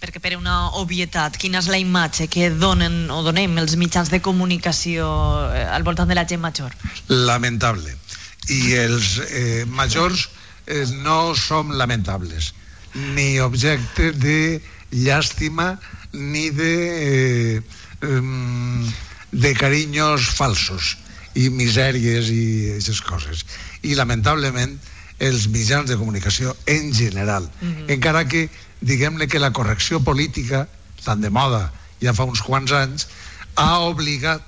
Perquè per una obvietat, quina és la imatge que donen o donem els mitjans de comunicació eh, al voltant de la gent major? lamentable. I els eh, majors eh, no som lamentables, ni objecte de llàstima ni de, eh, em, de carinyos falsos i misèries i aquestes coses. I lamentablement els mitjans de comunicació en general, encara que diguem-ne que la correcció política, tan de moda ja fa uns quants anys, ha obligat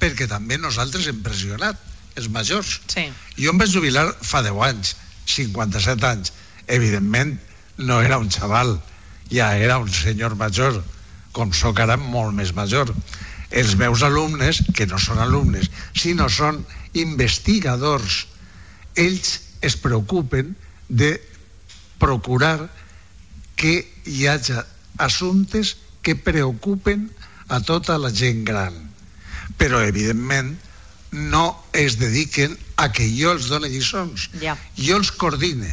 perquè també nosaltres hem pressionat els majors. Sí. Jo em vaig jubilar fa 10 anys, 57 anys. Evidentment, no era un xaval, ja era un senyor major, com sóc ara molt més major. Els meus alumnes, que no són alumnes, sinó són investigadors, ells es preocupen de procurar que hi hagi assumptes que preocupen a tota la gent gran. Però, evidentment, no es dediquen a que jo els doni lliçons. Ja. Jo els coordine,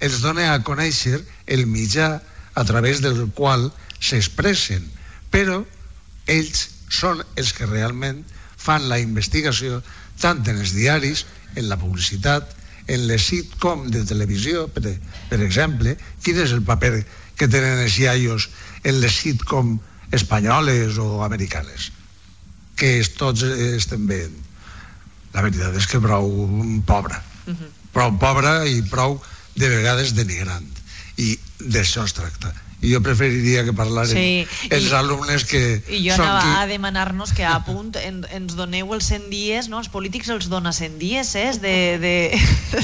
els done a conèixer el mitjà a través del qual s'expressen, però ells són els que realment fan la investigació tant en els diaris, en la publicitat, en les sitcom de televisió, per, per exemple, quin és el paper que tenen els iaios en les sitcom espanyoles o americanes? Que es, tots estem veient. La veritat és que prou pobra. Uh -huh. Prou pobra i prou, de vegades, denigrant. I d'això es tracta i jo preferiria que parlaren sí, els i, alumnes que i jo anava qui... a demanar-nos que a punt en, ens doneu els 100 dies no? els polítics els dona 100 dies eh? de, de...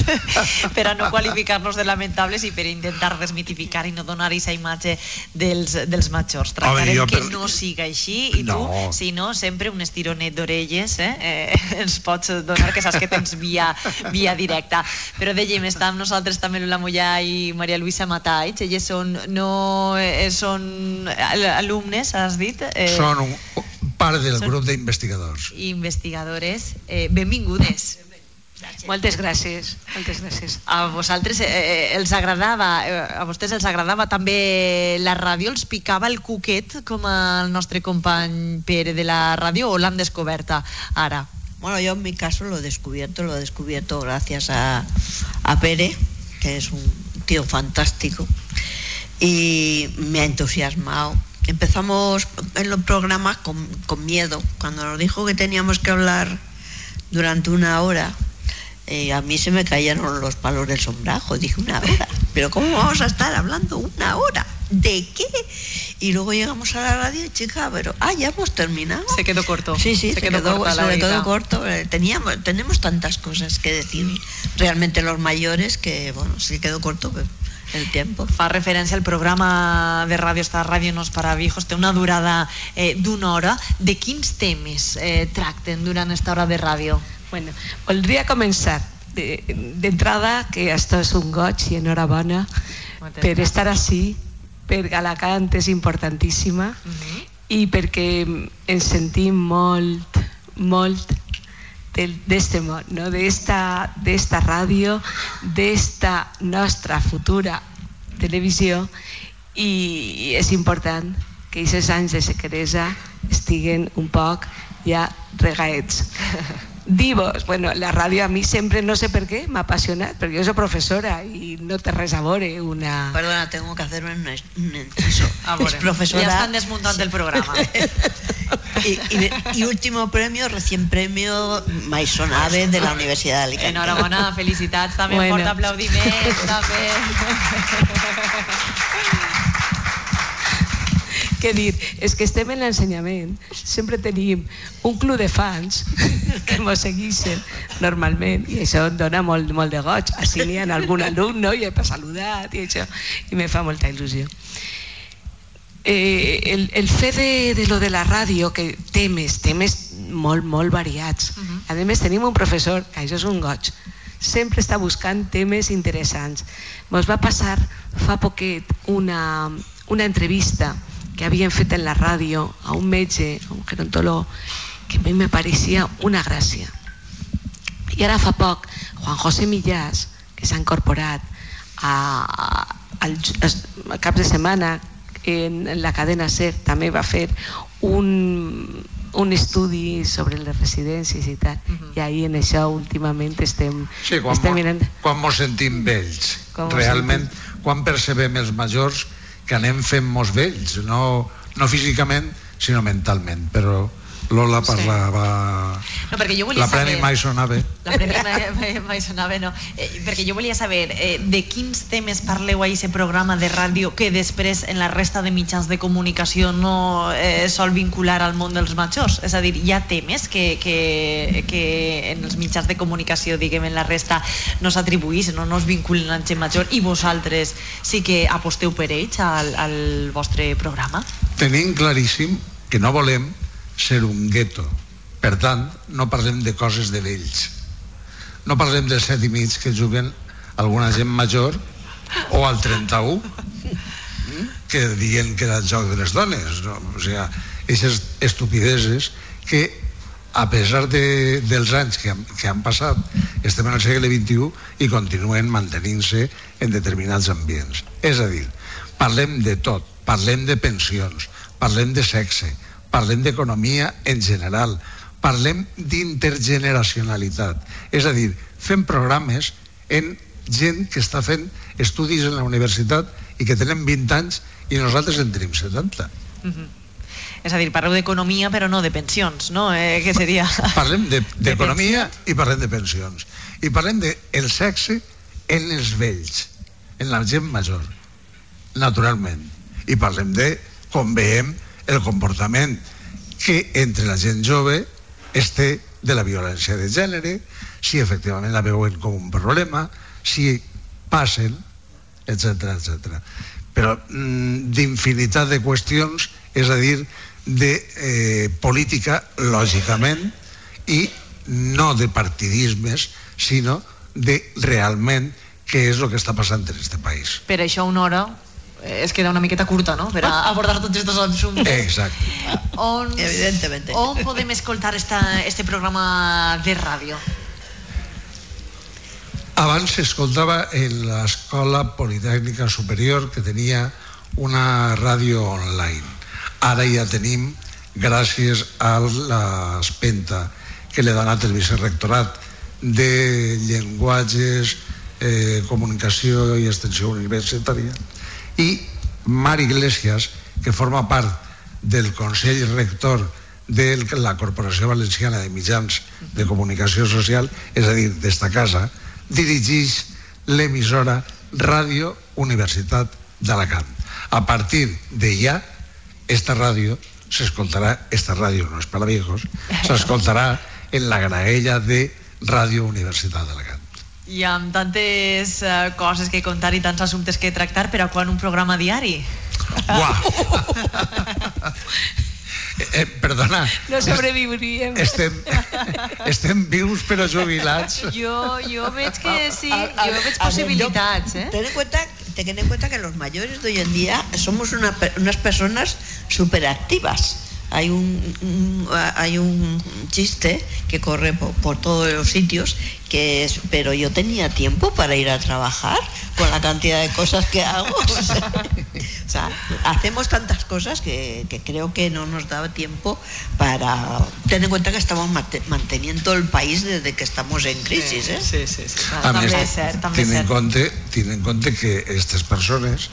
per a no qualificar-nos de lamentables i per intentar desmitificar i no donar aquesta imatge dels, dels majors tractarem Home, que per... no siga així i no. tu, si no, sempre un estironet d'orelles eh? eh? ens pots donar que saps que tens via, via directa però dèiem, està amb nosaltres també la Mollà i Maria Luisa Mataig elles són no eh, són alumnes, has dit? Eh, són un, part del grup d'investigadors. Investigadores. Eh, benvingudes. Moltes gràcies, moltes gràcies. A vosaltres eh, eh, els agradava, eh, a vostès els agradava també la ràdio, els picava el cuquet com el nostre company Pere de la ràdio o l'han descoberta ara? Bueno, yo en mi caso lo he descubierto, lo he descubierto gracias a, a Pere, que es un tío fantástico y me ha entusiasmado. Empezamos en los programas con, con miedo. Cuando nos dijo que teníamos que hablar durante una hora, eh, a mí se me cayeron los palos del sombrajo. Dije, una hora. Pero ¿cómo vamos a estar hablando una hora? ¿De qué? Y luego llegamos a la radio chica, pero, ah, ya hemos terminado. Se quedó corto. Sí, sí, se, se quedó, quedó, corta sobre la todo corto. Eh, Teníamos, tenemos tantas cosas que decir realmente los mayores que, bueno, se quedó corto, pero el tiempo. Fa referència al programa de ràdio Esta Ràdio No és para viejos, té una durada eh, d'una hora. De quins temes eh, tracten durant esta hora de ràdio? Bueno, voldria començar d'entrada de, que esto és un goig i enhorabona Moltes per estar així, per Galacant és importantíssima uh -huh. i perquè ens sentim molt, molt de, este món, no? d'esta de esta ràdio, d'esta nostra futura televisió i és important que aquests anys de secresa estiguen un poc ja regaets. Divos, bueno, la ràdio a mi sempre, no sé per què, m'ha apassionat, perquè jo soc professora i no té res a veure una... Perdona, tengo que hacer un, un inciso. A veure, profesora... ja estan desmuntant sí. el programa. y, y, y, último premio, recién premio Maison Ave de la Universidad de Alicante. Enhorabona, felicitats, també bueno. fort aplaudiment, també. Què dir? És que estem en l'ensenyament, sempre tenim un club de fans que ens segueixen normalment i això em dona molt, molt de goig. Així n'hi ha algun alumne i he saludat i això, i me fa molta il·lusió. Eh, el, el fet de, de lo de la ràdio, que temes, temes molt, molt variats. Uh -huh. A més, tenim un professor, que això és un goig, sempre està buscant temes interessants. Ens va passar fa poquet una, una entrevista que havien fet en la ràdio a un metge, a un gerontòleg, que a mi me pareixia una gràcia. I ara fa poc, Juan José Millás, que s'ha incorporat a, a, al, al cap de setmana en, en la cadena SER, també va fer un, un estudi sobre les residències i tal, uh -huh. i ahir en això últimament estem, sí, quan estem mirant... Quan mos sentim vells, com realment, sentim? quan percebem els majors que anem fent-nos vells, no, no físicament, sinó mentalment, però Lola parlava... Sí. No, perquè jo volia la premi saber... mai sonava. La premi mai, sonava, no. Eh, perquè jo volia saber eh, de quins temes parleu a aquest programa de ràdio que després en la resta de mitjans de comunicació no eh, sol vincular al món dels majors. És a dir, hi ha temes que, que, que en els mitjans de comunicació, diguem, en la resta no s'atribuïs, no, no es vinculen amb gent major i vosaltres sí que aposteu per ells al, al vostre programa? Tenim claríssim que no volem ser un gueto. Per tant, no parlem de coses de vells. No parlem dels set i mig que juguen alguna gent major o al 31 que diuen que era el joc de les dones. No? O sigui, aquestes estupideses que a pesar de, dels anys que han, que han passat, estem en el segle XXI i continuen mantenint-se en determinats ambients. És a dir, parlem de tot, parlem de pensions, parlem de sexe, parlem d'economia en general, parlem d'intergeneracionalitat. És a dir, fem programes en gent que està fent estudis en la universitat i que tenen 20 anys i nosaltres en tenim 70. Mm -hmm. És a dir, parleu d'economia però no de pensions, no? Eh, què seria? Parlem d'economia de, de i parlem de pensions. I parlem del de sexe en els vells, en la gent major, naturalment. I parlem de com veiem el comportament que entre la gent jove es té de la violència de gènere, si efectivament la veuen com un problema, si passen, etc etc. Però mm, d'infinitat de qüestions, és a dir, de eh, política, lògicament, i no de partidismes, sinó de realment què és el que està passant en aquest país. Per això una hora es queda una miqueta curta, no?, per a abordar tots aquests assumptes. Exacte. On, Evidentemente. On podem escoltar esta, este programa de ràdio? Abans s'escoltava en l'Escola Politècnica Superior que tenia una ràdio online. Ara ja tenim, gràcies a l'espenta que l'he donat el vicerrectorat de llenguatges, eh, comunicació i extensió universitària, i Mar Iglesias, que forma part del Consell Rector de la Corporació Valenciana de Mitjans de Comunicació Social, és a dir, d'esta casa, dirigeix l'emissora Ràdio Universitat d'Alacant. A partir de ja, esta ràdio s'escoltarà, esta ràdio no és per a viejos, s'escoltarà en la graella de Ràdio Universitat d'Alacant. I amb tantes uh, coses que contar i tants assumptes que tractar, per a quan un programa diari? Buah! Eh, perdona. No sobreviuríem. Estem, estem vius però jubilats. Jo, jo veig que sí, jo veig possibilitats, ¿eh? Ten en cuenta, ten en cuenta que los mayores de hoy en día somos una, unas personas superactivas. Hay un, un, hay un chiste que corre por, por, todos los sitios que es, pero yo tenía tiempo para ir a trabajar con la cantidad de cosas que hago. O sea, o sea hacemos tantas cosas que, que, creo que no nos daba tiempo para tener en cuenta que estamos manteniendo el país desde que estamos en crisis. ¿eh? Sí, sí, sí. Tiene en, compte, tiene en compte que aquestes persones,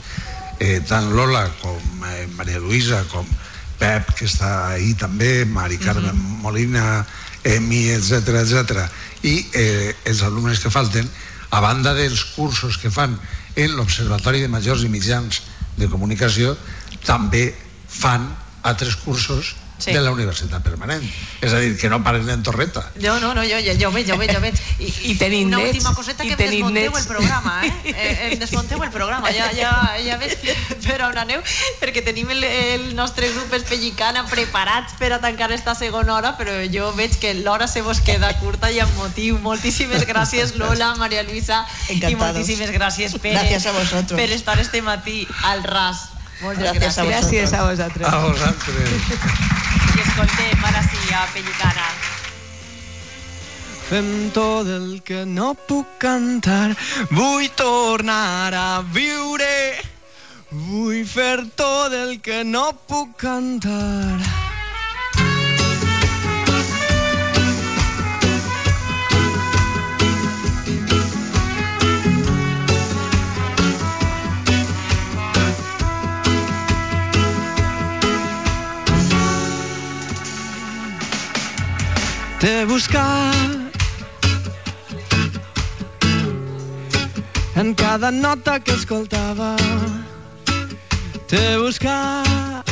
eh, tant Lola com eh, Maria Luisa com Pep, que està ahí també, Mari Carmen uh -huh. Molina, Emi, etc etc. i eh, els alumnes que falten, a banda dels cursos que fan en l'Observatori de Majors i Mitjans de Comunicació, també fan altres cursos sí. de la universitat permanent. És a dir, que no paren en torreta. No, no, no, jo, jo, jo ho veig, jo veig, jo veig. I, I tenim Una nets, última coseta que i em tenim desmunteu nets. el programa, eh? eh? Em desmunteu el programa, ja, ja, ja veig per on aneu, perquè tenim el, el nostre grup espellicana preparats per a tancar esta segona hora, però jo veig que l'hora se vos queda curta i amb motiu. Moltíssimes gràcies, Lola, Maria Luisa, Encantados. i moltíssimes gràcies, Pere, Gracias a vosotros. per estar este matí al ras. Moltes Gracias a gràcies. vosotros. Gràcies a vosaltres. A vosaltres. I escoltem ara sí a Pellicana. Fem tot el que no puc cantar, vull tornar a viure, vull fer tot el que no puc cantar. T'he buscat en cada nota que escoltava. T'he buscat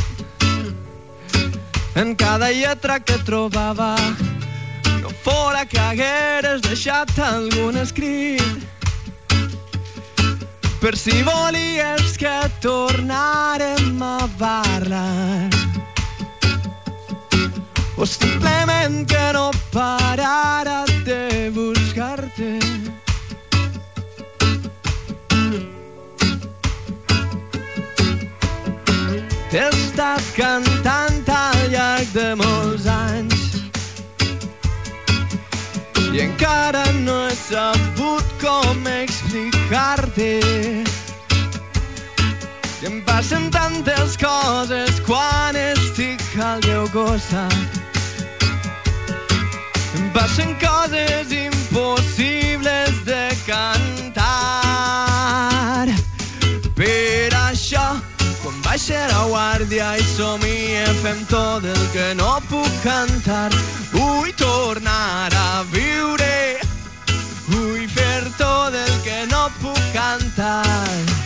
en cada lletra que trobava. No fora que hagueres deixat algun escrit per si volies que tornarem a parlar o simplement que no parara de buscar-te. T'he estat cantant al llarg de molts anys i encara no he sabut com explicar-te. I em passen tantes coses quan estic al teu costat. Passen coses impossibles de cantar. Per això, quan baixa la guàrdia i somia fem tot el que no puc cantar, vull tornar a viure, vull fer tot el que no puc cantar.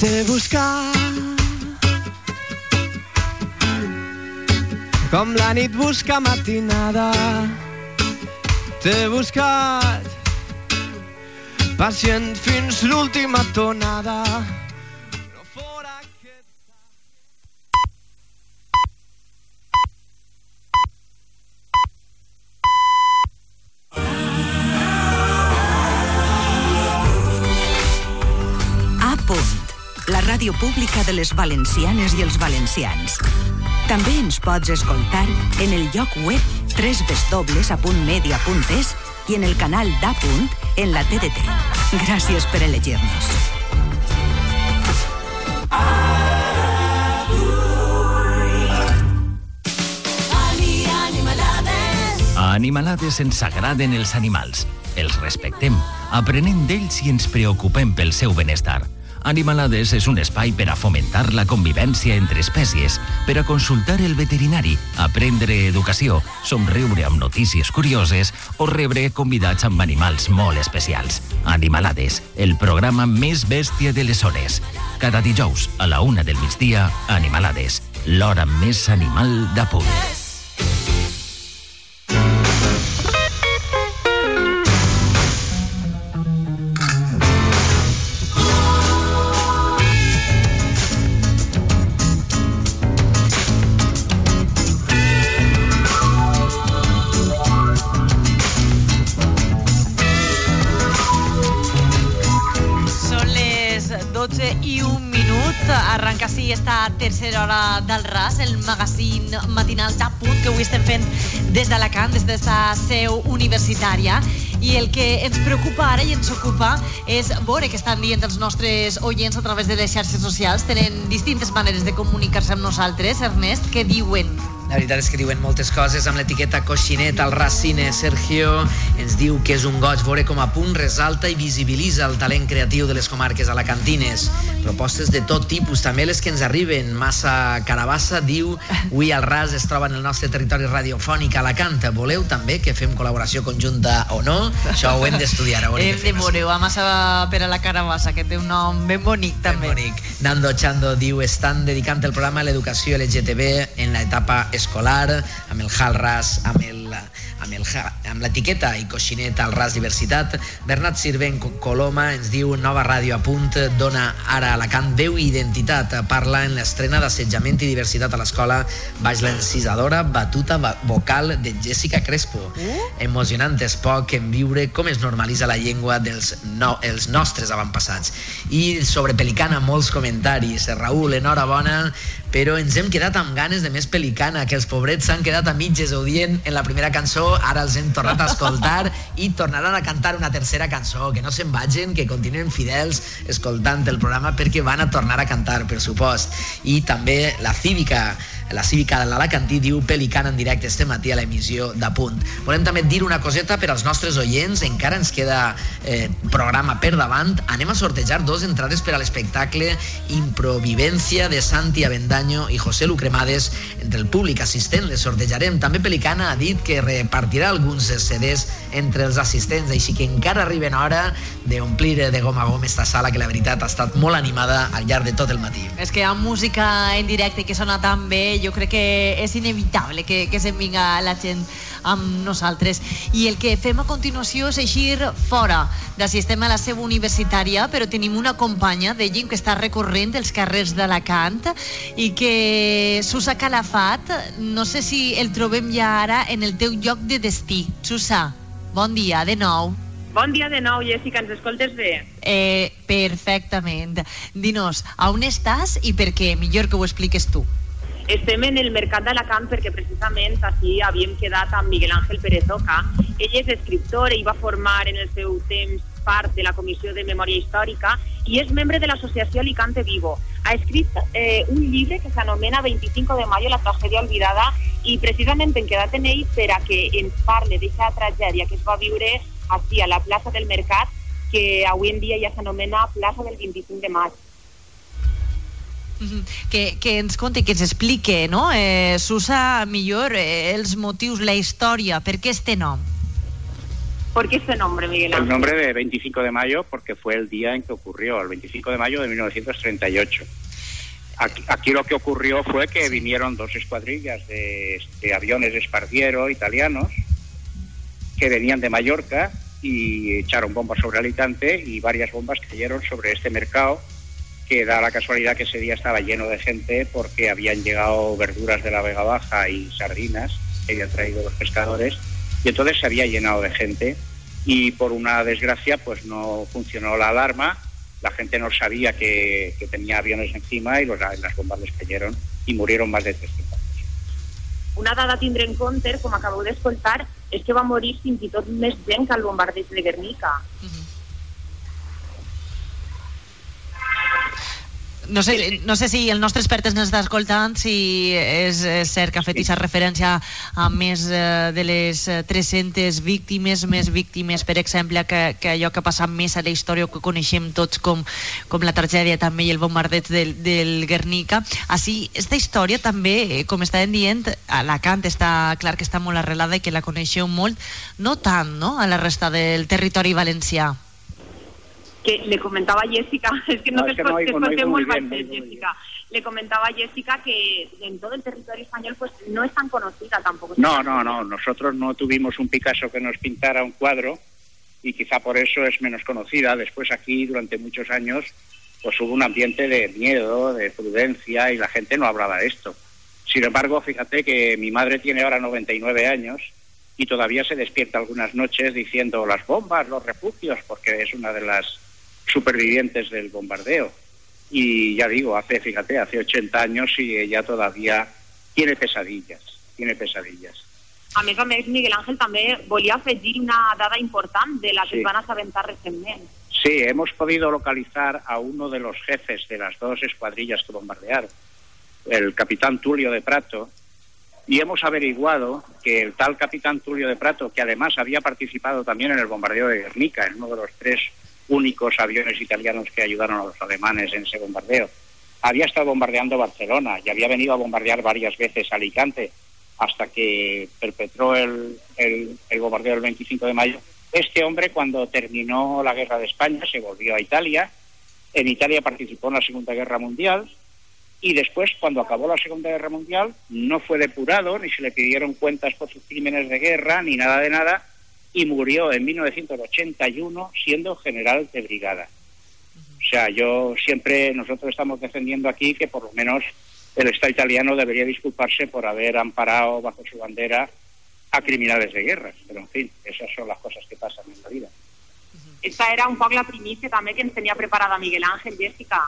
T'he buscat com la nit busca matinada. T'he buscat pacient fins l'última tonada. Ràdio pública de les valencianes i els valencians. També ens pots escoltar en el lloc web www.media.es i en el canal d'A en la TDT. Gràcies per elegir-nos. A Animalades ens agraden els animals. Els respectem, aprenem d'ells i ens preocupem pel seu benestar. Animalades és un espai per a fomentar la convivència entre espècies, per a consultar el veterinari, aprendre educació, somriure amb notícies curioses o rebre convidats amb animals molt especials. Animalades, el programa més bèstia de les hores. Cada dijous, a la una del migdia, Animalades, l'hora més animal de punt. El magazín matinal d'A punt que avui estem fent des d'Alacant, des d'esta seu universitària. I el que ens preocupa ara i ens ocupa és veure què estan dient els nostres oients a través de les xarxes socials. Tenen distintes maneres de comunicar-se amb nosaltres. Ernest, què diuen? La veritat és que diuen moltes coses amb l'etiqueta coixinet al Racine. Sergio ens diu que és un goig veure com a punt resalta i visibilitza el talent creatiu de les comarques alacantines. Propostes de tot tipus, també les que ens arriben. Massa Carabassa diu avui al RAS es troba en el nostre territori radiofònic a Alacant. Voleu també que fem col·laboració conjunta o no? Això ho hem d'estudiar. Hem de veure a massa per a la carabassa, que té un nom ben bonic també. Ben bonic. Nando Chando diu estan dedicant el programa a l'educació LGTB en l'etapa escolar, amb el HAL RAS, amb el amb el amb l'etiqueta i coixinet al RAS Diversitat. Bernat Sirvent Coloma ens diu nova ràdio a punt, dona ara a Alacant veu i identitat. Parla en l'estrena d'assetjament i diversitat a l'escola baix l'encisadora batuta vocal de Jessica Crespo. Emocionant és poc en viure com es normalitza la llengua dels no, els nostres avantpassats. I sobre Pelicana, molts comentaris. Raül, enhorabona, però ens hem quedat amb ganes de més Pelicana, que els pobrets s'han quedat a mitges audient en la primera cançó, ara els hem tornat a escoltar i tornaran a cantar una tercera cançó, que no se'n vagin, que continuen fidels escoltant el programa perquè van a tornar a cantar, per supost. I també la cívica, la cívica de l'Alacantí diu Pelicana en directe este matí a l'emissió de punt. Volem també dir una coseta per als nostres oients, encara ens queda eh, programa per davant, anem a sortejar dos entrades per a l'espectacle Improvivència de Santi Avendaño i José Lucremades entre el públic assistent, les sortejarem. També Pelicana ha dit que repartirà alguns CDs entre els assistents, així que encara arriben hora d'omplir de gom a gom esta sala que la veritat ha estat molt animada al llarg de tot el matí. És que hi ha música en directe que sona tan bé, jo crec que és inevitable que, que se'n vinga la gent amb nosaltres. I el que fem a continuació és eixir fora del sistema de la seva universitària, però tenim una companya de Jim que està recorrent els carrers d'Alacant i que Susa Calafat, no sé si el trobem ja ara en el teu lloc de destí. Susa, bon dia de nou. Bon dia de nou, Jessica, ens escoltes bé? Eh, perfectament. Dinos, a on estàs i per què? Millor que ho expliques tu. Estem en el Mercat d'Alacant perquè precisament així havíem quedat amb Miguel Ángel Pérez Oca. Ell és escriptor i va formar en el seu temps part de la Comissió de Memòria Històrica i és membre de l'associació Alicante Vivo. Ha escrit eh, un llibre que s'anomena 25 de mayo, la tragèdia olvidada, i precisament hem quedat en ell per a que ens parle d'aquesta tragèdia que es va viure així a la plaça del Mercat, que avui en dia ja s'anomena plaça del 25 de maig. Que, que ens conti, que ens explique, no? Eh, Susa, millor, eh, els motius, la història, per què este nom? ¿Por qué este nombre, Miguel Ángel? El nombre de 25 de mayo porque fue el día en que ocurrió, el 25 de mayo de 1938. Aquí, aquí lo que ocurrió fue que vinieron dos escuadrillas de, de aviones esparciero italianos que venían de Mallorca y echaron bombas sobre Alicante y varias bombas cayeron sobre este mercado que da la casualidad que ese día estaba lleno de gente porque habían llegado verduras de la Vega Baja y sardinas que habían traído los pescadores y entonces se había llenado de gente y por una desgracia pues no funcionó la alarma, la gente no sabía que, que tenía aviones encima y los, las bombas les cayeron y murieron más de 300. Una dada a tindre en compte, com acabeu d'escoltar, és que va morir fins i tot més gent que al bombardeig de Guernica. No sé, no sé si el nostre expert ens està escoltant, si és, és cert que ha fet aquesta referència a més eh, de les eh, 300 víctimes, més víctimes, per exemple, que, que allò que ha passat més a la història que coneixem tots com, com la tragèdia també i el bombardeig del, del Guernica. Així, esta història també, eh, com estàvem dient, a Alacant està clar que està molt arrelada i que la coneixeu molt, no tant no? a la resta del territori valencià. Que le comentaba a Jessica, es que no, No, te es que no muy muy bien, Jessica. Le comentaba a Jessica que en todo el territorio español pues no es tan conocida tampoco. No, no, no. Nosotros no tuvimos un Picasso que nos pintara un cuadro y quizá por eso es menos conocida. Después aquí, durante muchos años, pues hubo un ambiente de miedo, de prudencia y la gente no hablaba de esto. Sin embargo, fíjate que mi madre tiene ahora 99 años y todavía se despierta algunas noches diciendo las bombas, los refugios, porque es una de las supervivientes del bombardeo. Y ya digo, hace, fíjate, hace 80 años y ella todavía tiene pesadillas, tiene pesadillas. A més a més, Miguel Ángel també volia afegir una dada important de la que Sí. van recentment. Sí, hemos podido localizar a uno de los jefes de las dos escuadrillas que bombardearon, el capitán Tulio de Prato, y hemos averiguado que el tal capitán Tulio de Prato, que además había participado también en el bombardeo de Guernica, en uno de los tres únicos aviones italianos que ayudaron a los alemanes en ese bombardeo, había estado bombardeando Barcelona y había venido a bombardear varias veces Alicante hasta que perpetró el, el- el bombardeo del 25 de mayo. Este hombre, cuando terminó la guerra de España, se volvió a Italia. En Italia participó en la Segunda Guerra Mundial y después, cuando acabó la Segunda Guerra Mundial, no fue depurado, ni se le pidieron cuentas por sus crímenes de guerra, ni nada de nada, y murió en 1981 siendo general de brigada. O sea, yo siempre, nosotros estamos defendiendo aquí que por lo menos el Estado italiano debería disculparse por haber amparado bajo su bandera a criminales de guerra. Pero en fin, esas son las cosas que pasan en la vida. Esta era un poc la primícia també que ens tenia preparada Miguel Ángel, Jessica.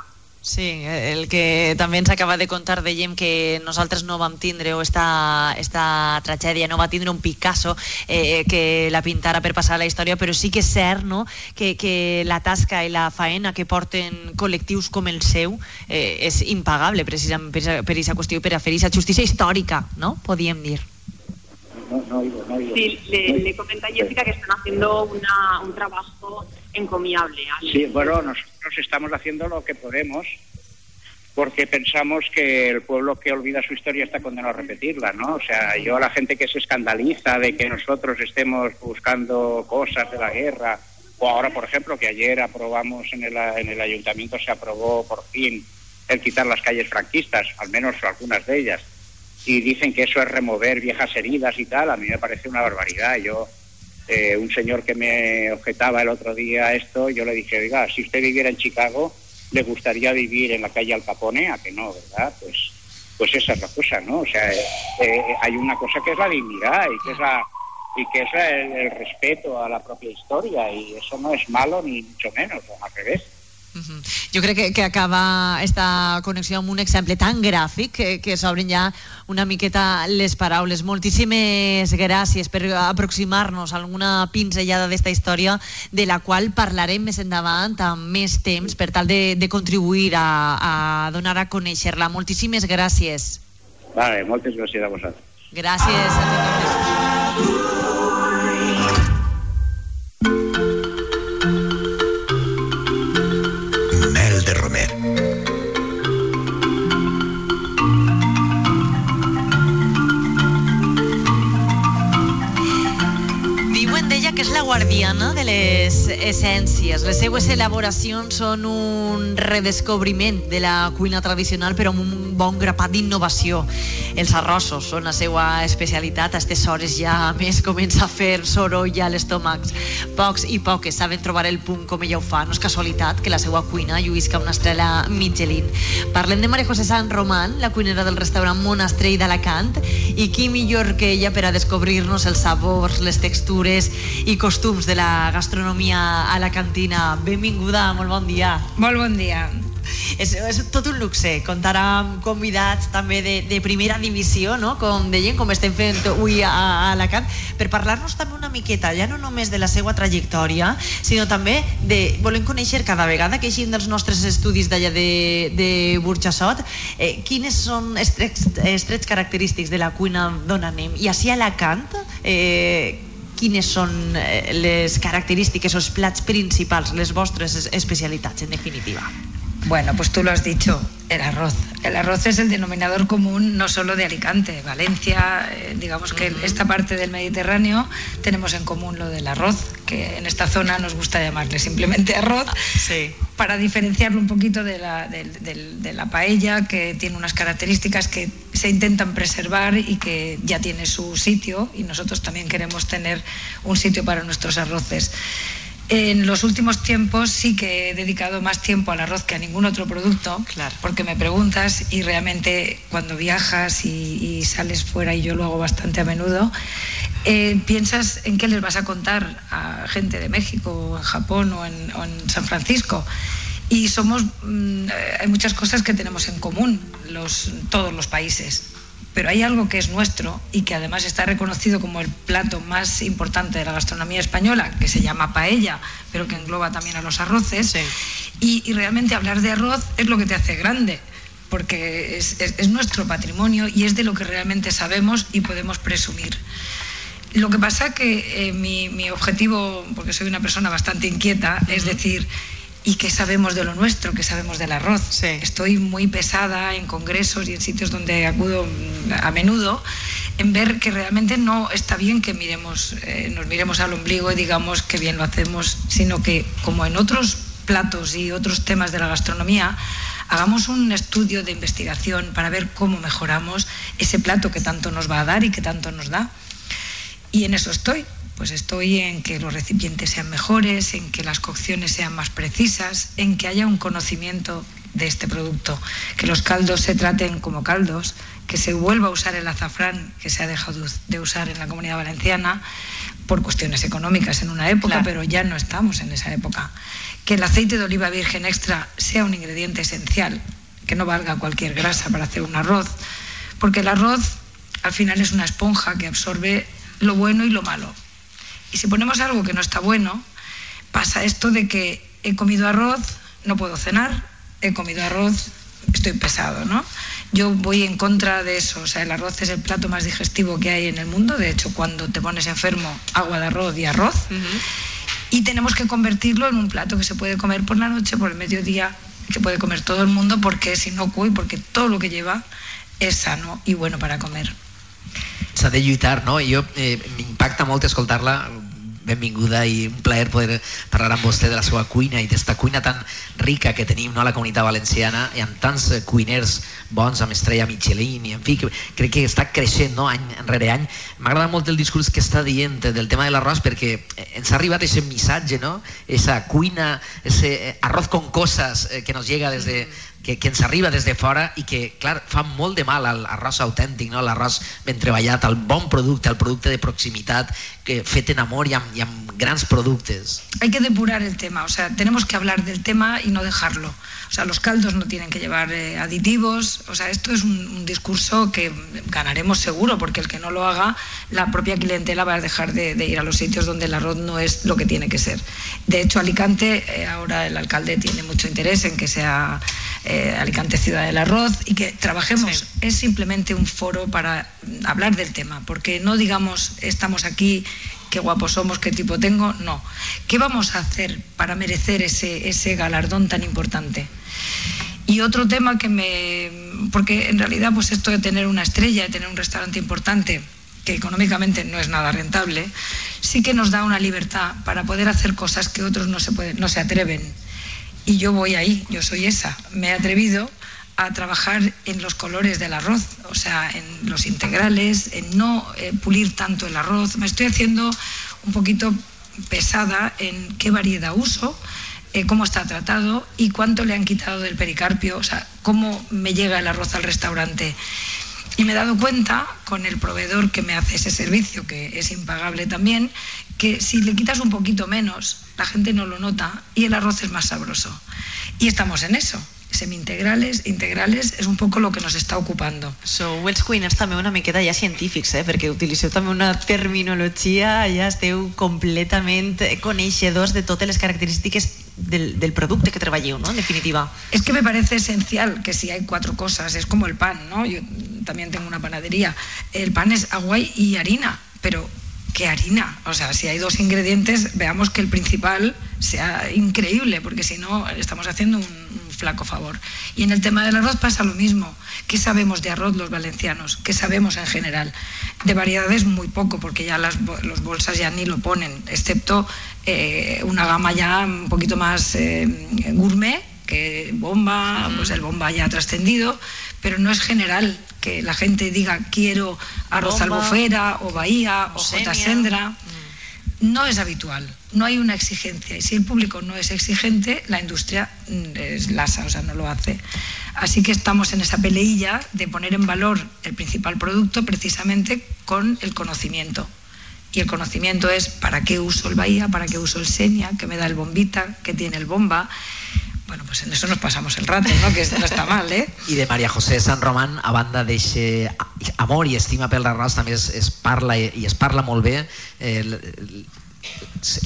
Sí, el que també ens acaba de contar dèiem que nosaltres no vam tindre o esta, esta tragèdia no va tindre un Picasso eh, que la pintara per passar la història, però sí que és cert no? que, que la tasca i la faena que porten col·lectius com el seu eh, és impagable precisament per aquesta qüestió, per a fer aquesta justícia històrica, no? podíem dir. No, no oigo, no oigo. Sí, le, le comenta Jessica que están haciendo una, un trabajo encomiable. Sí, bueno, nosotros estamos haciendo lo que podemos porque pensamos que el pueblo que olvida su historia está condenado a repetirla, ¿no? O sea, yo a la gente que se escandaliza de que nosotros estemos buscando cosas de la guerra, o ahora, por ejemplo, que ayer aprobamos en el, en el ayuntamiento, se aprobó por fin el quitar las calles franquistas, al menos algunas de ellas. y dicen que eso es remover viejas heridas y tal, a mí me parece una barbaridad. Yo, eh, un señor que me objetaba el otro día esto, yo le dije, oiga, si usted viviera en Chicago, ¿le gustaría vivir en la calle Al Capone? ¿A que no, verdad? Pues, pues esa es la cosa, ¿no? O sea, eh, eh, hay una cosa que es la dignidad y que es la y que es el, el respeto a la propia historia y eso no es malo ni mucho menos, al revés. Jo crec que, que acaba esta connexió amb un exemple tan gràfic que, que s'obren ja una miqueta les paraules. Moltíssimes gràcies per aproximar-nos a alguna pinzellada d'esta història de la qual parlarem més endavant amb més temps per tal de, de contribuir a, a donar a conèixer-la. Moltíssimes gràcies. Vale, moltes gràcies a vosaltres. Gràcies a totes. Guardiana de les essències. Les seues elaboracions són un redescobriment de la cuina tradicional, però amb un bon grapat d'innovació. Els arrossos són la seva especialitat. A aquestes hores ja, a més, comença a fer soroll a l'estómac. Pocs i poques saben trobar el punt com ella ho fa. No és casualitat que la seva cuina lluïsca una estrella Michelin. Parlem de Maria José San Román, la cuinera del restaurant Monastrell d'Alacant, i qui millor que ella per a descobrir-nos els sabors, les textures i costums de la gastronomia a la cantina. Benvinguda, molt bon dia. Molt bon dia. És, és tot un luxe comptar amb convidats també de, de primera divisió, no? com deien, com estem fent avui a, a Alacant, per parlar-nos també una miqueta, ja no només de la seva trajectòria, sinó també de, volem conèixer cada vegada que eixim dels nostres estudis d'allà de, de Burxassot, eh, quines són els trets, els trets característics de la cuina d'on anem. I així a Alacant, eh, quines són eh, les característiques o els plats principals, les vostres es- especialitats, en definitiva. Bueno, pues tú lo has dicho, el arroz. El arroz es el denominador común no solo de Alicante, Valencia, eh, digamos que esta parte del Mediterráneo tenemos en común lo del arroz, que en esta zona nos gusta llamarle simplemente arroz, para diferenciarlo un poquito la, de la paella, que tiene unas características que se intentan preservar y que ya tiene su sitio, y nosotros también queremos tener un sitio para nuestros arroces. En los últimos tiempos sí que he dedicado más tiempo al arroz que a ningún otro producto, porque me preguntas y realmente cuando viajas y, y sales fuera, y yo lo hago bastante a menudo, eh, piensas en qué les vas a contar a gente de México, o en Japón o en, o en San Francisco. Y somos, mm, eh, hay muchas cosas que tenemos en común los, todos los países. Pero hay algo que es nuestro y que además está reconocido como el plato más importante de la gastronomía española, que se llama paella, pero que engloba también a los arroces. Y, y realmente hablar de arroz es lo que te hace grande, porque es, es- es nuestro patrimonio y es de lo que realmente sabemos y podemos presumir. Lo que pasa que eh, mi, mi objetivo, porque soy una persona bastante inquieta, es decir, ¿y qué sabemos de lo nuestro? ¿Qué sabemos del arroz? Estoy muy pesada en congresos y en sitios donde acudo mm, a menudo en ver que realmente no está bien que miremos, eh, nos miremos al ombligo y digamos que bien lo hacemos, sino que como en otros platos y otros temas de la gastronomía, hagamos un estudio de investigación para ver cómo mejoramos ese plato que tanto nos va a dar y que tanto nos da. Y en eso estoy. Pues estoy en que los recipientes sean mejores, en que las cocciones sean más precisas, en que haya un conocimiento de este producto, que los caldos se traten como caldos, que se vuelva a usar el azafrán que se ha dejado de usar en la comunidad valenciana por cuestiones económicas en una época, Claro. pero ya no estamos en esa época. Que el aceite de oliva virgen extra sea un ingrediente esencial, que no valga cualquier grasa para hacer un arroz, porque el arroz al final es una esponja que absorbe lo bueno y lo malo. Y si ponemos algo que no está bueno, pasa esto de que he comido arroz, no puedo cenar, he comido arroz, estoy pesado, ¿no? Yo voy en contra de eso, o sea, el arroz es el plato más digestivo que hay en el mundo, de hecho, cuando te pones enfermo, agua de arroz y arroz, y tenemos que convertirlo en un plato que se puede comer por la noche, por el mediodía, que puede comer todo el mundo porque es inocuo y porque todo lo que lleva es sano y bueno para comer. s'ha de lluitar, no? Jo eh, m'impacta molt escoltar-la benvinguda i un plaer poder parlar amb vostè de la seva cuina i d'esta cuina tan rica que tenim no, a la comunitat valenciana i amb tants cuiners bons amb estrella Michelin i en fi, que, crec que està creixent no, any enrere any. M'agrada molt el discurs que està dient del tema de l'arròs perquè ens ha arribat aquest missatge, no? esa cuina, ese arroz con cosas eh, que nos llega des de, que, que ens arriba des de fora i que, clar, fa molt de mal al arròs autèntic, no? l'arròs ben treballat, al bon producte, al producte de proximitat, que fet en amor i amb, i amb grans productes. Hay que depurar el tema, o sea, tenemos que hablar del tema y no dejarlo. O sea, los caldos no tienen que llevar eh, aditivos, o sea, esto es un, un, discurso que ganaremos seguro, porque el que no lo haga, la propia clientela va a dejar de, de ir a los sitios donde el arroz no es lo que tiene que ser. De hecho, Alicante, eh, ahora el alcalde tiene mucho interés en que sea eh, Alicante Ciudad del Arroz y que trabajemos. Sí. Es simplemente un foro para hablar del tema, porque no digamos estamos aquí, qué guapos somos, qué tipo tengo, no. ¿Qué vamos a hacer para merecer ese, ese galardón tan importante? Y otro tema que me... porque en realidad pues esto de tener una estrella, de tener un restaurante importante, que económicamente no es nada rentable, sí que nos da una libertad para poder hacer cosas que otros no se, pueden, no se atreven. Y yo voy ahí, yo soy esa. Me he atrevido a trabajar en los colores del arroz, o sea, en los integrales, en no eh, pulir tanto el arroz. Me estoy haciendo un poquito pesada en qué variedad uso, eh, cómo está tratado y cuánto le han quitado del pericarpio, o sea, cómo me llega el arroz al restaurante. Y me he dado cuenta con el proveedor que me hace ese servicio, que es impagable también, que si le quitas un poquito menos, la gente no lo nota y el arroz es más sabroso. Y estamos en eso. Semi-integrales, integrales, és un poc lo que nos està ocupando. Sou els cuiners també una miqueta ja científics, eh? perquè utilitzeu també una terminologia, ja esteu completament coneixedors de totes les característiques del, del, producte que treballeu, ¿no? En definitiva. Es que me parece esencial que si hay cuatro cosas, es como el pan, ¿no? Yo también tengo una panadería. El pan es agua y harina, pero ¿qué harina? O sea, si hay dos ingredientes, veamos que el principal sea increíble, porque si no, estamos haciendo un, un flaco favor. Y en el tema del arroz pasa lo mismo. ¿Qué sabemos de arroz los valencianos? ¿Qué sabemos en general? De variedades muy poco, porque ya las los bolsas ya ni lo ponen, excepto eh, una gama ya un poquito más eh, gourmet, que bomba, pues el bomba ya ha trascendido, pero no es general que la gente diga quiero arroz bomba, albufera o bahía o j sendra. Mm. No es habitual, no hay una exigencia. Y si el público no es exigente, la industria es lasa, o sea, no lo hace. Así que estamos en esa peleilla de poner en valor el principal producto precisamente con el conocimiento. Y el conocimiento es para qué uso el bahía, para qué uso el seña, que me da el bombita, que tiene el bomba. Bueno, pues en eso nos pasamos el rato, ¿no? Que no està mal, eh? I de Maria José Sant Román, a banda d'eixe amor i estima pel arròs, també es, es parla i es parla molt bé eh,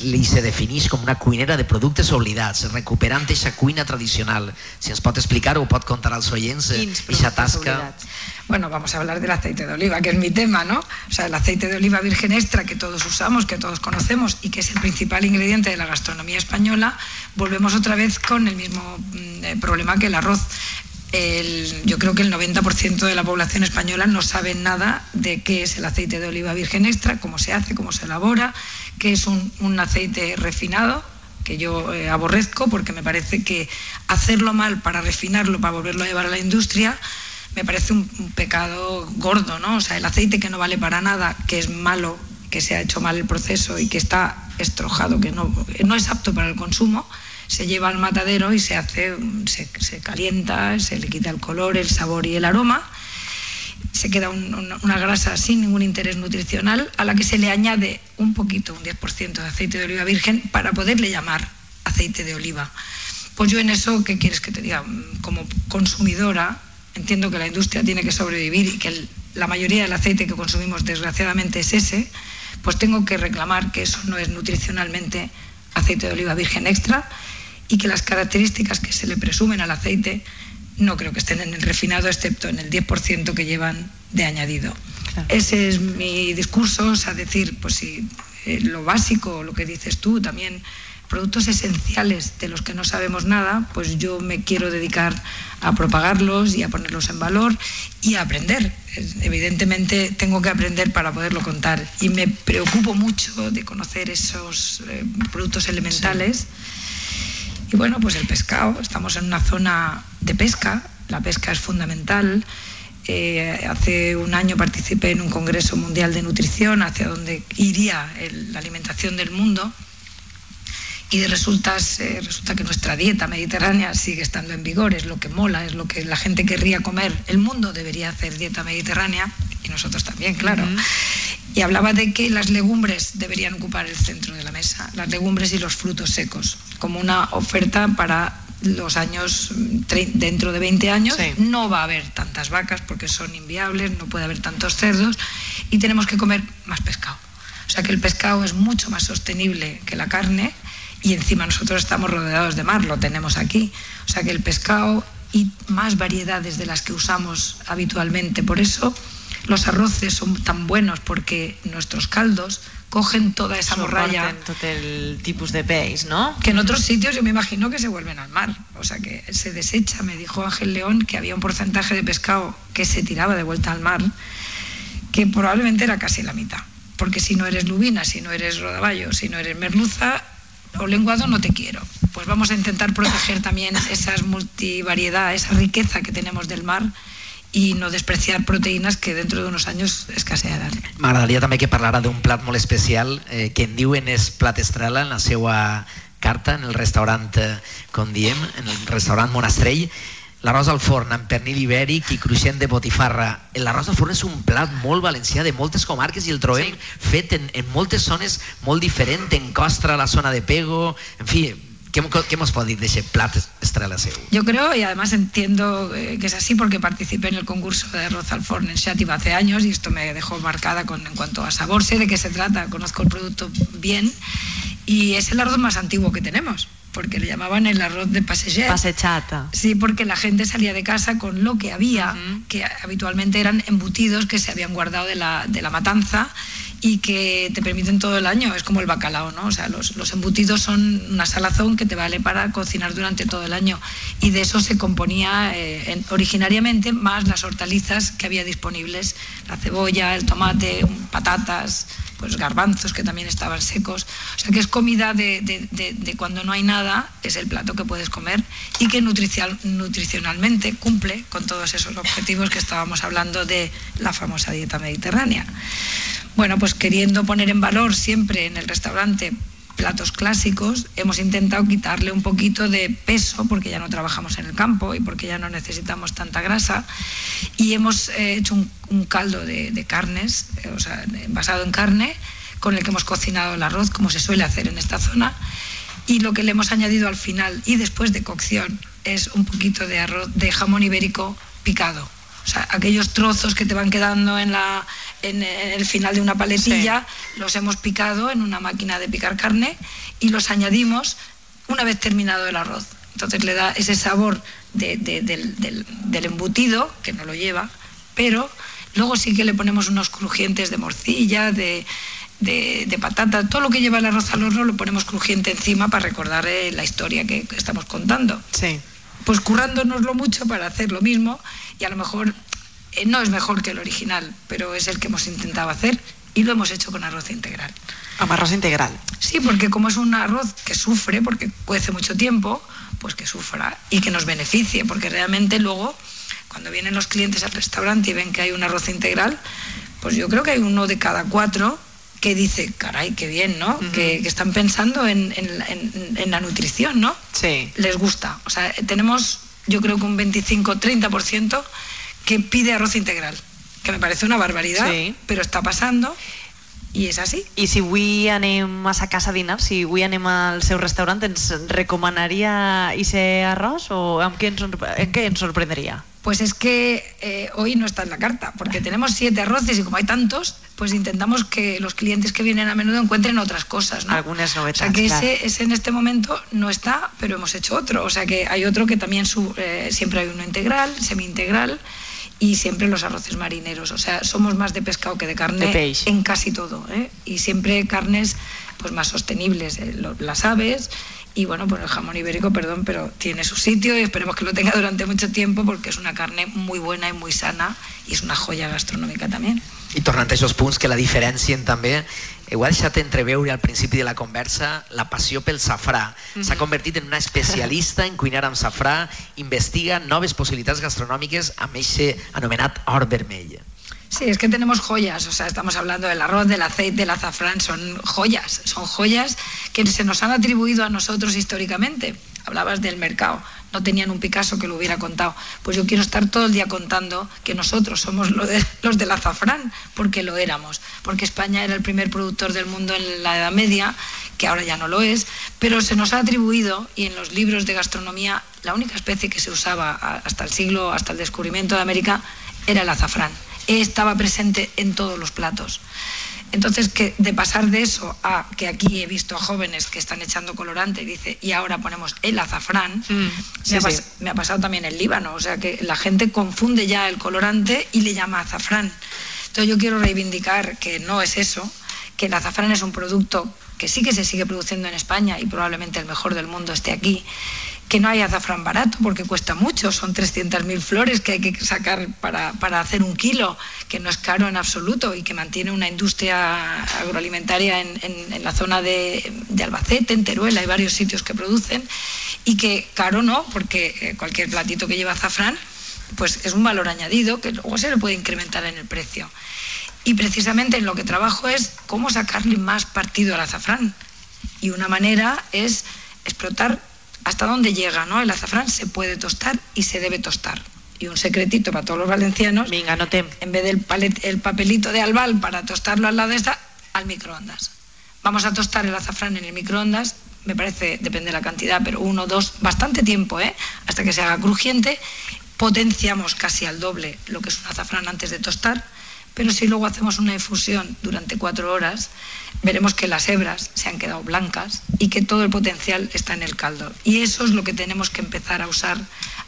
li se defineix com una cuinera de productes oblidats, recuperant aquesta cuina tradicional. Si ens pot explicar o pot contar als oients aquesta tasca. Oblidats? Bueno, vamos a hablar del aceite de oliva, que es mi tema, ¿no? O sea, el aceite de oliva virgen extra que todos usamos, que todos conocemos y que es el principal ingrediente de la gastronomía española, volvemos otra vez con el mismo mm, problema que el arroz. Yo creo que el 90% de la población española no sabe nada de qué es el aceite de oliva virgen extra, cómo se hace, cómo se elabora, que es un, aceite refinado, que yo eh, aborrezco porque me parece que hacerlo mal para refinarlo, para volverlo a llevar a la industria, me parece un, pecado gordo, ¿no? O sea, el aceite que no vale para nada, que es malo, que se ha hecho mal el proceso y que está estrojado, que no es apto para el consumo, se lleva al matadero y se hace, se, se calienta, se le quita el color, el sabor y el aroma se queda un, una, una, grasa sin ningún interés nutricional a la que se le añade un poquito, un 10% de aceite de oliva virgen para poderle llamar aceite de oliva. Pues yo en eso, ¿qué quieres que te diga? Como consumidora, entiendo que la industria tiene que sobrevivir y que el, la mayoría del aceite que consumimos desgraciadamente es ese, pues tengo que reclamar que eso no es nutricionalmente aceite de oliva virgen extra y que las características que se le presumen al aceite no creo que estén en el refinado, excepto en el 10% que llevan de añadido. Claro. Ese es mi discurso, o sea, decir, pues si eh, lo básico, lo que dices tú, también productos esenciales de los que no sabemos nada, pues yo me quiero dedicar a propagarlos y a ponerlos en valor y a aprender. Evidentemente tengo que aprender para poderlo contar y me preocupo mucho de conocer esos eh, productos elementales. Y bueno, pues el pescado, estamos en una zona de pesca, la pesca es fundamental. Eh, hace un año participé en un Congreso Mundial de Nutrición, hacia donde iría el- la alimentación del mundo. Y resultas, eh, resulta que nuestra dieta mediterránea sigue estando en vigor, es lo que mola, es lo que la gente querría comer. El mundo debería hacer dieta mediterránea y nosotros también, claro. Y hablaba de que las legumbres deberían ocupar el centro de la mesa, las legumbres y los frutos secos, como una oferta para los años dentro de 20 años no va a haber tantas vacas porque son inviables, no puede haber tantos cerdos y tenemos que comer más pescado. O sea que el pescado es mucho más sostenible que la carne y encima nosotros estamos rodeados de mar, lo tenemos aquí. O sea que el pescado y más variedades de las que usamos habitualmente. Por eso los arroces son tan buenos porque nuestros caldos cogen toda esa morralla tot el tipus de peix, no? que en otros sitios yo me imagino que se vuelven al mar. O sea que se desecha. Me dijo Ángel León que había un porcentaje de pescado que se tiraba de vuelta al mar, que probablemente era casi la mitad. Porque si no eres lubina, si no eres rodaballo, si no eres merluza o lenguado, no te quiero. Pues vamos a intentar proteger también esas multivariedad, esa riqueza que tenemos del mar y no despreciar proteínas que dentro de unos años escasearán. M'agradaria també que parlara d'un plat molt especial eh, que en diuen és plat en la seva carta en el restaurant, eh, com diem, en el restaurant Monastrell. L'arròs al forn amb pernil ibèric i cruixent de botifarra. L'arròs al forn és un plat molt valencià de moltes comarques i el trobem sí. fet en, en moltes zones molt diferent, en Costra, la zona de Pego, en fi, què, què mos pot dir d'aquest plat estrella? Yo creo, y además entiendo eh, que es así porque participé en el concurso de arroz al forno en Xàtiva hace años y esto me dejó marcada con, en cuanto a sabor. Sé de qué se trata, conozco el producto bien y es el arroz más antiguo que tenemos porque le llamaban el arroz de passeget. Passejata. Sí, porque la gente salía de casa con lo que había, que habitualmente eran embutidos que se habían guardado de la, de la matanza y que te permiten todo el año, es como el bacalao, ¿no? O sea, los, los embutidos son una salazón que te vale para cocinar durante todo el año y de eso se componía eh, en- originariamente más las hortalizas que había disponibles, la cebolla, el tomate, patatas, pues garbanzos que también estaban secos. O sea que es comida de, de- de- de cuando no hay nada, es el plato que puedes comer y que nutricial- nutricionalmente cumple con todos esos objetivos que estábamos hablando de la famosa dieta mediterránea. Bueno, pues queriendo poner en valor siempre en el restaurante platos clásicos, hemos intentado quitarle un poquito de peso porque ya no trabajamos en el campo y porque ya no necesitamos tanta grasa y hemos eh, hecho un, caldo de, carnes, eh, o sea, basado en carne, con el que hemos cocinado el arroz como se suele hacer en esta zona y lo que le hemos añadido al final y después de cocción es un poquito de arroz de jamón ibérico picado. O sea, aquellos trozos que te van quedando en, la, en el final de una paletilla, los hemos picado en una máquina de picar carne y los añadimos una vez terminado el arroz. Entonces le da ese sabor de- de- del, del- del embutido, que no lo lleva, pero luego sí que le ponemos unos crujientes de morcilla, de, de, de patata, todo lo que lleva el arroz al horno lo ponemos crujiente encima para recordar eh, la historia que, que estamos contando. Sí. Pues currándonoslo mucho para hacer lo mismo y a lo mejor eh, no es mejor que el original, pero es el que hemos intentado hacer y lo hemos hecho con arroz integral. Amb arròs integral. Sí, porque como es un arroz que sufre, porque cuece mucho tiempo, pues que sufra y que nos beneficie, porque realmente luego, cuando vienen los clientes al restaurante y ven que hay un arroz integral, pues yo creo que hay uno de cada cuatro que dice, caray, qué bien, ¿no? que, que están pensando en, en- en- en la nutrición, ¿no? Sí. Les gusta. O sea, tenemos, yo creo que un 25-30% que pide arroz integral, que me parece una barbaridad, Sí. pero está pasando y es así. I si avui anem a sa casa a dinar, si avui anem al seu restaurant, ens recomanaria ese arròs o amb què ens, sorpre- en què ens sorprendria? Pues es que eh, hoy no está en la carta, porque tenemos siete arroces y como hay tantos, pues intentamos que los clientes que vienen a menudo encuentren otras cosas, ¿no? Algunes O sea que ese, ese en este momento no está, pero hemos hecho otro. O sea que hay otro que también su- eh, siempre hay uno integral, semi-integral, y siempre los arroces marineros. O sea, somos más de pescado que de carne De en casi todo. ¿eh? Y siempre carnes pues más sostenibles, eh, las aves. Y bueno, pues el jamón ibérico, perdón, pero tiene su sitio y esperemos que lo tenga durante mucho tiempo porque es una carne muy buena y muy sana y es una joya gastronómica también. I tornant a aquests punts que la diferencien també, heu deixat entreveure al principi de la conversa la passió pel safrà. S'ha Mhm. convertit en una especialista en cuinar amb safrà, investiga noves possibilitats gastronòmiques amb aquest anomenat or vermell. Sí, es que tenemos joyas, o sea, estamos hablando del arroz, del aceite, del azafrán, son joyas, son joyas que se nos han atribuido a nosotros históricamente. Hablabas del mercado, no tenían un Picasso que lo hubiera contado. Pues yo quiero estar todo el día contando que nosotros somos lo de- los del azafrán, porque lo éramos, porque España era el primer productor del mundo en la Edad Media, que ahora ya no lo es, pero se nos ha atribuido, y en los libros de gastronomía, la única especie que se usaba hasta el siglo, hasta el descubrimiento de América, era el azafrán. Estaba presente en todos los platos. Entonces, que de pasar de eso a que aquí he visto a jóvenes que están echando colorante y dice, y ahora ponemos el azafrán, me, sí, ha pas- sí. me ha pasado también en Líbano, o sea que la gente confunde ya el colorante y le llama azafrán. Entonces yo quiero reivindicar que no es eso, que el azafrán es un producto que sí que se sigue produciendo en España y probablemente el mejor del mundo esté aquí, que no hay azafrán barato porque cuesta mucho, son 300.000 flores que hay que sacar para, para hacer un kilo, que no es caro en absoluto y que mantiene una industria agroalimentaria en, en- la zona de, de Albacete, en Teruel, hay varios sitios que producen y que caro no, porque eh, cualquier platito que lleva azafrán pues es un valor añadido que luego se le puede incrementar en el precio. Y precisamente en lo que trabajo es cómo sacarle más partido al azafrán. Y una manera es explotar hasta dónde llega, ¿no? El azafrán se puede tostar y se debe tostar. Y un secretito para todos los valencianos, en vez del palet- el papelito de albal para tostarlo al lado de esta, al microondas. Vamos a tostar el azafrán en el microondas, me parece, depende de la cantidad, pero uno, dos, bastante tiempo, ¿eh? hasta que se haga crujiente. Potenciamos casi al doble lo que es un azafrán antes de tostar, pero si luego hacemos una infusión durante cuatro horas, veremos que las hebras se han quedado blancas y que todo el potencial está en el caldo. Y eso es lo que tenemos que empezar a usar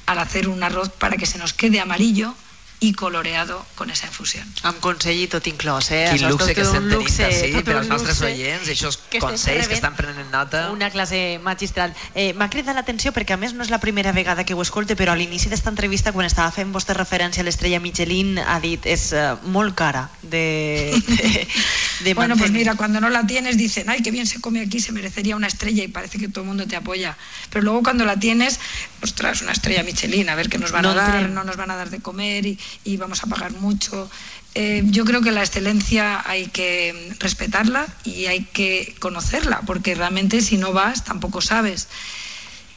al hacer un arroz para que se nos quede amarillo y coloreado con esa infusión. Amb consell i tot inclòs, eh? Quin luxe que estem tenint luxe, tot per als nostres oients, aquests que consells que estan prenent nota. Una classe magistral. Eh, M'ha cridat l'atenció perquè a més no és la primera vegada que ho escolte, però a l'inici d'esta entrevista, quan estava fent vostè referència a l'estrella Michelin, ha dit és eh, molt cara de, de, de Bueno, pues mira, cuando no la tienes dicen, ay, qué bien se come aquí, se merecería una estrella y parece que todo el mundo te apoya. Pero luego cuando la tienes, ostras, una estrella Michelin, a ver qué nos van No a dar, entrem. no nos van a dar de comer y, y vamos a pagar mucho. Eh, yo creo que la excelencia hay que respetarla y hay que conocerla, porque realmente si no vas tampoco sabes.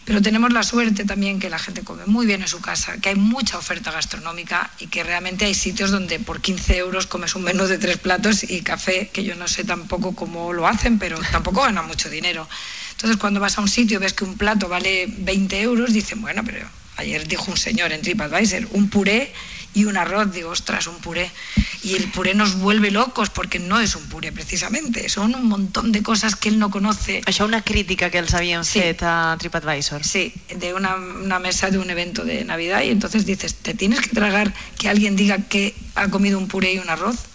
Pero tenemos la suerte también que la gente come muy bien en su casa, que hay mucha oferta gastronómica y que realmente hay sitios donde por 15 euros comes un menú de tres platos y café, que yo no sé tampoco cómo lo hacen, pero tampoco ganan mucho dinero. Entonces cuando vas a un sitio y ves que un plato vale 20 euros, dicen, bueno, pero ayer dijo un señor en TripAdvisor, un puré y un arroz, digo, ostras, un puré. Y el puré nos vuelve locos porque no es un puré precisamente, son un montón de cosas que él no conoce. Això una crítica que els havien fet a TripAdvisor. Sí, de una, una mesa de un evento de Navidad y entonces dices, ¿te tienes que tragar que alguien diga que ha comido un puré y un arroz?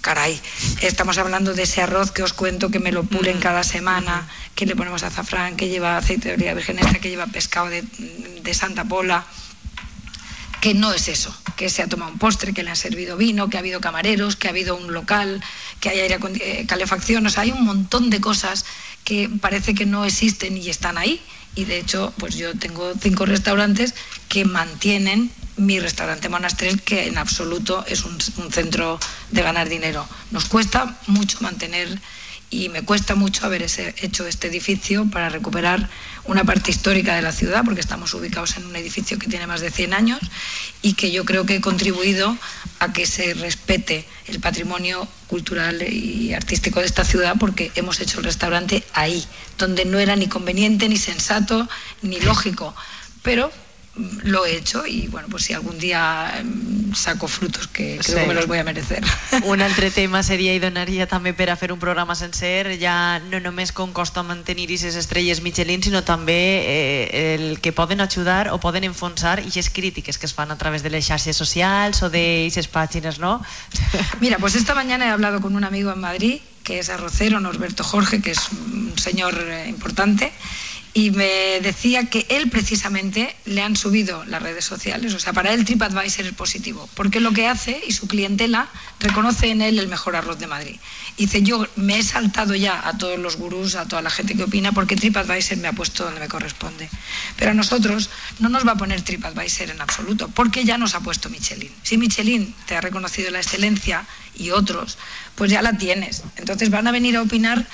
Caray, estamos hablando de ese arroz que os cuento que me lo pulen cada semana, que le ponemos azafrán, que lleva aceite de oliva virgen extra, que lleva pescado de, de Santa Pola, que no es eso, que se ha tomado un postre, que le han servido vino, que ha habido camareros, que ha habido un local, que hay aire eh, calefacción, o sea, hay un montón de cosas que parece que no existen y están ahí. Y de hecho, pues yo tengo cinco restaurantes que mantienen mi restaurante Monastrell, que en absoluto es un centro de ganar dinero. Nos cuesta mucho mantener y me cuesta mucho haber ese- hecho este edificio para recuperar una parte histórica de la ciudad, porque estamos ubicados en un edificio que tiene más de 100 años y que yo creo que he contribuido a que se respete el patrimonio cultural y artístico de esta ciudad, porque hemos hecho el restaurante ahí, donde no era ni conveniente, ni sensato, ni lógico. Pero lo he hecho y bueno, pues si algún día mm, saco frutos que creo Sí. que me los voy a merecer. Un altre tema seria i donaria també per a fer un programa sencer, ja no només com costa mantenir aquestes estrelles Michelin, sinó també eh, el que poden ajudar o poden enfonsar aquestes crítiques que es fan a través de les xarxes socials o d'aquestes pàgines, no? Mira, pues esta mañana he hablado con un amigo en Madrid, que es arrocero, Norberto Jorge, que es un señor eh, importante, y me decía que él precisamente le han subido las redes sociales, o sea, para él TripAdvisor es positivo, porque lo que hace y su clientela reconoce en él el mejor arroz de Madrid. Y dice, yo me he saltado ya a todos los gurús, a toda la gente que opina, porque TripAdvisor me ha puesto donde me corresponde. Pero a nosotros no nos va a poner TripAdvisor en absoluto, porque ya nos ha puesto Michelin. Si Michelin te ha reconocido la excelencia y otros, pues ya la tienes. Entonces van a venir a opinar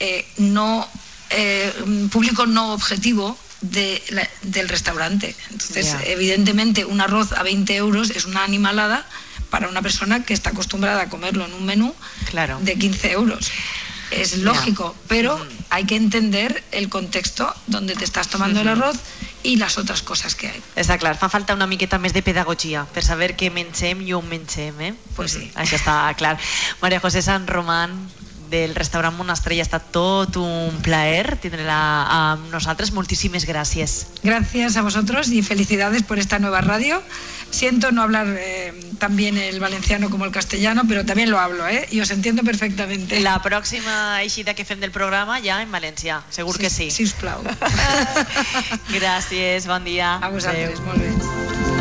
eh, no eh, público no objetivo de la- del restaurante. Entonces, evidentemente, un arroz a 20 euros es una animalada para una persona que está acostumbrada a comerlo en un menú Claro. de 15 euros. Es lógico, pero hay que entender el contexto donde te estás tomando el arroz y las otras cosas que hay. Està clar, fa falta una miqueta més de pedagogia per saber què mengem i on mengem, eh? Pues sí. Això està clar. Maria José San Román, del restaurant Monastrell, ha estat tot un plaer tindre-la amb nosaltres. Moltíssimes gràcies. Gracias a vosotros y felicidades por esta nueva radio. Siento no hablar eh, tan bien el valenciano como el castellano, pero también lo hablo, ¿eh? Y os entiendo perfectamente. La pròxima eixida que fem del programa ja en valencià, segur que sí. Si us plau. Gràcies, bon dia. A vosaltres, Adéu. molt bé.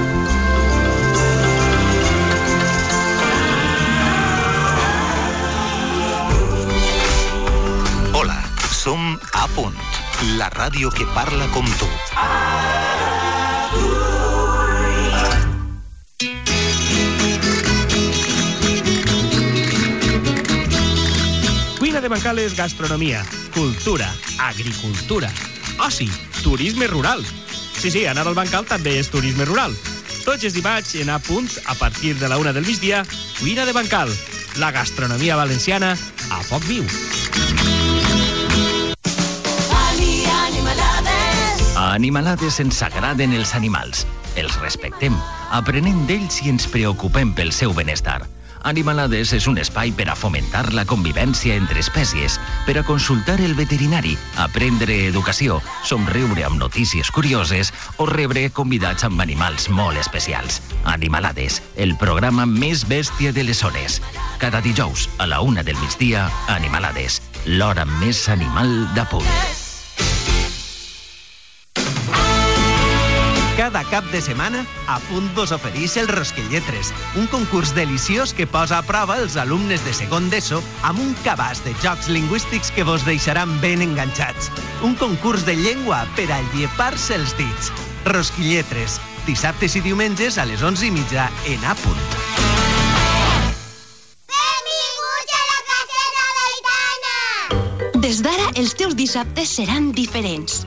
Som A Punt, la ràdio que parla com tu. Cuina de Bancal és gastronomia, cultura, agricultura, oci, turisme rural. Sí, sí, anar al Bancal també és turisme rural. Tots els dimarts en A punt, a partir de la una del migdia, Cuina de Bancal, la gastronomia valenciana a poc viu. A Animalades ens agraden els animals. Els respectem, aprenem d'ells i ens preocupem pel seu benestar. Animalades és un espai per a fomentar la convivència entre espècies, per a consultar el veterinari, aprendre educació, somriure amb notícies curioses o rebre convidats amb animals molt especials. Animalades, el programa més bèstia de les zones. Cada dijous, a la una del migdia, Animalades, l'hora més animal de punt. Cada cap de setmana, a punt vos ofereix el Rosquilletres, un concurs deliciós que posa a prova els alumnes de segon d'ESO amb un cabàs de jocs lingüístics que vos deixaran ben enganxats. Un concurs de llengua per a llepar-se els dits. Rosquilletres, dissabtes i diumenges a les 11 i mitja en A punt. Des d'ara, els teus dissabtes seran diferents.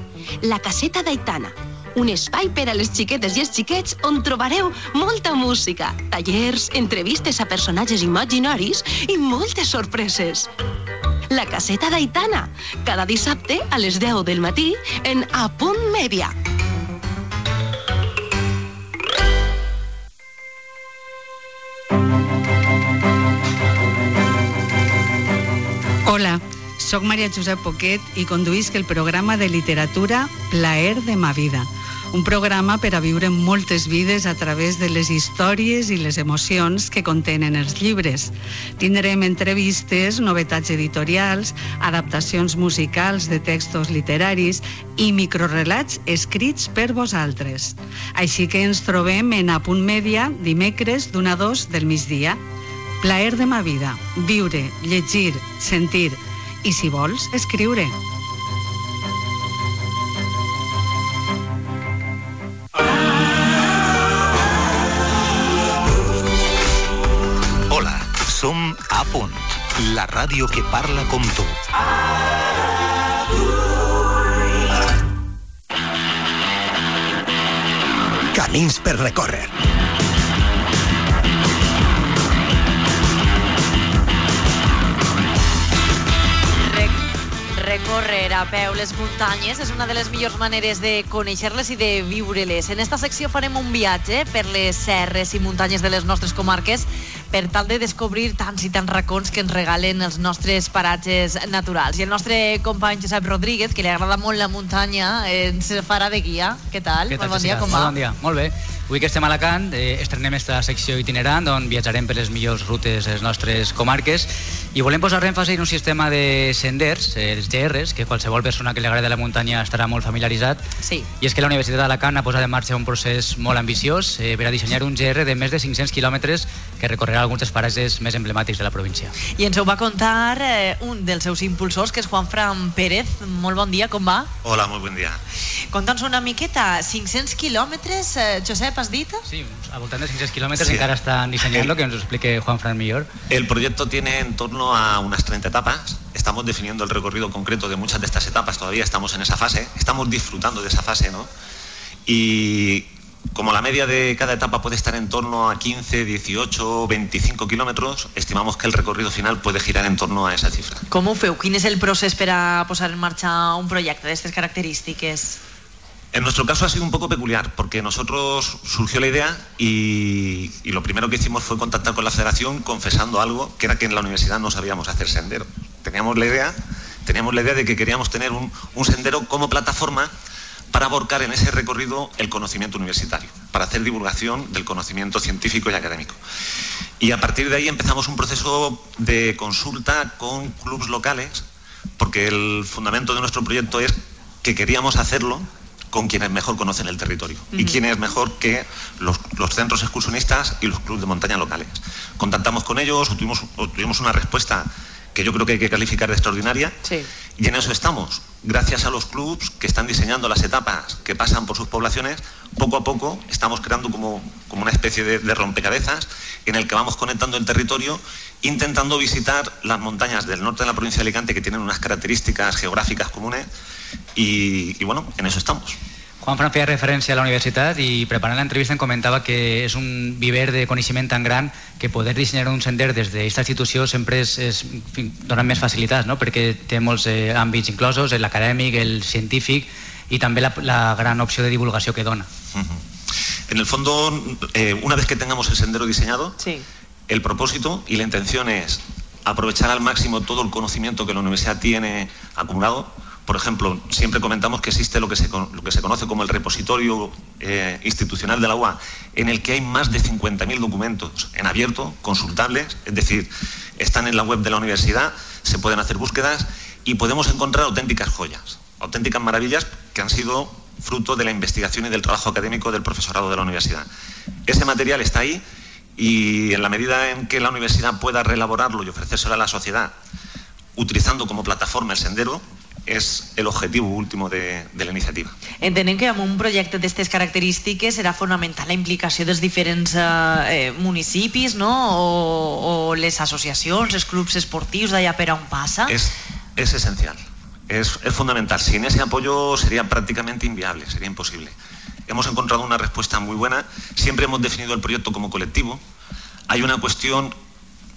La caseta d'Aitana, un espai per a les xiquetes i els xiquets on trobareu molta música, tallers, entrevistes a personatges imaginaris i moltes sorpreses. La caseta d'Aitana, cada dissabte a les 10 del matí en A Punt Mèdia. Sóc Maria Josep Poquet i conduïsc el programa de literatura Plaer de ma vida, un programa per a viure moltes vides a través de les històries i les emocions que contenen els llibres. Tindrem entrevistes, novetats editorials, adaptacions musicals de textos literaris i microrelats escrits per vosaltres. Així que ens trobem en A Punt Mèdia dimecres d'una a dos del migdia. Plaer de ma vida, viure, llegir, sentir i, si vols, escriure. Hola, som A Punt, la ràdio que parla com tu. Camins per recórrer. Recórrer a peu les muntanyes és una de les millors maneres de conèixer-les i de viure-les. En esta secció farem un viatge per les serres i muntanyes de les nostres comarques per tal de descobrir tants i tants racons que ens regalen els nostres paratges naturals. I el nostre company Josep Rodríguez, que li agrada molt la muntanya, ens farà de guia. Què tal? Què tal, molt bon dia, com va? bon dia, molt bé. Avui que estem a Alacant, eh, estrenem esta secció itinerant on viatjarem per les millors rutes de les nostres comarques i volem posar èmfasi en un sistema de senders, eh, els GRs, que qualsevol persona que li agrada la muntanya estarà molt familiaritzat. Sí. I és que la Universitat d'Alacant ha posat en marxa un procés molt ambiciós eh, per a dissenyar un GR de més de 500 quilòmetres que recorrerà alguns dels paratges més emblemàtics de la província. I ens ho va contar eh, un dels seus impulsors, que és Juan Fran Pérez. Molt bon dia, com va? Hola, muy buen día. Conta'ns una miqueta, 500 quilòmetres, eh, Josep, has dit? Sí, al voltant de 500 quilòmetres Sí. encara estan dissenyant-lo, que ens ho explique Juan Fran millor. El proyecto tiene en torno a unas 30 etapas. Estamos definiendo el recorrido concreto de muchas de estas etapas. Todavía estamos en esa fase. Estamos disfrutando de esa fase, ¿no? Y como la media de cada etapa puede estar en torno a 15, 18, 25 kilómetros, estimamos que el recorrido final puede girar en torno a esa cifra. Com ho feu? Quin és el procés per a posar en marxa un projecte d'aquestes característiques? En nuestro caso ha sido un poco peculiar, porque nosotros surgió la idea y, lo primero que hicimos fue contactar con la federación confesando algo, que era que en la universidad no sabíamos hacer sendero. Teníamos la idea, teníamos la idea de que queríamos tener un, un sendero como plataforma para aborcar en ese recorrido el conocimiento universitario, para hacer divulgación del conocimiento científico y académico. Y a partir de ahí empezamos un proceso de consulta con clubes locales, porque el fundamento de nuestro proyecto es que queríamos hacerlo con quienes mejor conocen el territorio y Ujú. quienes mejor que los, los centros excursionistas y los clubes de montaña locales. Contactamos con ellos, obtuvimos, obtuvimos una respuesta que yo creo que hay que calificar de extraordinaria Sí. y en eso estamos. Gracias a los clubs que están diseñando las etapas que pasan por sus poblaciones, poco a poco estamos creando como, como una especie de, de rompecabezas en el que vamos conectando el territorio, intentando visitar las montañas del norte de la provincia de Alicante que tienen unas características geográficas comunes y, y bueno, en eso estamos. Juan Fran feia referència a la universitat i preparant l'entrevista em comentava que és un viver de coneixement tan gran que poder dissenyar un sender des d'aquesta institució sempre és, és dona més facilitats, no? perquè té molts eh, àmbits inclosos, l'acadèmic, el científic i també la, la gran opció de divulgació que dona. En el fondo, eh, una vez que tengamos el sendero diseñado, el propósito y la intención es aprovechar al máximo todo el conocimiento que la universidad tiene acumulado. Por ejemplo, siempre comentamos que existe lo que se, conoce como el repositorio eh, institucional de la UA, en el que hay más de 50.000 documentos en abierto, consultables, es decir, están en la web de la universidad, se pueden hacer búsquedas y podemos encontrar auténticas joyas, auténticas maravillas que han sido fruto de la investigación y del trabajo académico del profesorado de la universidad. Ese material está ahí y en la medida en que la universidad pueda reelaborarlo y ofrecérselo a la sociedad, utilizando como plataforma el sendero, es el objetivo último de, de la iniciativa. Entenem que amb un projecte d'aquestes característiques serà fonamental la implicació dels diferents eh, eh, municipis no? o, o les associacions, els clubs esportius d'allà per on passa. Es, es esencial, es, es fundamental. Sin ese apoyo sería prácticamente inviable, sería imposible. Hemos encontrado una respuesta muy buena, siempre hemos definido el proyecto como colectivo. Hay una cuestión,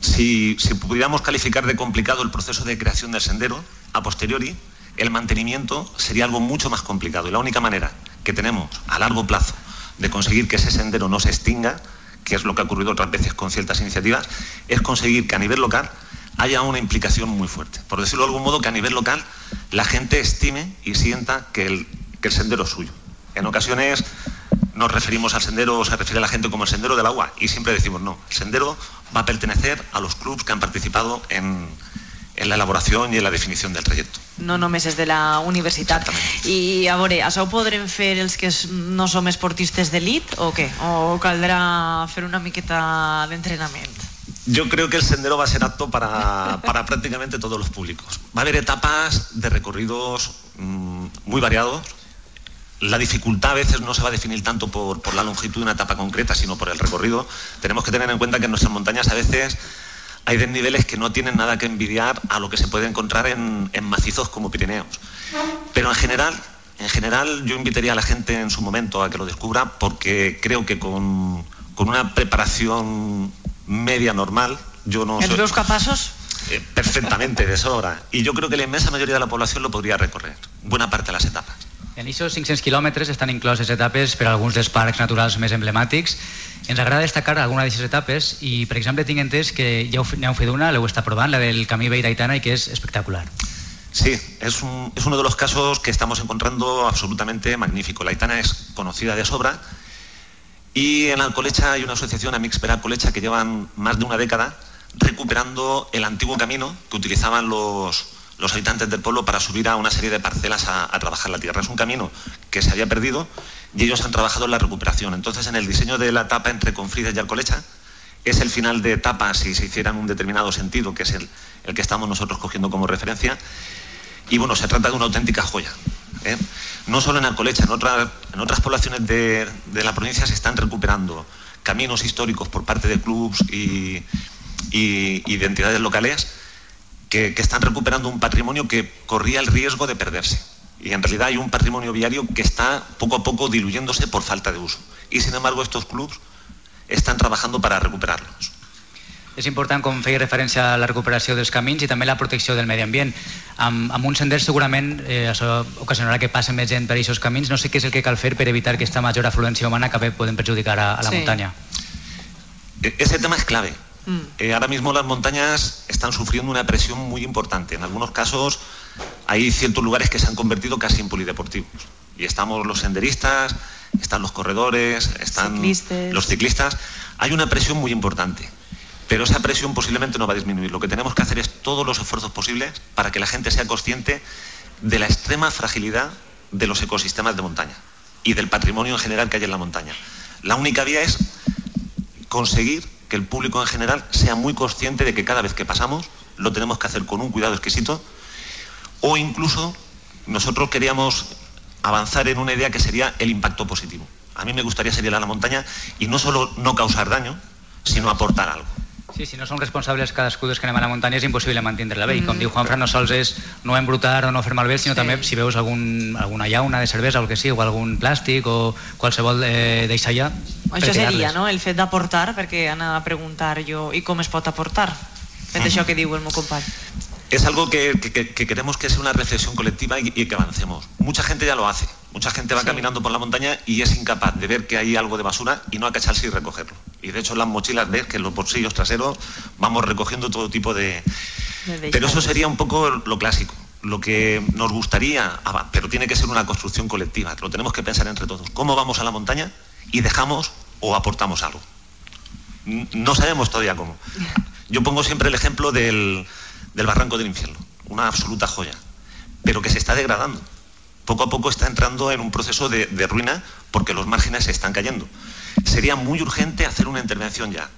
si, pudiéramos calificar de complicado el proceso de creación del sendero, a posteriori, el mantenimiento sería algo mucho más complicado. Y la única manera que tenemos a largo plazo de conseguir que ese sendero no se extinga, que es lo que ha ocurrido otras veces con ciertas iniciativas, es conseguir que a nivel local haya una implicación muy fuerte. Por decirlo de algún modo, que a nivel local la gente estime y sienta que que el sendero es suyo. En ocasiones nos referimos al sendero, o se refiere a la gente como el sendero del agua, y siempre decimos no, el sendero va a pertenecer a los clubs que han participado en, en la elaboración y en la definición del trayecto. no només és de la universitat. I a veure, això ho podrem fer els que no som esportistes d'elit o què? O caldrà fer una miqueta d'entrenament? Yo creo que el sendero va a ser apto para, para prácticamente todos los públicos. Va a haber etapas de recorridos mm, muy variados. La dificultad a veces no se va a definir tanto por, por la longitud de una etapa concreta, sino por el recorrido. Tenemos que tener en cuenta que en nuestras montañas a veces hay desniveles que no tienen nada que envidiar a lo que se puede encontrar en, en macizos como Pirineos. Pero en general, en general yo invitaría a la gente en su momento a que lo descubra porque creo que con, con una preparación media normal, yo no Ens soy- veus capaços? eh, perfectamente, de sobra. Y yo creo que la inmensa mayoría de la población lo podría recorrer, buena parte de las etapas. En aquests 500 quilòmetres estan incloses etapes per a alguns dels parcs naturals més emblemàtics. Ens agrada destacar alguna d'aquestes etapes i, per exemple, tinc entès que ja heu, n'heu fet una, l'heu estat provant, la del Camí Beiraitana, i que és espectacular. Sí, es, un- es uno de los casos que estamos encontrando absolutamente magnífico. La Itana es conocida de sobra y en Alcolecha hay una asociación, Amix per Alcolecha, que llevan más de una década recuperando el antiguo camino que utilizaban los, los habitantes del pueblo para subir a una serie de parcelas a, trabajar la tierra. Es un camino que se había perdido y ellos han trabajado en la recuperación. Entonces, en el diseño de la etapa entre Confrides y Alcolecha, es el final de etapa si se hiciera en un determinado sentido, que es el, el que estamos nosotros cogiendo como referencia. Y bueno, se trata de una auténtica joya. ¿eh? No solo en Alcolecha, en, otras en otras poblaciones de, de la provincia se están recuperando caminos históricos por parte de clubs y, y- y de entidades locales que, que están recuperando un patrimonio que corría el riesgo de perderse. Y en realidad hay un patrimonio viario que está poco a poco diluyéndose por falta de uso. Y sin embargo estos clubs están trabajando para recuperarlos. És important, com feia referència a la recuperació dels camins i també la protecció del medi ambient. Amb, amb un sender segurament eh, això ocasionarà que passe més gent per aquests camins. No sé què és el que cal fer per evitar que aquesta major afluència humana acabi podent perjudicar a, a la Sí. muntanya. E- Ese tema es clave. Eh, ahora mismo las montañas están sufriendo una presión muy importante. En algunos casos hay ciertos lugares que se han convertido casi en polideportivos. Y estamos los senderistas, están los corredores, están los ciclistas. Hay una presión muy importante. Pero esa presión posiblemente no va a disminuir. Lo que tenemos que hacer es todos los esfuerzos posibles para que la gente sea consciente de la extrema fragilidad de los ecosistemas de montaña y del patrimonio en general que hay en la montaña. La única vía es conseguir que el público en general sea muy consciente de que cada vez que pasamos lo tenemos que hacer con un cuidado exquisito o incluso nosotros queríamos avanzar en una idea que sería el impacto positivo. A mí me gustaría salir a la montaña y no solo no causar daño, sino aportar algo. Sí, si no som responsables cadascú dels que anem a la muntanya és impossible mantenir-la bé. I com Mm. diu Juanfran, no sols és no embrutar o no fer malbé, sinó Sí. també si veus algun, alguna llauna de cervesa o el que sigui, o algun plàstic o qualsevol eh, deixar allà, Això seria, no?, el fet d'aportar, perquè anava a preguntar jo, i com es pot aportar? Fet Mhm. això que diu el meu company. Es algo que, que- que- que queremos que sea una reflexión colectiva y, y que avancemos. Mucha gente ya lo hace. Mucha gente va caminando por la montaña y es incapaz de ver que hay algo de basura y no acacharse y recogerlo. Y de hecho en las mochilas ves que en los bolsillos traseros vamos recogiendo todo tipo de... Pero eso sería un poco lo clásico. Lo que nos gustaría, pero tiene que ser una construcción colectiva. Lo tenemos que pensar entre todos. ¿Cómo vamos a la montaña y dejamos o aportamos algo? No sabemos todavía cómo. Yo pongo siempre el ejemplo del, del Barranco del Infierno, una absoluta joya, pero que se está degradando. Poco a poco está entrando en un proceso de, ruina porque los márgenes se están cayendo. Sería muy urgente hacer una intervención ya.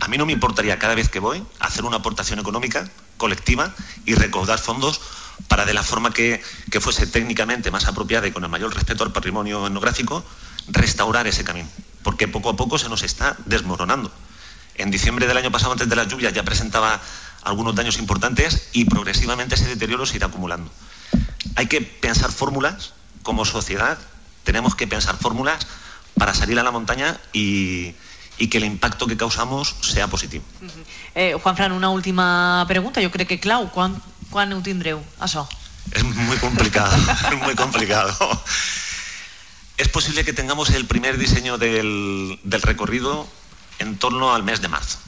A mí no me importaría cada vez que voy hacer una aportación económica colectiva y recaudar fondos para de la forma que, que fuese técnicamente más apropiada y con el mayor respeto al patrimonio etnográfico, restaurar ese camino, porque poco a poco se nos está desmoronando. En diciembre del año pasado, antes de las lluvias, ya presentaba algunos daños importantes y progresivamente ese deterioro se irá acumulando. Hay que pensar fórmulas, como sociedad, tenemos que pensar fórmulas para salir a la montaña y, y que el impacto que causamos sea positivo. Eh, Juanfran, una última pregunta, jo crec que clau, quan, quan ho tindreu, això? Es muy complicado, es muy complicado. Es posible que tengamos el primer diseño del, del recorrido en torno al mes de marzo.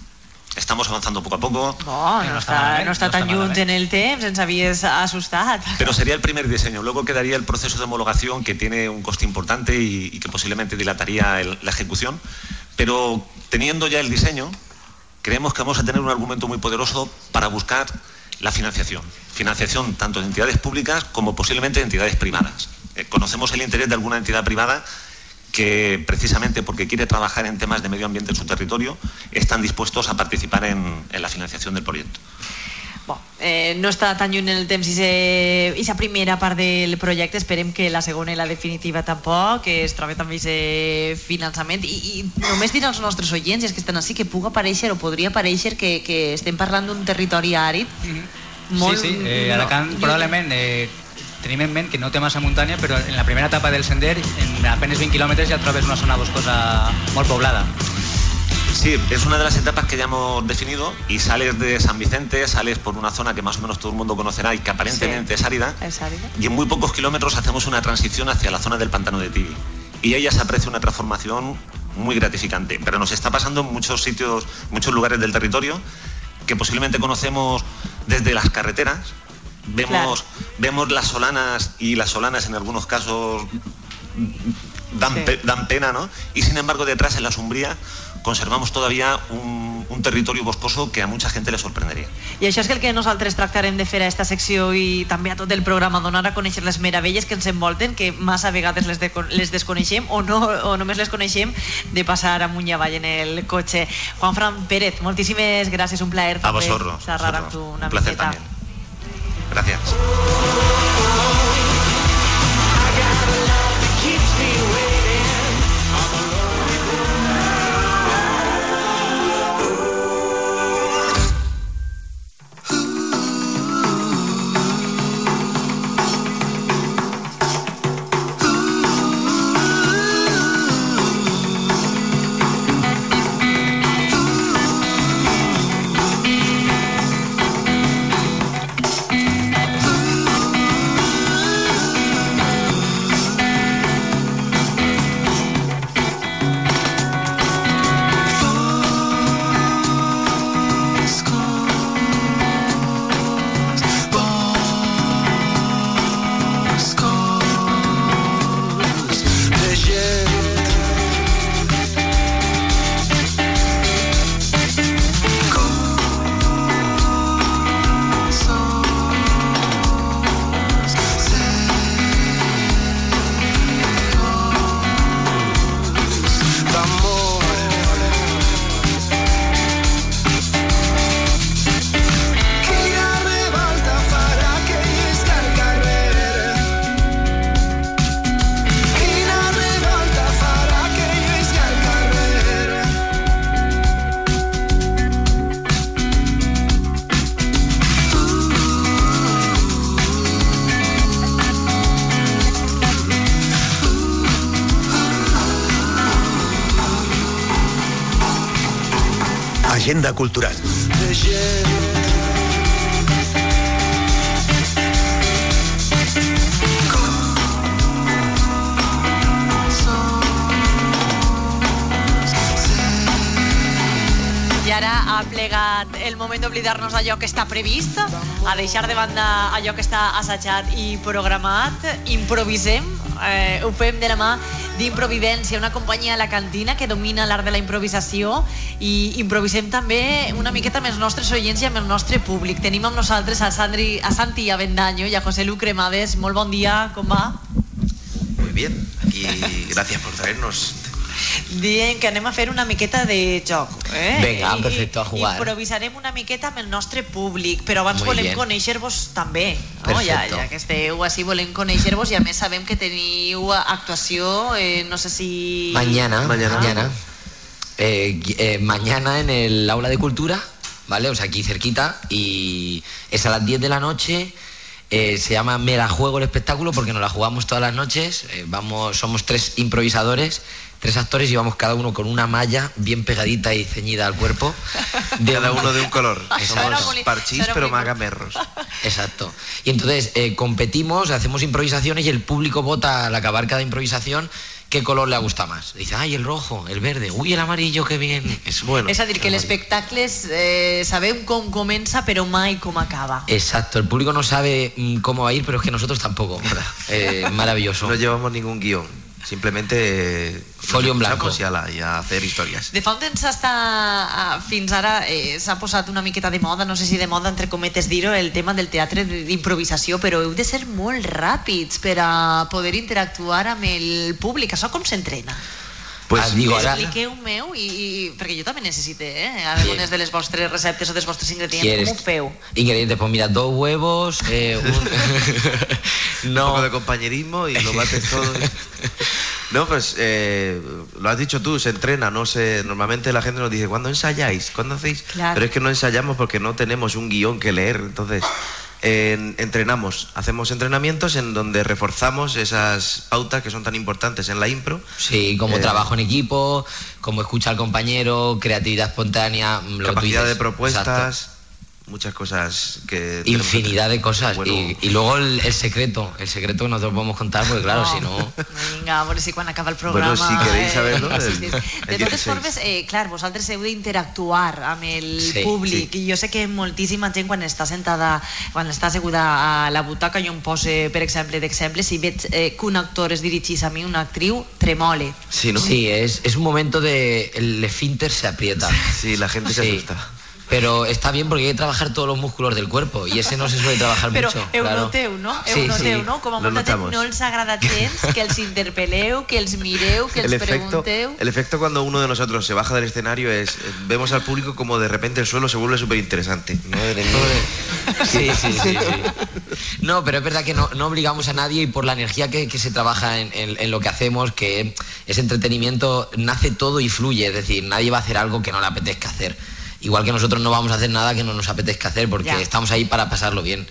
Estamos avanzando poco a poco, Oh, no, està, no està tan lluny en el temps, ens havies assustat. pero sería el primer diseño. Luego quedaría el proceso de homologación que tiene un coste importante y, y que posiblemente dilataría el- la ejecución. Pero teniendo ya el diseño, creemos que vamos a tener un argumento muy poderoso para buscar la financiación. Financiación tanto de entidades públicas como posiblemente de entidades privadas. Eh, conocemos el interés de alguna entidad privada que precisamente porque quiere trabajar en temas de medio ambiente en su territorio, están dispuestos a participar en, en la financiación del proyecto. Eh, no està tan lluny el temps i aquesta primera part del projecte. Esperem que la segona i la definitiva tampoc que es trobi també aquest finançament. I, i només dir als nostres oients és que estan així que puga aparèixer o podria aparèixer que, que estem parlant d'un territori àrid. Molt, sí, sí, eh, Alacant no, probablement eh, tenim en ment que no té massa muntanya, però en la primera etapa del sender, en apenas 20 quilòmetres ja trobes una zona boscosa molt poblada. Sí, es una de las etapas que ya hemos definido y sales de San Vicente, sales por una zona que más o menos todo el mundo conocerá y que aparentemente es árida. Es árida. Y en muy pocos kilómetros hacemos una transición hacia la zona del pantano de Tibi. Y ahí ya se aprecia una transformación muy gratificante. Pero nos está pasando en muchos sitios, muchos lugares del territorio que posiblemente conocemos desde las carreteras. Vemos, vemos las solanas y las solanas en algunos casos dan, pe- dan pena, ¿no? Y sin embargo detrás en la sombría conservamos todavía un, un territorio boscoso que a mucha gente le sorprendería. I això és que el que nosaltres tractarem de fer a esta secció i també a tot el programa, donar a conèixer les meravelles que ens envolten, que massa vegades les, de, les desconeixem o, no, o només les coneixem de passar amunt i avall en el cotxe. Juan Fran Pérez, moltíssimes gràcies, un plaer A també vosotros. xerrar amb tu vosotros. una Un placer miqueta. también. Gracias. Agenda cultural. I ara ha plegat el moment d'oblidar-nos d'allò que està previst, a deixar de banda allò que està assajat i programat, improvisem, eh, ho fem de la mà d'Improvivència, una companyia a la cantina que domina l'art de la improvisació i improvisem també una miqueta amb els nostres oients i amb el nostre públic. Tenim amb nosaltres a, Sandri, a Santi Avendaño i a José Lu Cremades. Molt bon dia, com va? Muy bien, aquí gracias por traernos. Dient que anem a fer una miqueta de joc. Eh? Venga, I- perfecto, a jugar. Improvisarem una miqueta amb el nostre públic, però abans Muy volem conèixer-vos també. No? Ja, ja que esteu així, volem conèixer-vos i a més sabem que teniu actuació, eh, no sé si... Mañana, Mañana. mañana. Eh, eh, mañana en el aula de cultura, ¿vale? O sea, aquí cerquita. Y es a las 10 de la noche. Eh, se llama Me la juego el espectáculo porque nos la jugamos todas las noches. Eh, vamos, somos tres improvisadores, tres actores y vamos cada uno con una malla bien pegadita y ceñida al cuerpo. Cada uno de un color. Somos parchís, pero magamerros. Exacto. Y entonces eh, competimos, hacemos improvisaciones y el público vota al acabar cada improvisación qué color le gusta más. Dice, ay, el rojo, el verde, uy, el amarillo, qué bien. Es bueno. A dir, que l'espectacle és, eh, sabem com comença però mai com acaba. Exacto, el público no sabe mm, cómo va a ir, pero es que nosotros tampoco. Eh, maravilloso. No llevamos ningún guion. Simplemente eh, Folio en blanco. Y, ala, y a hacer historias. De fa un temps està, ah, fins ara eh, s'ha posat una miqueta de moda, no sé si de moda entre cometes dir-ho, el tema del teatre d'improvisació, però heu de ser molt ràpids per a poder interactuar amb el públic. Això com s'entrena? Pues digo, ahora Expliqueu-meu, i, i, perquè jo també necessite eh, algunes de les vostres receptes o dels vostres ingredients. ¿Quieres? Com ho feu? ingredientes, pues mira, dos huevos, eh, un... Un poco de compañerismo y lo bates todo. No, pues eh, lo has dicho tú, se entrena, no sé. Normalmente la gente nos dice, ¿cuándo ensayáis? ¿Cuándo hacéis? Claro. Pero es que no ensayamos porque no tenemos un guion que leer. Entonces, en- entrenamos, hacemos entrenamientos en donde reforzamos esas pautas que son tan importantes en la impro. Sí, como Eh, trabajo en equipo, como escucha al compañero, creatividad espontánea, lo que tú capacidad dices. de propuestas, Exacto. Muchas cosas que... Infinidad de cosas. Bueno. Y, y luego el, el secreto, el secreto que nosotros podemos contar, porque claro, No. si no... Vinga, veure si quan acaba el programa... Bueno, si queréis eh, saberlo, sí, el- sí. el De totes 16. formes, eh, clar, vosaltres heu d'interactuar amb el Sí, públic i jo sé que moltíssima gent quan està sentada, quan està asseguda a la butaca, jo em poso, per exemple, d'exemple, si veig eh, que un actor es dirigís a mi, una actriu, tremole. Sí, ¿no? Sí, es, es un momento de... El esfínter se aprieta. Sí, la gente se Sí. asusta. Pero está bien porque hay que trabajar todos los músculos del cuerpo y ese no se suele trabajar Però mucho. heu claro. noteu, no? Sí, noteu, sí, no? Com a lo molta gent notamos. no els agrada gens que els interpel·leu, que els mireu, que els el efecto, pregunteu. el efecto cuando uno de nosotros se baja del escenario es, eh, vemos al público como de repente el suelo se vuelve súper interesante. ¿no? Sí, sí, sí, sí. No, pero es verdad que no, no obligamos a nadie y por la energía que, que se trabaja en, en- en lo que hacemos, que es entretenimiento, nace todo y fluye. Es decir, nadie va a hacer algo que no le apetezca hacer. Igual que nosotros no vamos a hacer nada que no nos apetezca hacer porque Ya. estamos ahí para pasarlo bien.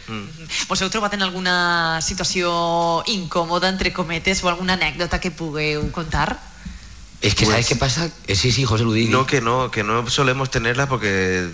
Vos heu trobat en alguna situació incòmoda, entre cometes, o alguna anècdota que pugueu contar? Es que, ¿sabes qué pasa? Eh, Sí, sí, José Ludí. No, que no, que no solemos tenerla porque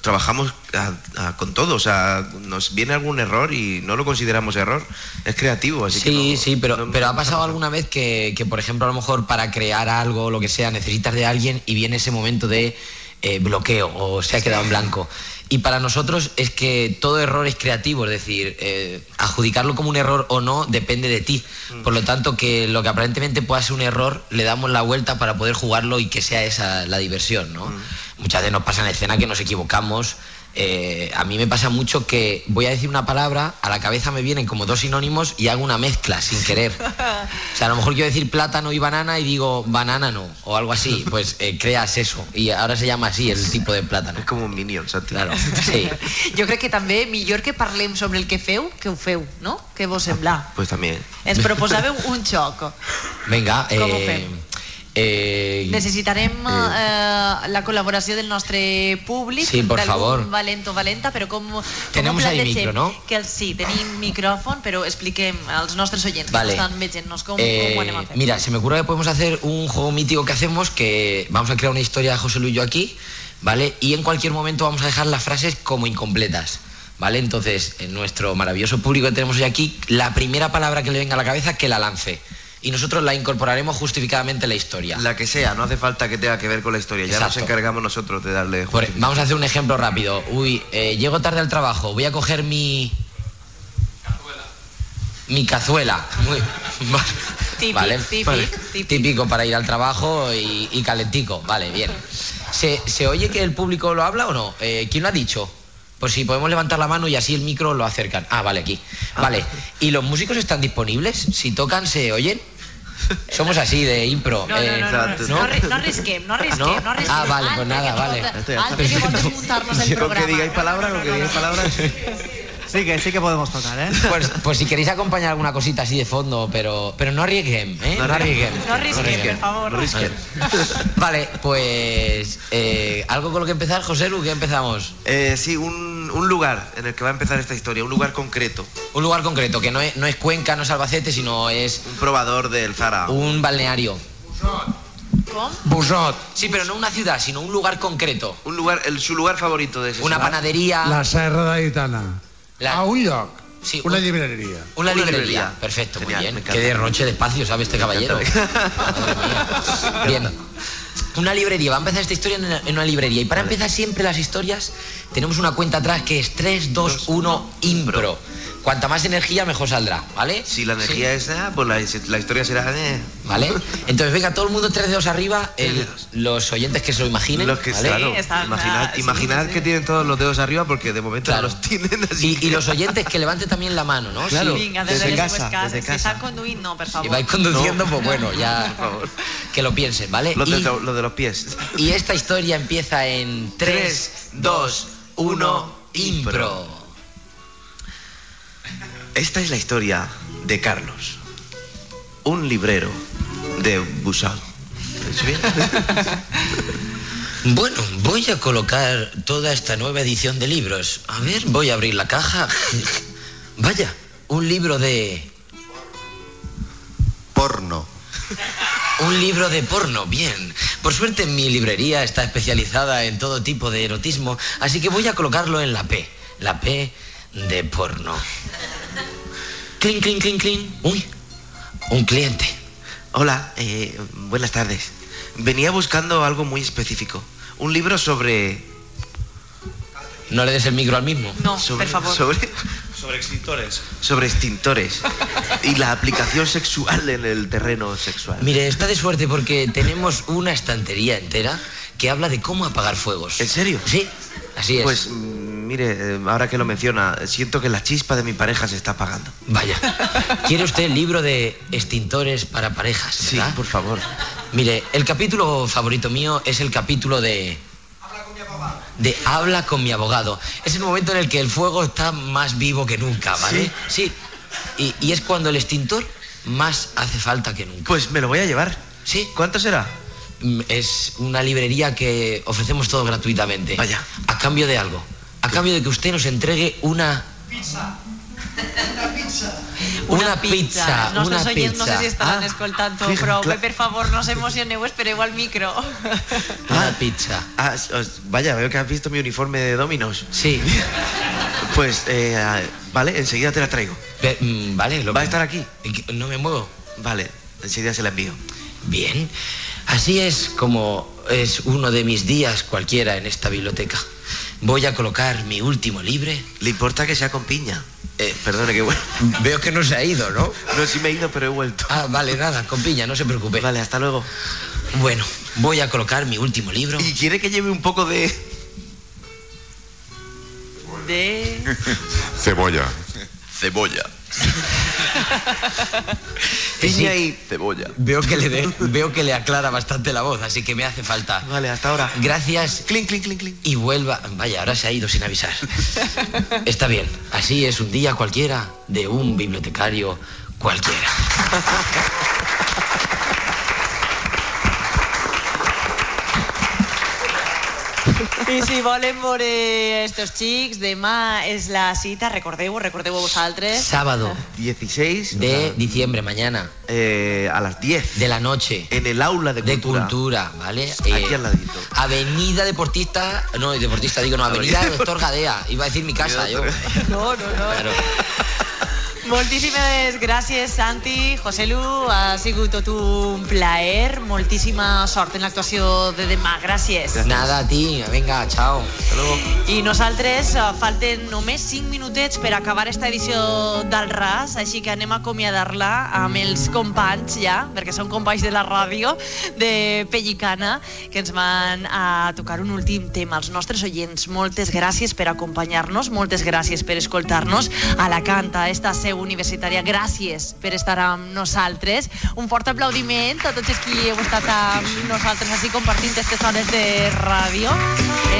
trabajamos a- a- con todo, o sea, nos viene algún error y no lo consideramos error, es creativo, así que Sí, no- sí, pero, pero ha pasado alguna vez que, que, por ejemplo, a lo mejor para crear algo o lo que sea, necesitas de alguien y viene ese momento de eh, bloqueo o se ha quedado en blanco. Y para nosotros es que todo error es creativo, es decir, eh, adjudicarlo como un error o no depende de ti. Por lo tanto, que lo que aparentemente pueda ser un error, le damos la vuelta para poder jugarlo y que sea esa la diversión, ¿no? Muchas veces nos pasa en escena que nos equivocamos. Eh, a mí me pasa mucho que voy a decir una palabra, a la cabeza me vienen como dos sinónimos y hago una mezcla sin querer. O sea, a lo mejor quiero decir plátano y banana y digo banana no, o algo así. Pues eh, creas eso. Y ahora se llama así el tipo de plátano. Es como un minion, Santi. Claro, sí. Jo crec que també millor que parlem sobre el que feu, que ho feu, no? Què vos sembla? Pues también. Ens proposàveu un xoc. Venga, Com ho eh, fem? Eh, Necessitarem eh, la col·laboració del nostre públic, Sí, por favor. valent o valenta, però com, com Tenemos ahí micro, ¿no? Que el, sí, tenim micròfon, però expliquem als nostres oients Vale. que estan veient-nos com, Eh, com ho anem a fer. mira, se me ocurre que podemos hacer un juego mítico que hacemos, que vamos a crear una historia de José Luis y yo aquí, ¿vale? Y en cualquier momento vamos a dejar las frases como incompletas, ¿vale? Entonces, en nuestro maravilloso público que tenemos hoy aquí, la primera palabra que le venga a la cabeza, que la lance. Y nosotros la incorporaremos justificadamente en la historia. La que sea, no hace falta que tenga que ver con la historia, ya nos encargamos nosotros de darle... Por- vamos a hacer un ejemplo rápido. Uy, eh, llego tarde al trabajo, voy a coger mi... Mi cazuela. Muy... Típic, vale, típic, vale. típic. Típico para ir al trabajo y, y calentico. Vale, bien. ¿Se, se oye que el público lo habla o no? Eh, ¿Quién lo ha dicho? Pues si podemos levantar la mano y así el micro lo acercan. Ah, vale, aquí. Vale. ¿Y los músicos están disponibles? Si tocan, ¿se oyen? Somos así de impro. No, no, eh, no, no, no, no, arri- no arrisquem, no ¿No? no, arrisquem. Ah, vale, pues nada, vale. Altre que pot desmuntar-nos el Con que programa. digáis palabras, con que digáis palabras... Sí que, sí que podemos tocar, ¿eh? Pues, pues si queréis acompañar alguna cosita así de fondo, pero, pero no arriesguen, ¿eh? No, arriesguen. No per favor. Vale. Vale, pues eh, algo con lo que empezar, José Lu, ¿qué empezamos? Eh, sí, un, un lugar en el que va a empezar esta historia, un lugar concreto. Un lugar concreto, que no es, no es Cuenca, no es Albacete, sino es... Un probador del Zara. Un balneario. ¿Com? Busot. Sí, pero no una ciudad, sino un lugar concreto. Un lugar, el, su lugar favorito de ese Una lugar. panadería. La Serra de Aitana. La- A un lloc. Sí, una un- librería. Una, librería. librería. Perfecto, Genial, muy bien. Qué derroche de espacio, ¿sabe este caballero? Bien. Una librería, va a empezar esta historia en una, librería. Y para empezar siempre las historias, tenemos una cuenta atrás que es 3, 2, 1, impro. Cuanta más energía, mejor saldrá, ¿vale? Si la energía es esa, pues la, la historia será... eh, ¿Vale? Entonces, venga, todo el mundo tres dedos arriba, el- los oyentes que se lo imaginen. Los que, ¿vale? claro, están, imaginad, sí, imaginad sí, sí. que tienen todos los dedos arriba porque de momento Claro. no los tienen así. Y, y los oyentes que levanten también la mano, ¿no? Claro. Desde de les casa, desde Si no, per Si favor. vais conduciendo, No. pues bueno, ya Por favor. que lo piensen, ¿vale? Los, Y- de, los de los pies. Y esta historia empieza en 3, 2, 1, impro. Esta es la historia de Carlos, un librero de Busal. Bueno, voy a colocar toda esta nueva edición de libros. A ver, voy a abrir la caja. Vaya, un libro de... Porno. Un libro de porno, bien. Por suerte mi librería está especializada en todo tipo de erotismo, así que voy a colocarlo en la P. La P de porno. Clink, clink, clink, clink. Uy, un cliente. Hola, eh, buenas tardes. Venía buscando algo muy específico. Un libro sobre... No le des el micro al mismo. No, sobre, per favor. Sobre, Sobre extintores. sobre extintores y la aplicación sexual en el terreno sexual. Mire, está de suerte porque tenemos una estantería entera que habla de cómo apagar fuegos. ¿En serio? Sí, así es. Pues mire, eh, ahora que lo menciona, siento que la chispa de mi pareja se está apagando. Vaya. ¿Quiere usted el libro de extintores para parejas? Sí, por favor. Mire, el capítulo favorito mío es el capítulo de... De habla con mi abogado. Es el momento en el que el fuego está más vivo que nunca, ¿vale? Sí. Y, y es cuando el extintor más hace falta que nunca. Pues me lo voy a llevar. ¿Sí? ¿Cuánto será? Mm, Es una librería que ofrecemos todo gratuitamente. Vaya. A cambio de algo. A cambio de que usted nos entregue una... Pizza. Una pizza, Els nostres una oients no sé pizza. si estaran Ah, escoltant-ho, però clar. per favor, no s'emocioneu, espereu al micro. Una pizza. Ah, os- vaya, veo que has visto mi uniforme de Dominos. Sí. Pues, eh, ah, vale, enseguida te la traigo. Mm, Vale, lo ¿Va a estar aquí? No me muevo. Vale, enseguida se la envío. Bien. Así es como es uno de mis días cualquiera en esta biblioteca. Voy a colocar mi último libre. ¿Le importa que sea con piña? Eh, Perdone que bueno. Veo que no se ha ido, ¿no? No, sí me he ido, pero he vuelto. Ah, vale, nada, con piña, no se preocupe. Vale, hasta luego. Bueno, voy a colocar mi último libro. ¿Y quiere que lleve un poco de...? De... Cebolla. Cebolla. Piña y cebolla. Veo que, le de- veo que le aclara bastante la voz, así que me hace falta. Vale, hasta ahora. Gracias. Clink, clink, clink, clink. Y vuelva. Vaya, ahora se ha ido sin avisar. Está bien. Así es un día cualquiera de un bibliotecario cualquiera. I si volen veure estos xics, demà és la cita, recordeu-ho, recordeu-ho vosaltres. Sábado 16 de diciembre, mañana. eh, a las 10 De la noche. en el aula de De cultura. cultura, ¿vale? Aquí Eh, al ladito. Avenida Deportista, no, Deportista digo, no, Avenida Avenida Doctor Gadea. Iba a decir mi casa, yo. No, no, no. Claro. Moltíssimes gràcies, Santi. José Lu, ha sigut tot un plaer. Moltíssima sort en l'actuació de demà. Gràcies. Nada, a ti, venga, chao. I nosaltres eh, falten només 5 minutets per acabar esta edició del RAS, així que anem a acomiadar-la amb els companys ja, perquè són companys de la ràdio de Pellicana, que ens van a tocar un últim tema. Els nostres oients, moltes gràcies per acompanyar-nos, moltes gràcies per escoltar-nos a la canta, a esta seu universitària. Gràcies per estar amb nosaltres. Un fort aplaudiment a tots els qui heu estat amb nosaltres així compartint aquestes hores de ràdio.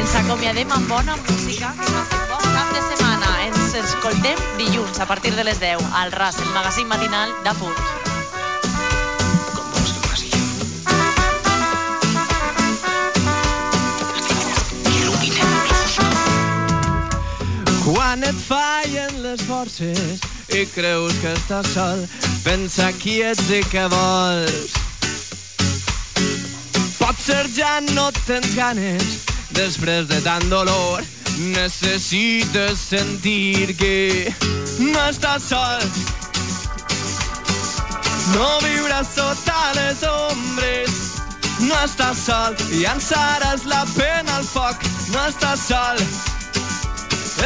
Ens acomiadem amb bona música, que bon cap de setmana. Ens escoltem dilluns a partir de les 10 al RAS, el magazín matinal de Punt. Quan et fallen les forces i creus que estàs sol, pensa qui ets i què vols. Potser ja no tens ganes, després de tant dolor, necessites sentir que no estàs sol. No viuràs sota les ombres, no estàs sol, llançaràs la pena al foc, no estàs sol.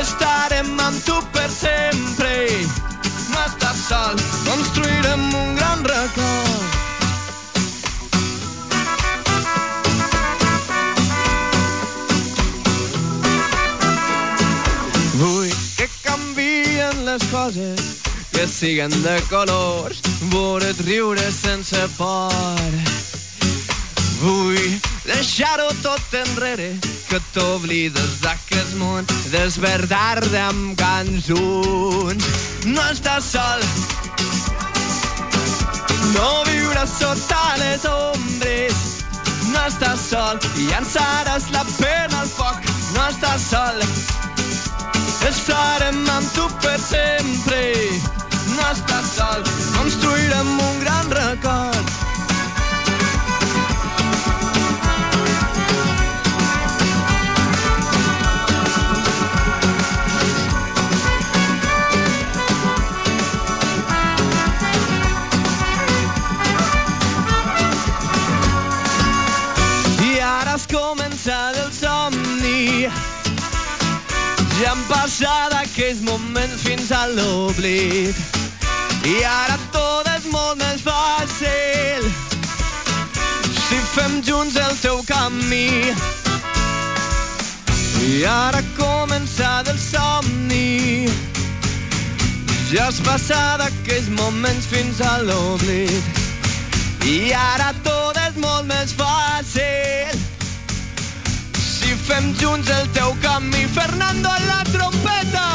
Estarem amb tu per sempre. No estàs sol, construirem un gran record. Vull que canvien les coses, que siguen de colors, veure't riure sense por. Vull deixar-ho tot enrere, que t'oblides d'aquest món, desverdar-te amb cançons. No estàs sol, no viuràs sota les ombres, no estàs sol i llançaràs la pena al foc. No estàs sol, estarem amb tu per sempre. No estàs sol, construirem un gran record. Has començat el somni. Ja han passat aquells moments fins a l'oblit. I ara tot és molt més fàcil si fem junts el teu camí. I ara ha començat el somni. Ja has passat aquells moments fins a l'oblit. I ara tot és molt més fàcil fem junts el teu camí. Fernando en la trompeta!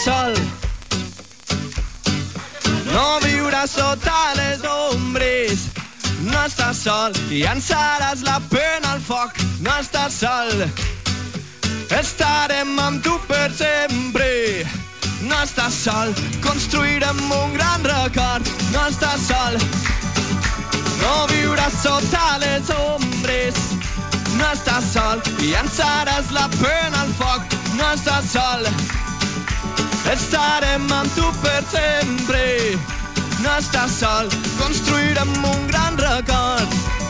Sol, no viuràs sota les ombres. No estàs sol llançaràs la pena al foc. No estàs sol, estarem amb tu per sempre. No estàs sol, construirem un gran record. No estàs sol, no viuràs sota les ombres. No estàs sol llançaràs la pena al foc. No estàs sol, estarem amb tu per sempre. No estàs sol, construirem un gran record.